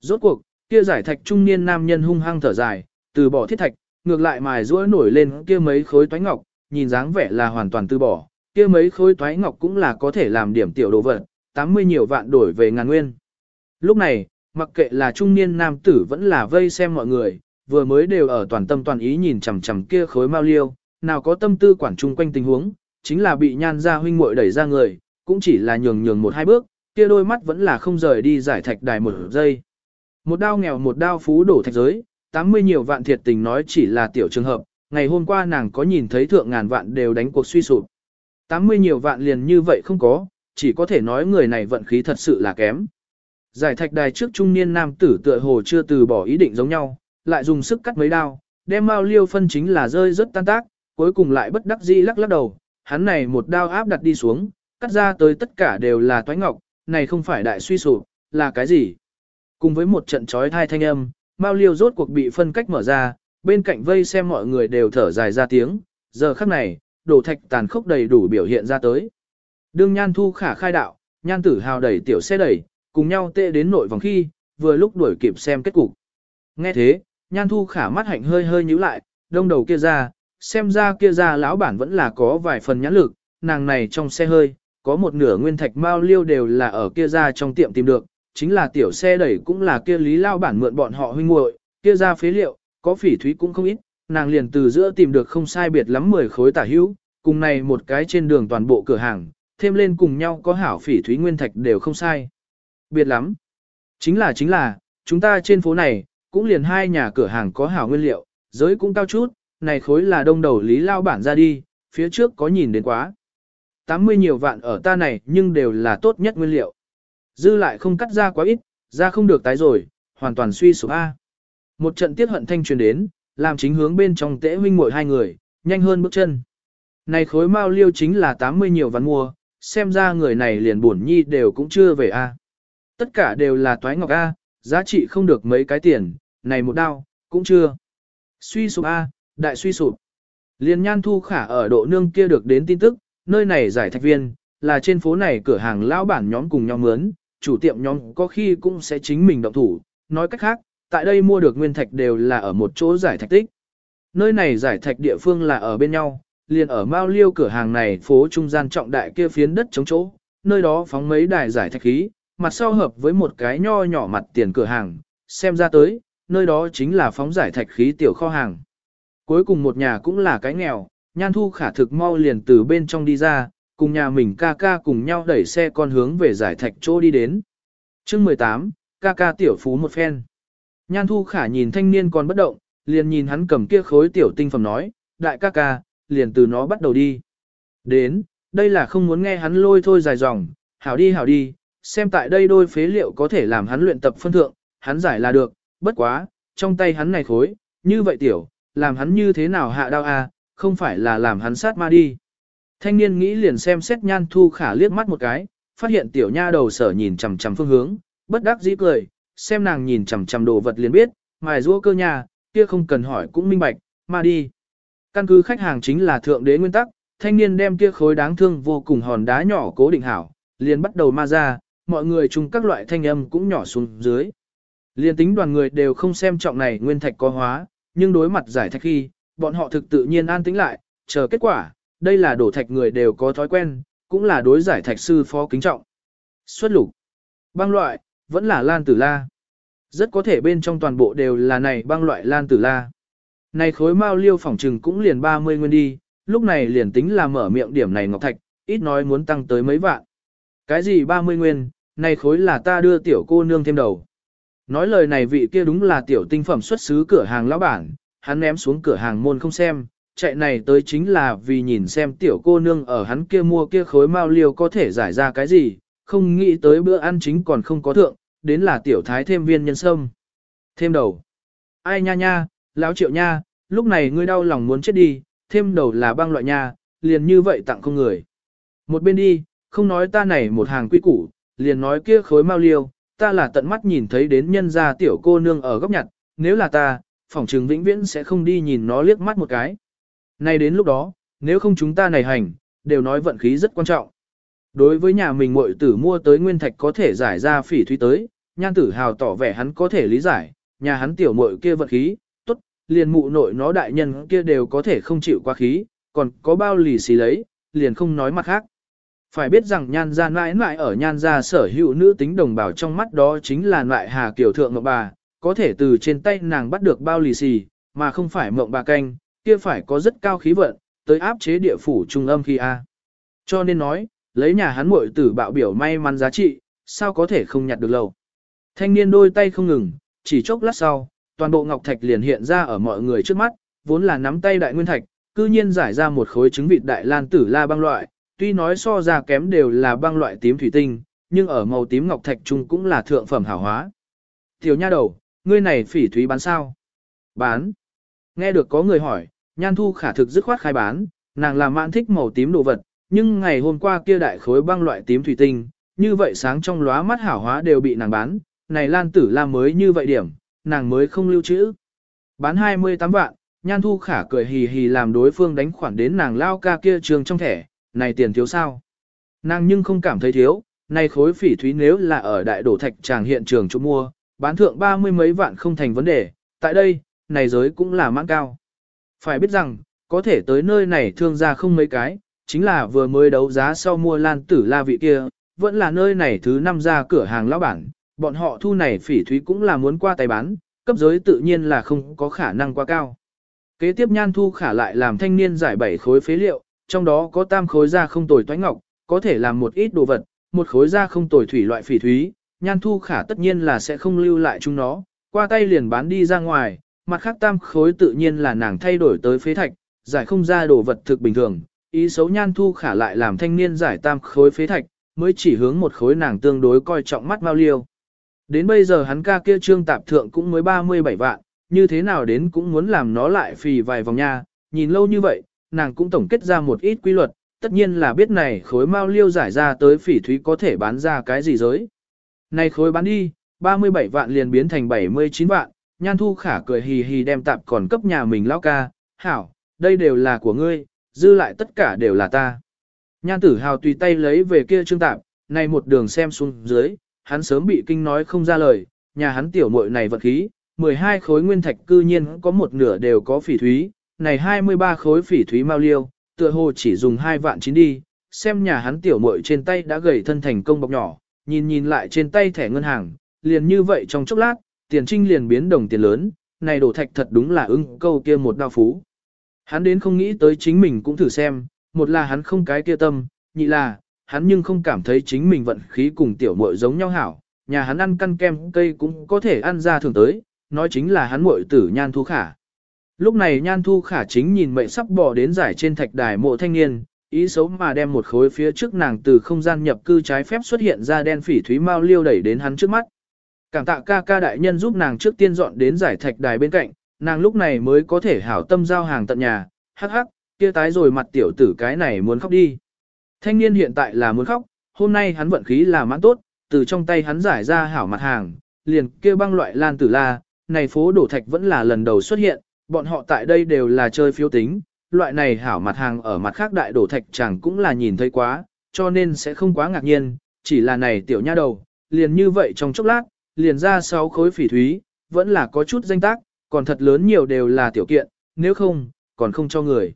A: Rốt cuộc, kia giải thạch trung niên nam nhân hung hăng thở dài, từ bỏ thiết thạch, ngược lại mài rũa nổi lên kia mấy khối toái ngọc, nhìn dáng vẻ là hoàn toàn từ bỏ, kia mấy khối toái ngọc cũng là có thể làm điểm tiểu đồ vật, 80 nhiều vạn đổi về ngàn nguyên. Lúc này, mặc kệ là trung niên nam tử vẫn là vây xem mọi người, vừa mới đều ở toàn tâm toàn ý nhìn chằm chằm kia khối mao liêu, nào có tâm tư quản chung quanh tình huống, chính là bị nhan ra huynh muội đẩy ra người, cũng chỉ là nhường nhường một hai bước, kia đôi mắt vẫn là không rời đi giải thạch đài một giây. Một đao nghèo một đao phú đổ thạch giới, 80 nhiều vạn thiệt tình nói chỉ là tiểu trường hợp, ngày hôm qua nàng có nhìn thấy thượng ngàn vạn đều đánh cuộc suy sụp. 80 nhiều vạn liền như vậy không có, chỉ có thể nói người này vận khí thật sự là kém. Giải thạch đài trước trung niên nam tử tựa hồ chưa từ bỏ ý định giống nhau, lại dùng sức cắt mấy đao, đem mao liêu phân chính là rơi rất tan tác, cuối cùng lại bất đắc dĩ lắc lắc đầu, hắn này một đao áp đặt đi xuống, cắt ra tới tất cả đều là toái ngọc, này không phải đại suy sụp, là cái gì? Cùng với một trận trói thai thanh âm, mao liêu rốt cuộc bị phân cách mở ra, bên cạnh vây xem mọi người đều thở dài ra tiếng, giờ khắc này, đổ thạch tàn khốc đầy đủ biểu hiện ra tới. Đương nhan thu khả khai đạo, nhan tử hào đẩy tiểu xe đẩy, cùng nhau tệ đến nội vòng khi, vừa lúc đuổi kịp xem kết cục. Nghe thế, nhan thu khả mắt hạnh hơi hơi nhíu lại, đông đầu kia ra, xem ra kia ra lão bản vẫn là có vài phần nhãn lực, nàng này trong xe hơi, có một nửa nguyên thạch mao liêu đều là ở kia ra trong tiệm tìm được, chính là tiểu xe đẩy cũng là kia lý lao bản mượn bọn họ huynh muội, kia ra phế liệu, có phỉ thúy cũng không ít, nàng liền từ giữa tìm được không sai biệt lắm 10 khối tả hữu, cùng này một cái trên đường toàn bộ cửa hàng, thêm lên cùng nhau có hảo phỉ thúy nguyên thạch đều không sai. Biệt lắm. Chính là chính là, chúng ta trên phố này, cũng liền hai nhà cửa hàng có hảo nguyên liệu, giới cũng cao chút, này khối là đông đầu lý lao bản ra đi, phía trước có nhìn đến quá. 80 nhiều vạn ở ta này nhưng đều là tốt nhất nguyên liệu. Dư lại không cắt ra quá ít, ra không được tái rồi, hoàn toàn suy sụp A. Một trận tiết hận thanh truyền đến, làm chính hướng bên trong tễ huynh muội hai người, nhanh hơn bước chân. Này khối mao liêu chính là 80 nhiều vạn mua, xem ra người này liền buồn nhi đều cũng chưa về A. Tất cả đều là toái ngọc A, giá trị không được mấy cái tiền, này một đao, cũng chưa. Suy sụp A, đại suy sụp. Liên nhan thu khả ở độ nương kia được đến tin tức, nơi này giải thạch viên, là trên phố này cửa hàng lão bản nhóm cùng nhau mướn, chủ tiệm nhóm có khi cũng sẽ chính mình động thủ. Nói cách khác, tại đây mua được nguyên thạch đều là ở một chỗ giải thạch tích. Nơi này giải thạch địa phương là ở bên nhau, liền ở Mao Liêu cửa hàng này phố trung gian trọng đại kia phiến đất chống chỗ, nơi đó phóng mấy đài giải thạch khí, mặt sau hợp với một cái nho nhỏ mặt tiền cửa hàng, xem ra tới, nơi đó chính là phóng giải thạch khí tiểu kho hàng. Cuối cùng một nhà cũng là cái nghèo, nhan thu khả thực mau liền từ bên trong đi ra, cùng nhà mình ca ca cùng nhau đẩy xe con hướng về giải thạch chỗ đi đến. chương 18, ca ca tiểu phú một phen. Nhan thu khả nhìn thanh niên còn bất động, liền nhìn hắn cầm kia khối tiểu tinh phẩm nói, đại ca ca, liền từ nó bắt đầu đi. Đến, đây là không muốn nghe hắn lôi thôi dài dòng, hảo đi hảo đi, xem tại đây đôi phế liệu có thể làm hắn luyện tập phân thượng, hắn giải là được, bất quá, trong tay hắn này khối, như vậy tiểu, làm hắn như thế nào hạ đao a, à, không phải là làm hắn sát ma đi. Thanh niên nghĩ liền xem xét nhan thu khả liếc mắt một cái, phát hiện tiểu nha đầu sở nhìn chằm chằm phương hướng, bất đắc dĩ cười, xem nàng nhìn chằm chằm đồ vật liền biết, mài rũa cơ nhà, kia không cần hỏi cũng minh bạch, mà đi. Căn cứ khách hàng chính là thượng đế nguyên tắc, thanh niên đem kia khối đáng thương vô cùng hòn đá nhỏ cố định hảo, liền bắt đầu ma ra, mọi người chung các loại thanh âm cũng nhỏ xuống dưới. Liên tính đoàn người đều không xem trọng này nguyên thạch có hóa, nhưng đối mặt giải thạch khi, bọn họ thực tự nhiên an tĩnh lại, chờ kết quả, đây là đổ thạch người đều có thói quen, cũng là đối giải thạch sư phó kính trọng. Xuất lục, băng loại, vẫn là lan tử la. Rất có thể bên trong toàn bộ đều là này băng loại lan tử la. Này khối mao liêu phỏng trừng cũng liền 30 nguyên đi, lúc này liền tính là mở miệng điểm này ngọc thạch, ít nói muốn tăng tới mấy vạn. Cái gì 30 nguyên, này khối là ta đưa tiểu cô nương thêm đầu. Nói lời này vị kia đúng là tiểu tinh phẩm xuất xứ cửa hàng lão bản, hắn ném xuống cửa hàng môn không xem, chạy này tới chính là vì nhìn xem tiểu cô nương ở hắn kia mua kia khối mao liêu có thể giải ra cái gì, không nghĩ tới bữa ăn chính còn không có thượng, đến là tiểu thái thêm viên nhân sâm. Thêm đầu. Ai nha nha, lão triệu nha, lúc này ngươi đau lòng muốn chết đi, thêm đầu là băng loại nha, liền như vậy tặng không người. Một bên đi, không nói ta này một hàng quy củ, liền nói kia khối mao liêu, ta là tận mắt nhìn thấy đến nhân gia tiểu cô nương ở góc nhặt, nếu là ta, phỏng trừng vĩnh viễn sẽ không đi nhìn nó liếc mắt một cái. Nay đến lúc đó, nếu không chúng ta này hành, đều nói vận khí rất quan trọng. Đối với nhà mình muội tử mua tới nguyên thạch có thể giải ra phỉ thúy tới, nhan tử hào tỏ vẻ hắn có thể lý giải, nhà hắn tiểu muội kia vận khí, tốt, liền mụ nội nó đại nhân kia đều có thể không chịu qua khí, còn có bao lì xì lấy, liền không nói mặt khác. Phải biết rằng nhan gia mãi mãi ở nhan gia sở hữu nữ tính đồng bào trong mắt đó chính là loại hà kiểu thượng ngọc bà, có thể từ trên tay nàng bắt được bao lì xì, mà không phải mộng bà canh, kia phải có rất cao khí vận, tới áp chế địa phủ trung âm khi A. Cho nên nói, lấy nhà hắn muội tử bạo biểu may mắn giá trị, sao có thể không nhặt được lâu. Thanh niên đôi tay không ngừng, chỉ chốc lát sau, toàn bộ ngọc thạch liền hiện ra ở mọi người trước mắt, vốn là nắm tay đại nguyên thạch, cư nhiên giải ra một khối trứng vịt đại lan tử la băng loại, tuy nói so ra kém đều là băng loại tím thủy tinh, nhưng ở màu tím ngọc thạch trung cũng là thượng phẩm hảo hóa. Tiểu nha đầu, ngươi này phỉ thúy bán sao? Bán. Nghe được có người hỏi, nhan thu khả thực dứt khoát khai bán, nàng làm mạn thích màu tím đồ vật, nhưng ngày hôm qua kia đại khối băng loại tím thủy tinh, như vậy sáng trong lóa mắt hảo hóa đều bị nàng bán, này lan tử la mới như vậy điểm, nàng mới không lưu trữ. Bán 28 vạn, nhan thu khả cười hì hì làm đối phương đánh khoản đến nàng lao ca kia trường trong thẻ, này tiền thiếu sao? Nàng nhưng không cảm thấy thiếu, này khối phỉ thúy nếu là ở đại đổ thạch tràng hiện trường chỗ mua, bán thượng ba mươi mấy vạn không thành vấn đề, tại đây, này giới cũng là mãn cao. Phải biết rằng, có thể tới nơi này thương gia không mấy cái, chính là vừa mới đấu giá sau mua lan tử la vị kia, vẫn là nơi này thứ năm ra cửa hàng lão bản, bọn họ thu này phỉ thúy cũng là muốn qua tay bán, cấp giới tự nhiên là không có khả năng quá cao. Kế tiếp nhan thu khả lại làm thanh niên giải bảy khối phế liệu, trong đó có tam khối da không tồi toái ngọc, có thể làm một ít đồ vật, một khối da không tồi thủy loại phỉ thúy, nhan thu khả tất nhiên là sẽ không lưu lại chúng nó, qua tay liền bán đi ra ngoài, mặt khác tam khối tự nhiên là nàng thay đổi tới phế thạch, giải không ra đồ vật thực bình thường, ý xấu nhan thu khả lại làm thanh niên giải tam khối phế thạch, mới chỉ hướng một khối nàng tương đối coi trọng mắt mau liêu. Đến bây giờ hắn ca kia trương tạp thượng cũng mới 37 vạn, như thế nào đến cũng muốn làm nó lại phì vài vòng nha, nhìn lâu như vậy, nàng cũng tổng kết ra một ít quy luật, tất nhiên là biết này khối mau liêu giải ra tới phỉ thúy có thể bán ra cái gì giới. Này khối bán đi, 37 vạn liền biến thành 79 vạn, nhan thu khả cười hì hì đem tạp còn cấp nhà mình lao ca, hảo, đây đều là của ngươi, dư lại tất cả đều là ta. Nhan tử hào tùy tay lấy về kia trương tạp, này một đường xem xuống dưới, hắn sớm bị kinh nói không ra lời, nhà hắn tiểu muội này vật khí, 12 khối nguyên thạch cư nhiên có một nửa đều có phỉ thúy, này 23 khối phỉ thúy mau liêu, tựa hồ chỉ dùng 2 vạn chín đi, xem nhà hắn tiểu muội trên tay đã gầy thân thành công bọc nhỏ, nhìn nhìn lại trên tay thẻ ngân hàng, liền như vậy trong chốc lát, tiền trinh liền biến đồng tiền lớn, này đổ thạch thật đúng là ưng câu kia một đao phú. Hắn đến không nghĩ tới chính mình cũng thử xem, một là hắn không cái kia tâm, nhị là, hắn nhưng không cảm thấy chính mình vận khí cùng tiểu muội giống nhau hảo, nhà hắn ăn căn kem cây cũng có thể ăn ra thường tới, nói chính là hắn muội tử nhan thu khả. Lúc này nhan thu khả chính nhìn mệnh sắp bỏ đến giải trên thạch đài mộ thanh niên, ý xấu mà đem một khối phía trước nàng từ không gian nhập cư trái phép xuất hiện ra đen phỉ thúy mau liêu đẩy đến hắn trước mắt. Cảm tạ ca ca đại nhân giúp nàng trước tiên dọn đến giải thạch đài bên cạnh, nàng lúc này mới có thể hảo tâm giao hàng tận nhà, hắc hắc, kia tái rồi mặt tiểu tử cái này muốn khóc đi. Thanh niên hiện tại là muốn khóc, hôm nay hắn vận khí là mãn tốt, từ trong tay hắn giải ra hảo mặt hàng, liền kia băng loại lan tử la, này phố đổ thạch vẫn là lần đầu xuất hiện, bọn họ tại đây đều là chơi phiếu tính, loại này hảo mặt hàng ở mặt khác đại đổ thạch chẳng cũng là nhìn thấy quá, cho nên sẽ không quá ngạc nhiên, chỉ là này tiểu nha đầu, liền như vậy trong chốc lát, liền ra 6 khối phỉ thúy, vẫn là có chút danh tác, còn thật lớn nhiều đều là tiểu kiện, nếu không, còn không cho người.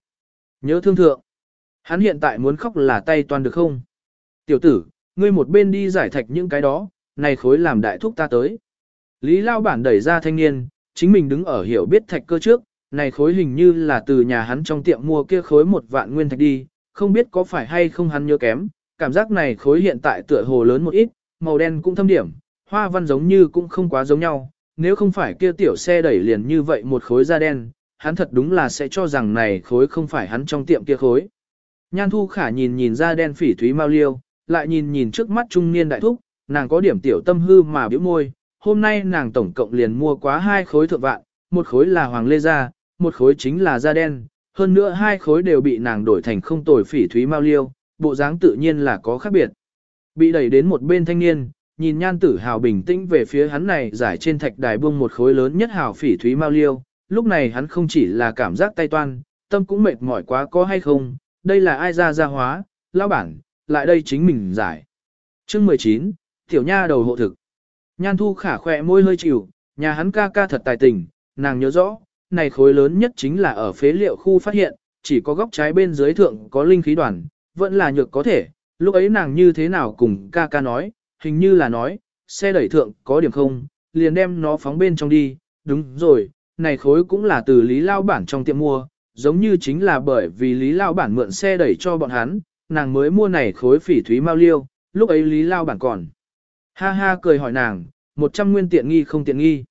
A: Nhớ thương thượng, hắn hiện tại muốn khóc là tay toàn được không? Tiểu tử, ngươi một bên đi giải thạch những cái đó, này khối làm đại thúc ta tới. Lý Lao Bản đẩy ra thanh niên, chính mình đứng ở hiểu biết thạch cơ trước, này khối hình như là từ nhà hắn trong tiệm mua kia khối một vạn nguyên thạch đi, không biết có phải hay không hắn nhớ kém, cảm giác này khối hiện tại tựa hồ lớn một ít, màu đen cũng thâm điểm, hoa văn giống như cũng không quá giống nhau, nếu không phải kia tiểu xe đẩy liền như vậy một khối da đen, hắn thật đúng là sẽ cho rằng này khối không phải hắn trong tiệm kia khối. Nhan thu khả nhìn nhìn da đen phỉ thúy mau liêu, lại nhìn nhìn trước mắt trung niên đại thúc, nàng có điểm tiểu tâm hư mà biểu môi, hôm nay nàng tổng cộng liền mua quá hai khối thượng vạn, một khối là hoàng lê da, một khối chính là da đen, hơn nữa hai khối đều bị nàng đổi thành không tồi phỉ thúy mau liêu, bộ dáng tự nhiên là có khác biệt. Bị đẩy đến một bên thanh niên, nhìn nhan tử hào bình tĩnh về phía hắn này giải trên thạch đài buông một khối lớn nhất hào phỉ thúy mau liêu, lúc này hắn không chỉ là cảm giác tay toan, tâm cũng mệt mỏi quá có hay không, đây là ai ra gia hóa, lao bản, lại đây chính mình giải. Chương 19, tiểu nha đầu hộ thực. Nhan thu khả khỏe môi hơi chịu, nhà hắn ca ca thật tài tình, nàng nhớ rõ, này khối lớn nhất chính là ở phế liệu khu phát hiện, chỉ có góc trái bên dưới thượng có linh khí đoàn, vẫn là nhược có thể, lúc ấy nàng như thế nào cùng ca ca nói, hình như là nói, xe đẩy thượng có điểm không, liền đem nó phóng bên trong đi, đúng rồi, này khối cũng là từ Lý Lao Bản trong tiệm mua, giống như chính là bởi vì Lý Lao Bản mượn xe đẩy cho bọn hắn, nàng mới mua này khối phỉ thúy mau liêu, lúc ấy Lý Lao Bản còn. Ha ha cười hỏi nàng, 100 nguyên tiện nghi không tiện nghi.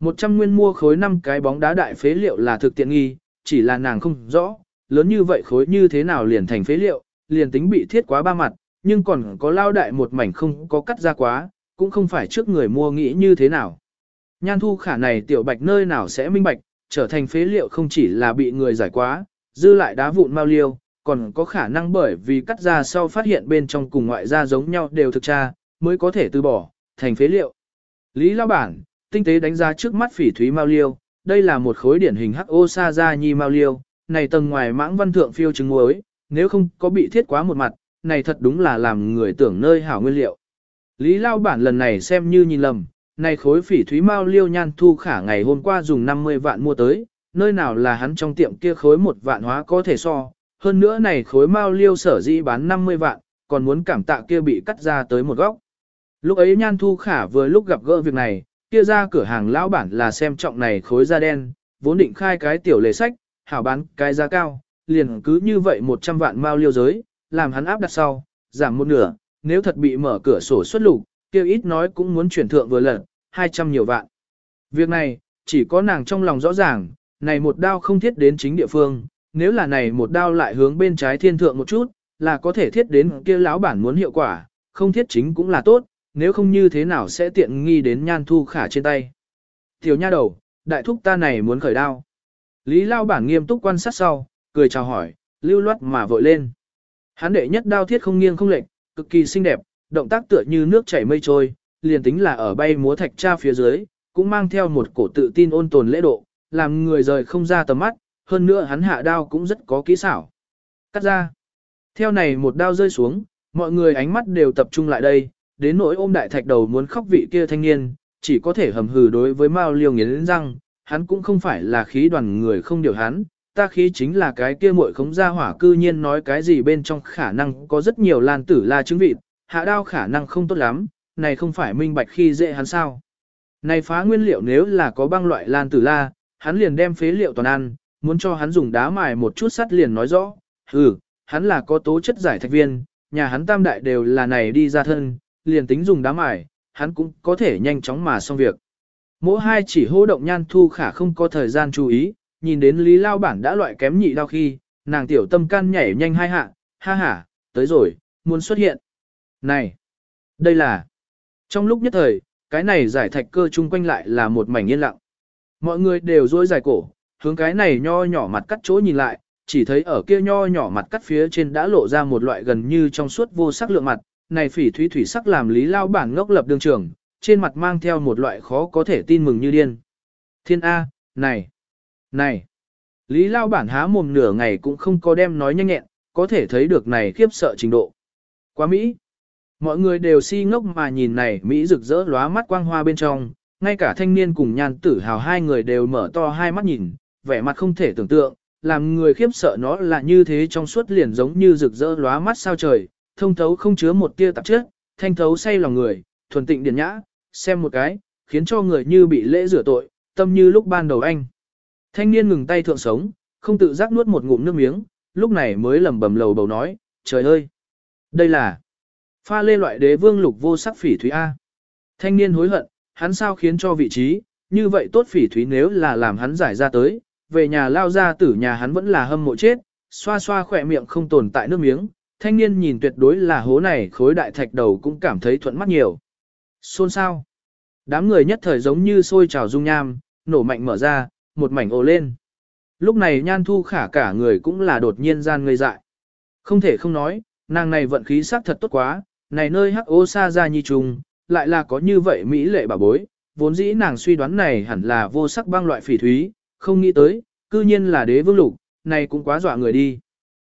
A: 100 nguyên mua khối 5 cái bóng đá đại phế liệu là thực tiện nghi, chỉ là nàng không rõ, lớn như vậy khối như thế nào liền thành phế liệu, liền tính bị thiết quá ba mặt, nhưng còn có lao đại một mảnh không có cắt ra quá, cũng không phải trước người mua nghĩ như thế nào. Nhan thu khả này tiểu bạch nơi nào sẽ minh bạch, trở thành phế liệu không chỉ là bị người giải quá, dư lại đá vụn mau liêu, còn có khả năng bởi vì cắt ra sau phát hiện bên trong cùng ngoại ra giống nhau đều thực tra, mới có thể từ bỏ, thành phế liệu. Lý Lao Bản, tinh tế đánh giá trước mắt phỉ thúy mao liêu, đây là một khối điển hình hắc ô sa ra nhi mao liêu, này tầng ngoài mãng văn thượng phiêu trứng muối, nếu không có bị thiết quá một mặt, này thật đúng là làm người tưởng nơi hảo nguyên liệu. Lý Lao Bản lần này xem như nhìn lầm, này khối phỉ thúy mao liêu nhan thu khả ngày hôm qua dùng 50 vạn mua tới, nơi nào là hắn trong tiệm kia khối một vạn hóa có thể so, hơn nữa này khối mao liêu sở dĩ bán 50 vạn, còn muốn cảm tạ kia bị cắt ra tới một góc. Lúc ấy Nhan Thu Khả vừa lúc gặp gỡ việc này, kia ra cửa hàng lão bản là xem trọng này khối da đen, vốn định khai cái tiểu lề sách, hảo bán cái giá cao, liền cứ như vậy 100 vạn mao liêu giới, làm hắn áp đặt sau, giảm một nửa, nếu thật bị mở cửa sổ xuất lục, kia ít nói cũng muốn chuyển thượng vừa lần, 200 nhiều vạn. Việc này, chỉ có nàng trong lòng rõ ràng, này một đao không thiết đến chính địa phương, nếu là này một đao lại hướng bên trái thiên thượng một chút, là có thể thiết đến kia lão bản muốn hiệu quả, không thiết chính cũng là tốt, nếu không như thế nào sẽ tiện nghi đến nhan thu khả trên tay. Tiểu nha đầu, đại thúc ta này muốn khởi đao. Lý lao bản nghiêm túc quan sát sau, cười chào hỏi, lưu loát mà vội lên. Hắn đệ nhất đao thiết không nghiêng không lệch, cực kỳ xinh đẹp, động tác tựa như nước chảy mây trôi, liền tính là ở bay múa thạch tra phía dưới, cũng mang theo một cổ tự tin ôn tồn lễ độ, làm người rời không ra tầm mắt, hơn nữa hắn hạ đao cũng rất có kỹ xảo. Cắt ra. Theo này một đao rơi xuống, mọi người ánh mắt đều tập trung lại đây, đến nỗi ôm đại thạch đầu muốn khóc vị kia thanh niên, chỉ có thể hầm hừ đối với Mao Liêu nghiến răng, hắn cũng không phải là khí đoàn người không điều hắn, ta khí chính là cái kia muội khống gia hỏa cư nhiên nói cái gì bên trong khả năng có rất nhiều lan tử la chứng vịt, hạ đao khả năng không tốt lắm, này không phải minh bạch khi dễ hắn sao. Này phá nguyên liệu nếu là có băng loại lan tử la, hắn liền đem phế liệu toàn ăn, muốn cho hắn dùng đá mài một chút sắt liền nói rõ, ừ, hắn là có tố chất giải thạch viên, nhà hắn tam đại đều là này đi ra thân, liền tính dùng đá mài, hắn cũng có thể nhanh chóng mà xong việc. Mỗi hai chỉ hô động nhan thu khả không có thời gian chú ý, nhìn đến Lý Lao Bản đã loại kém nhị đau khi, nàng tiểu tâm can nhảy nhanh hai hạ, ha ha, tới rồi, muốn xuất hiện. Này, đây là... Trong lúc nhất thời, cái này giải thạch cơ chung quanh lại là một mảnh yên lặng. Mọi người đều dối dài cổ, hướng cái này nho nhỏ mặt cắt chỗ nhìn lại, chỉ thấy ở kia nho nhỏ mặt cắt phía trên đã lộ ra một loại gần như trong suốt vô sắc lượng mặt, này phỉ thúy thủy sắc làm lý lao bản ngốc lập đường trường, trên mặt mang theo một loại khó có thể tin mừng như điên. Thiên A, này, này, lý lao bản há mồm nửa ngày cũng không có đem nói nhanh nhẹn, có thể thấy được này khiếp sợ trình độ. Quá Mỹ. Mọi người đều si ngốc mà nhìn này Mỹ rực rỡ lóa mắt quang hoa bên trong, ngay cả thanh niên cùng nhan tử hào hai người đều mở to hai mắt nhìn, vẻ mặt không thể tưởng tượng, làm người khiếp sợ nó là như thế trong suốt liền giống như rực rỡ lóa mắt sao trời, thông thấu không chứa một tia tạp chất, thanh thấu say lòng người, thuần tịnh điển nhã, xem một cái, khiến cho người như bị lễ rửa tội, tâm như lúc ban đầu anh. Thanh niên ngừng tay thượng sống, không tự giác nuốt một ngụm nước miếng, lúc này mới lẩm bẩm lầu bầu nói, trời ơi, đây là pha lê loại đế vương lục vô sắc phỉ thúy A. Thanh niên hối hận, hắn sao khiến cho vị trí, như vậy tốt phỉ thúy nếu là làm hắn giải ra tới, về nhà lao ra tử nhà hắn vẫn là hâm mộ chết, xoa xoa khỏe miệng không tồn tại nước miếng, thanh niên nhìn tuyệt đối là hố này khối đại thạch đầu cũng cảm thấy thuận mắt nhiều. Xôn sao? Đám người nhất thời giống như sôi trào dung nham, nổ mạnh mở ra, một mảnh ồ lên. Lúc này nhan thu khả cả người cũng là đột nhiên gian ngây dại. Không thể không nói, nàng này vận khí sắc thật tốt quá, này nơi hắc ô sa ra nhi trùng, lại là có như vậy mỹ lệ bà bối, vốn dĩ nàng suy đoán này hẳn là vô sắc băng loại phỉ thúy, không nghĩ tới, cư nhiên là đế vương lục, này cũng quá dọa người đi.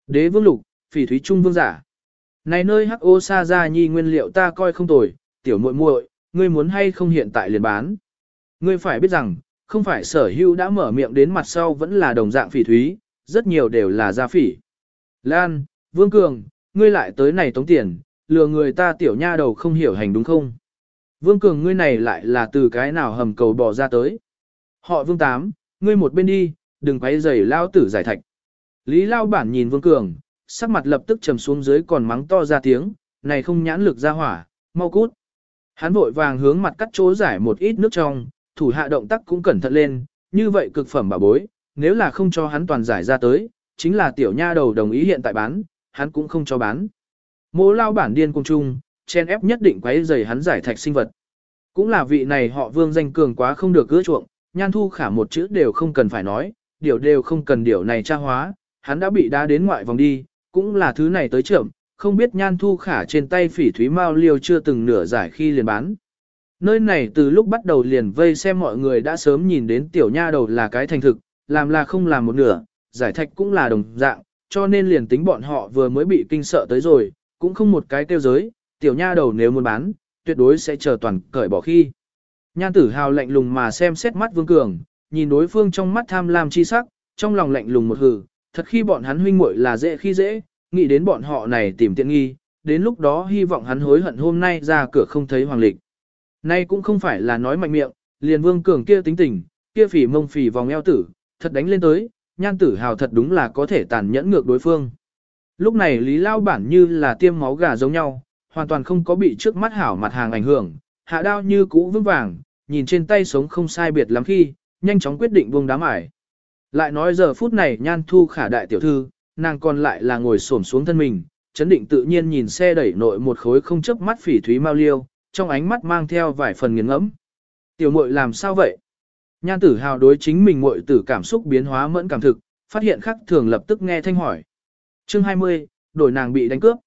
A: Đế vương lục, phỉ thúy trung vương giả. Này nơi hắc ô sa ra nhi nguyên liệu ta coi không tồi, tiểu muội muội, ngươi muốn hay không hiện tại liền bán. Ngươi phải biết rằng, không phải sở hữu đã mở miệng đến mặt sau vẫn là đồng dạng phỉ thúy, rất nhiều đều là gia phỉ. Lan, Vương Cường, ngươi lại tới này tống tiền, lừa người ta tiểu nha đầu không hiểu hành đúng không? Vương Cường ngươi này lại là từ cái nào hầm cầu bỏ ra tới. Họ Vương Tám, ngươi một bên đi, đừng quấy giày lao tử giải thạch. Lý Lao Bản nhìn Vương Cường, sắc mặt lập tức trầm xuống dưới còn mắng to ra tiếng, này không nhãn lực ra hỏa, mau cút. Hắn vội vàng hướng mặt cắt chỗ giải một ít nước trong, thủ hạ động tác cũng cẩn thận lên, như vậy cực phẩm bà bối, nếu là không cho hắn toàn giải ra tới, chính là tiểu nha đầu đồng ý hiện tại bán, hắn cũng không cho bán. Mô lao bản điên cung chung, chen ép nhất định quấy rầy hắn giải thạch sinh vật. Cũng là vị này họ vương danh cường quá không được gỡ chuộng, nhan thu khả một chữ đều không cần phải nói, điều đều không cần điều này tra hóa, hắn đã bị đá đến ngoại vòng đi, cũng là thứ này tới trưởng, không biết nhan thu khả trên tay phỉ thúy mao liêu chưa từng nửa giải khi liền bán. Nơi này từ lúc bắt đầu liền vây xem mọi người đã sớm nhìn đến tiểu nha đầu là cái thành thực, làm là không làm một nửa, giải thạch cũng là đồng dạng, cho nên liền tính bọn họ vừa mới bị kinh sợ tới rồi, cũng không một cái tiêu giới, tiểu nha đầu nếu muốn bán, tuyệt đối sẽ chờ toàn cởi bỏ khi. Nhan tử hào lạnh lùng mà xem xét mắt vương cường, nhìn đối phương trong mắt tham lam chi sắc, trong lòng lạnh lùng một hừ, thật khi bọn hắn huynh muội là dễ khi dễ, nghĩ đến bọn họ này tìm tiện nghi, đến lúc đó hy vọng hắn hối hận hôm nay ra cửa không thấy hoàng lịch. Nay cũng không phải là nói mạnh miệng, liền vương cường kia tính tình, kia phỉ mông phỉ vòng eo tử, thật đánh lên tới, nhan tử hào thật đúng là có thể tàn nhẫn ngược đối phương. Lúc này Lý Lao bản như là tiêm máu gà giống nhau, hoàn toàn không có bị trước mắt hảo mặt hàng ảnh hưởng, hạ đao như cũ vững vàng, nhìn trên tay sống không sai biệt lắm khi, nhanh chóng quyết định buông đám ải. Lại nói giờ phút này nhan thu khả đại tiểu thư, nàng còn lại là ngồi xổm xuống thân mình, chấn định tự nhiên nhìn xe đẩy nội một khối không chớp mắt phỉ thúy mau liêu, trong ánh mắt mang theo vài phần nghiền ngẫm. Tiểu muội làm sao vậy? Nhan tử hào đối chính mình muội tử cảm xúc biến hóa mẫn cảm thực, phát hiện khắc thường lập tức nghe thanh hỏi. Chương 20, đổi nàng bị đánh cướp.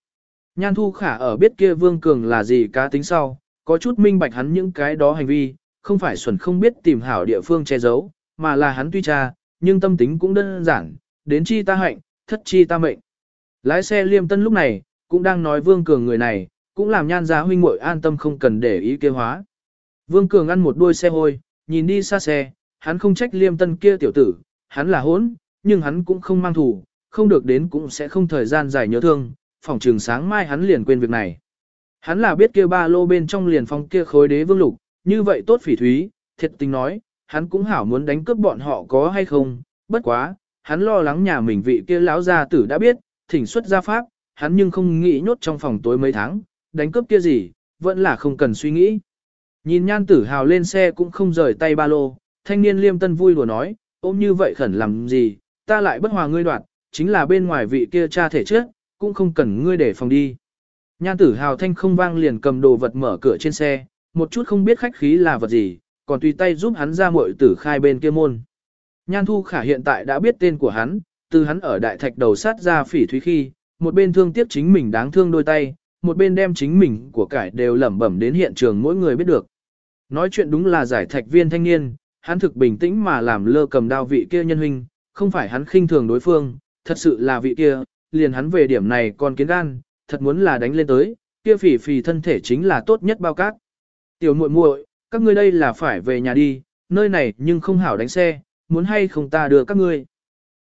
A: Nhan thu khả ở biết kia vương cường là gì cá tính sau, có chút minh bạch hắn những cái đó hành vi, không phải xuẩn không biết tìm hảo địa phương che giấu, mà là hắn tuy cha, nhưng tâm tính cũng đơn giản, đến chi ta hạnh, thất chi ta mệnh. Lái xe liêm tân lúc này, cũng đang nói vương cường người này, cũng làm nhan giá huynh muội an tâm không cần để ý kế hóa. Vương cường ăn một đuôi xe hôi, nhìn đi xa xe, hắn không trách liêm tân kia tiểu tử, hắn là hốn, nhưng hắn cũng không mang thủ, không được đến cũng sẽ không thời gian dài nhớ thương, phòng trường sáng mai hắn liền quên việc này. Hắn là biết kia ba lô bên trong liền phong kia khối đế vương lục, như vậy tốt phỉ thúy, thiệt tình nói, hắn cũng hảo muốn đánh cướp bọn họ có hay không, bất quá, hắn lo lắng nhà mình vị kia lão gia tử đã biết, thỉnh xuất gia pháp, hắn nhưng không nghĩ nhốt trong phòng tối mấy tháng, đánh cướp kia gì, vẫn là không cần suy nghĩ. Nhìn nhan tử hào lên xe cũng không rời tay ba lô, thanh niên liêm tân vui đùa nói, ôm như vậy khẩn làm gì, ta lại bất hòa ngươi đoạt, chính là bên ngoài vị kia cha thể trước, cũng không cần ngươi để phòng đi. Nhan tử hào thanh không vang liền cầm đồ vật mở cửa trên xe, một chút không biết khách khí là vật gì, còn tùy tay giúp hắn ra muội tử khai bên kia môn. Nhan thu khả hiện tại đã biết tên của hắn, từ hắn ở đại thạch đầu sát ra phỉ thúy khi, một bên thương tiếc chính mình đáng thương đôi tay, một bên đem chính mình của cải đều lẩm bẩm đến hiện trường mỗi người biết được. Nói chuyện đúng là giải thạch viên thanh niên, hắn thực bình tĩnh mà làm lơ cầm đao vị kia nhân huynh, không phải hắn khinh thường đối phương, thật sự là vị kia, liền hắn về điểm này còn kiến gan, thật muốn là đánh lên tới, kia phỉ phỉ thân thể chính là tốt nhất bao cát. Tiểu muội muội, các ngươi đây là phải về nhà đi, nơi này nhưng không hảo đánh xe, muốn hay không ta đưa các ngươi.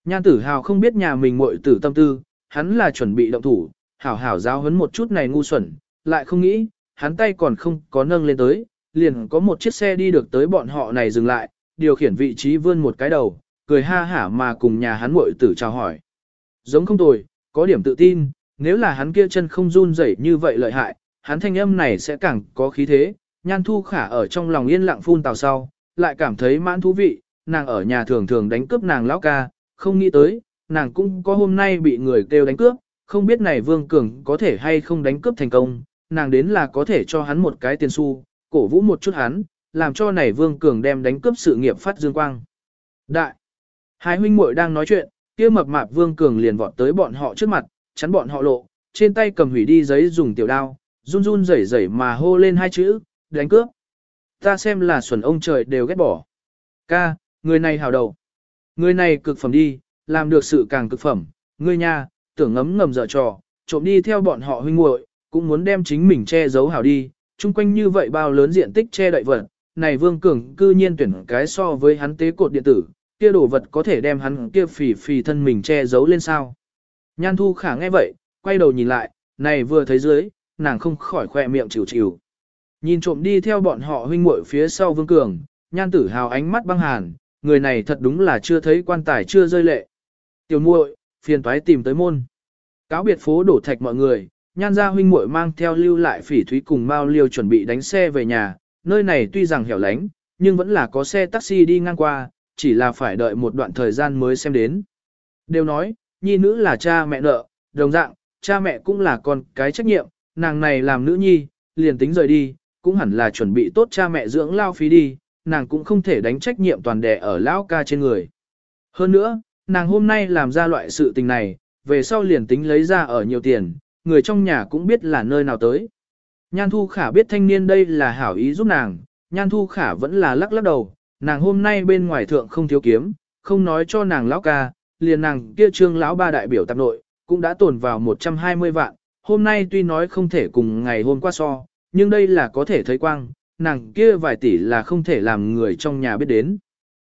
A: Nhan tử hào không biết nhà mình muội tử tâm tư, hắn là chuẩn bị động thủ, hảo hảo giáo huấn một chút này ngu xuẩn, lại không nghĩ, hắn tay còn không có nâng lên tới, liền có một chiếc xe đi được tới bọn họ này dừng lại, điều khiển vị trí vươn một cái đầu, cười ha hả mà cùng nhà hắn muội tử chào hỏi. Giống không tồi, có điểm tự tin, nếu là hắn kia chân không run rẩy như vậy lợi hại, hắn thanh âm này sẽ càng có khí thế. Nhan thu khả ở trong lòng yên lặng phun tào sau, lại cảm thấy mãn thú vị, nàng ở nhà thường thường đánh cướp nàng lão ca, không nghĩ tới, nàng cũng có hôm nay bị người kêu đánh cướp, không biết này Vương Cường có thể hay không đánh cướp thành công, nàng đến là có thể cho hắn một cái tiền xu, cổ vũ một chút hắn, làm cho này Vương Cường đem đánh cướp sự nghiệp phát dương quang. Đại! Hai huynh muội đang nói chuyện, kia mập mạp Vương Cường liền vọt tới bọn họ trước mặt, chắn bọn họ lộ, trên tay cầm hủy đi giấy dùng tiểu đao, run run rẩy rẩy mà hô lên hai chữ, đánh cướp. Ta xem là xuẩn ông trời đều ghét bỏ. Ca, người này hào đầu. Người này cực phẩm đi, làm được sự càng cực phẩm, ngươi nha, tưởng ngấm ngầm dở trò, trộm đi theo bọn họ huynh muội, cũng muốn đem chính mình che giấu hảo đi, trung quanh như vậy bao lớn diện tích che đậy vật, này Vương Cường cư nhiên tuyển cái so với hắn tế cột điện tử, kia đồ vật có thể đem hắn kia phì phì thân mình che giấu lên sao. Nhan Thu Khả nghe vậy, quay đầu nhìn lại, này vừa thấy dưới, nàng không khỏi khỏe miệng chịu chịu. Nhìn trộm đi theo bọn họ huynh muội phía sau Vương Cường, Nhan Tử Hào ánh mắt băng hàn, người này thật đúng là chưa thấy quan tài chưa rơi lệ. Tiểu muội, phiền toái tìm tới môn. Cáo biệt phố đổ thạch mọi người, nhan gia huynh muội mang theo lưu lại phỉ thúy cùng Mao Liêu chuẩn bị đánh xe về nhà, nơi này tuy rằng hẻo lánh, nhưng vẫn là có xe taxi đi ngang qua, chỉ là phải đợi một đoạn thời gian mới xem đến. Đều nói, nhi nữ là cha mẹ nợ, đồng dạng, cha mẹ cũng là con cái trách nhiệm, nàng này làm nữ nhi, liền tính rời đi, cũng hẳn là chuẩn bị tốt cha mẹ dưỡng lao phí đi, nàng cũng không thể đánh trách nhiệm toàn đè ở lão ca trên người. Hơn nữa, nàng hôm nay làm ra loại sự tình này, về sau liền tính lấy ra ở nhiều tiền, người trong nhà cũng biết là nơi nào tới. Nhan Thu Khả biết thanh niên đây là hảo ý giúp nàng, Nhan Thu Khả vẫn là lắc lắc đầu, nàng hôm nay bên ngoài thượng không thiếu kiếm, không nói cho nàng lão ca, liền nàng kia trương lão ba đại biểu tạp nội, cũng đã tồn vào 120 vạn, hôm nay tuy nói không thể cùng ngày hôm qua so, nhưng đây là có thể thấy quang, nàng kia vài tỷ là không thể làm người trong nhà biết đến.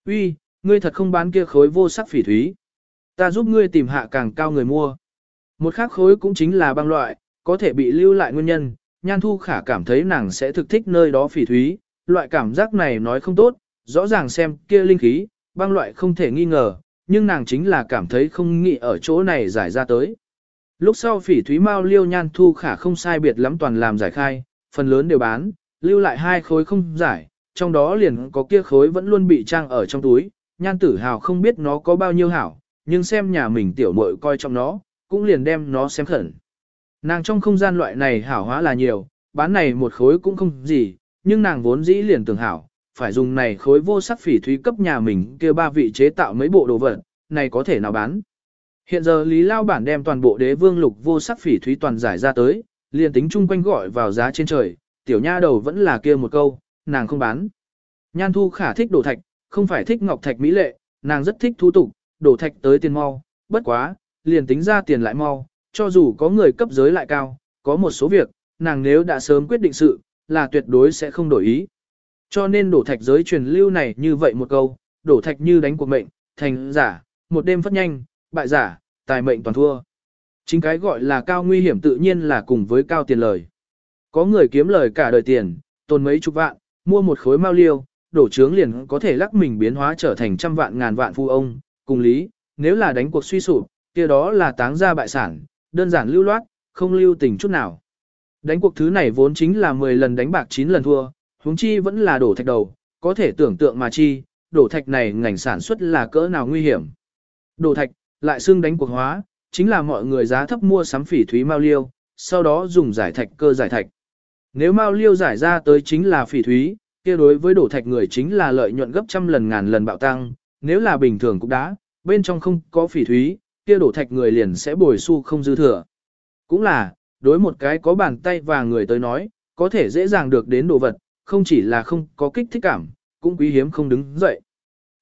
A: Uy, ngươi thật không bán kia khối vô sắc phỉ thúy. Ta giúp ngươi tìm hạ càng cao người mua. Một khác khối cũng chính là băng loại, có thể bị lưu lại nguyên nhân, Nhan Thu Khả cảm thấy nàng sẽ thực thích nơi đó phỉ thúy, loại cảm giác này nói không tốt, rõ ràng xem kia linh khí, băng loại không thể nghi ngờ, nhưng nàng chính là cảm thấy không nghĩ ở chỗ này giải ra tới. Lúc sau phỉ thúy mau liêu Nhan Thu Khả không sai biệt lắm toàn làm giải khai, phần lớn đều bán, lưu lại hai khối không giải, trong đó liền có kia khối vẫn luôn bị trang ở trong túi, Nhan Tử Hào không biết nó có bao nhiêu hảo, nhưng xem nhà mình tiểu muội coi trong nó, cũng liền đem nó xem khẩn. Nàng trong không gian loại này hảo hóa là nhiều, bán này một khối cũng không gì, nhưng nàng vốn dĩ liền tưởng hảo, phải dùng này khối vô sắc phỉ thúy cấp nhà mình kia ba vị chế tạo mấy bộ đồ vật, này có thể nào bán. Hiện giờ Lý Lao Bản đem toàn bộ đế vương lục vô sắc phỉ thúy toàn giải ra tới, liền tính chung quanh gọi vào giá trên trời, tiểu nha đầu vẫn là kia một câu, nàng không bán. Nhan thu khả thích đổ thạch, không phải thích ngọc thạch mỹ lệ, nàng rất thích thu tục, đổ thạch tới tiền mau, bất quá, liền tính ra tiền lại mau, cho dù có người cấp giới lại cao, có một số việc, nàng nếu đã sớm quyết định sự, là tuyệt đối sẽ không đổi ý. Cho nên đổ thạch giới truyền lưu này như vậy một câu, đổ thạch như đánh cuộc mệnh, thành giả, một đêm phất nhanh, bại giả, tài mệnh toàn thua. Chính cái gọi là cao nguy hiểm tự nhiên là cùng với cao tiền lời. Có người kiếm lời cả đời tiền, tồn mấy chục vạn, mua một khối mao liêu, đổ trướng liền có thể lắc mình biến hóa trở thành trăm vạn ngàn vạn phu ông, cùng lý, nếu là đánh cuộc suy sụp, kia đó là táng ra bại sản, đơn giản lưu loát, không lưu tình chút nào. Đánh cuộc thứ này vốn chính là 10 lần đánh bạc 9 lần thua, huống chi vẫn là đổ thạch đầu, có thể tưởng tượng mà chi, đổ thạch này ngành sản xuất là cỡ nào nguy hiểm. Đổ thạch, lại xương đánh cuộc hóa, chính là mọi người giá thấp mua sắm phỉ thúy mao liêu, sau đó dùng giải thạch cơ giải thạch. Nếu mao liêu giải ra tới chính là phỉ thúy, kia đối với đổ thạch người chính là lợi nhuận gấp trăm lần ngàn lần bạo tăng, nếu là bình thường cũng đã, bên trong không có phỉ thúy, kia đổ thạch người liền sẽ bồi su không dư thừa. Cũng là, đối một cái có bàn tay và người tới nói, có thể dễ dàng được đến đồ vật, không chỉ là không có kích thích cảm, cũng quý hiếm không đứng dậy.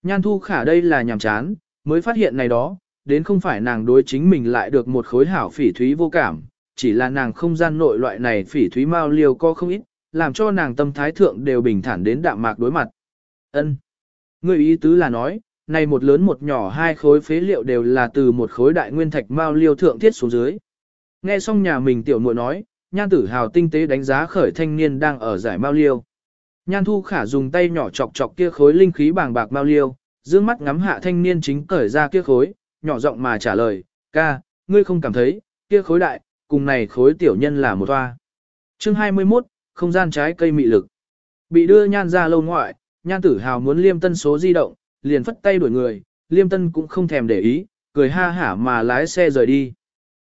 A: Nhan thu khả đây là nhàm chán, mới phát hiện này đó, đến không phải nàng đối chính mình lại được một khối hảo phỉ thúy vô cảm, chỉ là nàng không gian nội loại này phỉ thúy mau liều co không ít, làm cho nàng tâm thái thượng đều bình thản đến đạm mạc đối mặt. Ân, Người ý tứ là nói, này một lớn một nhỏ hai khối phế liệu đều là từ một khối đại nguyên thạch mau liêu thượng thiết xuống dưới. Nghe xong nhà mình tiểu muội nói, nhan tử hào tinh tế đánh giá khởi thanh niên đang ở giải mau liêu. Nhan thu khả dùng tay nhỏ chọc chọc kia khối linh khí bàng bạc mau liêu, dương mắt ngắm hạ thanh niên chính cởi ra kia khối, nhỏ giọng mà trả lời, ca, ngươi không cảm thấy, kia khối đại, cùng này khối tiểu nhân là một toa. Chương 21, không gian trái cây mị lực. Bị đưa nhan ra lâu ngoại, nhan tử hào muốn liêm tân số di động, liền phất tay đuổi người, liêm tân cũng không thèm để ý, cười ha hả mà lái xe rời đi.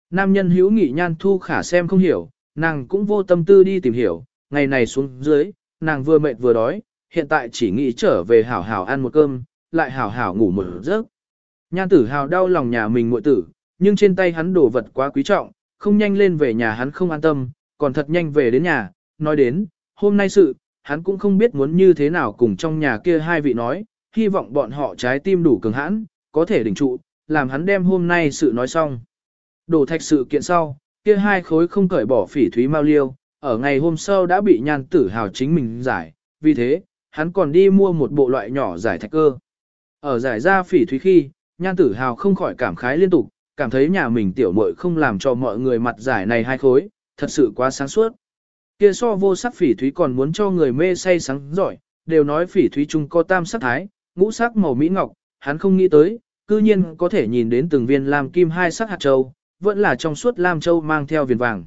A: Nam nhân hữu nghị nhan thu khả xem không hiểu, nàng cũng vô tâm tư đi tìm hiểu, ngày này xuống dưới, nàng vừa mệt vừa đói, hiện tại chỉ nghĩ trở về hảo hảo ăn một cơm, lại hảo hảo ngủ một giấc. Nhan tử hào đau lòng nhà mình muội tử, nhưng trên tay hắn đồ vật quá quý trọng, không nhanh lên về nhà hắn không an tâm, còn thật nhanh về đến nhà, nói đến, hôm nay sự, hắn cũng không biết muốn như thế nào cùng trong nhà kia hai vị nói, hy vọng bọn họ trái tim đủ cường hãn, có thể đỉnh trụ, làm hắn đem hôm nay sự nói xong. Đổ thạch sự kiện sau, kia hai khối không cởi bỏ phỉ thúy mau liêu, ở ngày hôm sau đã bị nhan tử hào chính mình giải, vì thế, hắn còn đi mua một bộ loại nhỏ giải thạch cơ. Ở giải ra phỉ thúy khi, nhan tử hào không khỏi cảm khái liên tục, cảm thấy nhà mình tiểu muội không làm cho mọi người mặt giải này hai khối, thật sự quá sáng suốt. Kia so vô sắc phỉ thúy còn muốn cho người mê say sáng giỏi, đều nói phỉ thúy trung có tam sắc thái, ngũ sắc màu mỹ ngọc, hắn không nghĩ tới, cư nhiên có thể nhìn đến từng viên lam kim hai sắc hạt châu, vẫn là trong suốt lam châu mang theo viền vàng.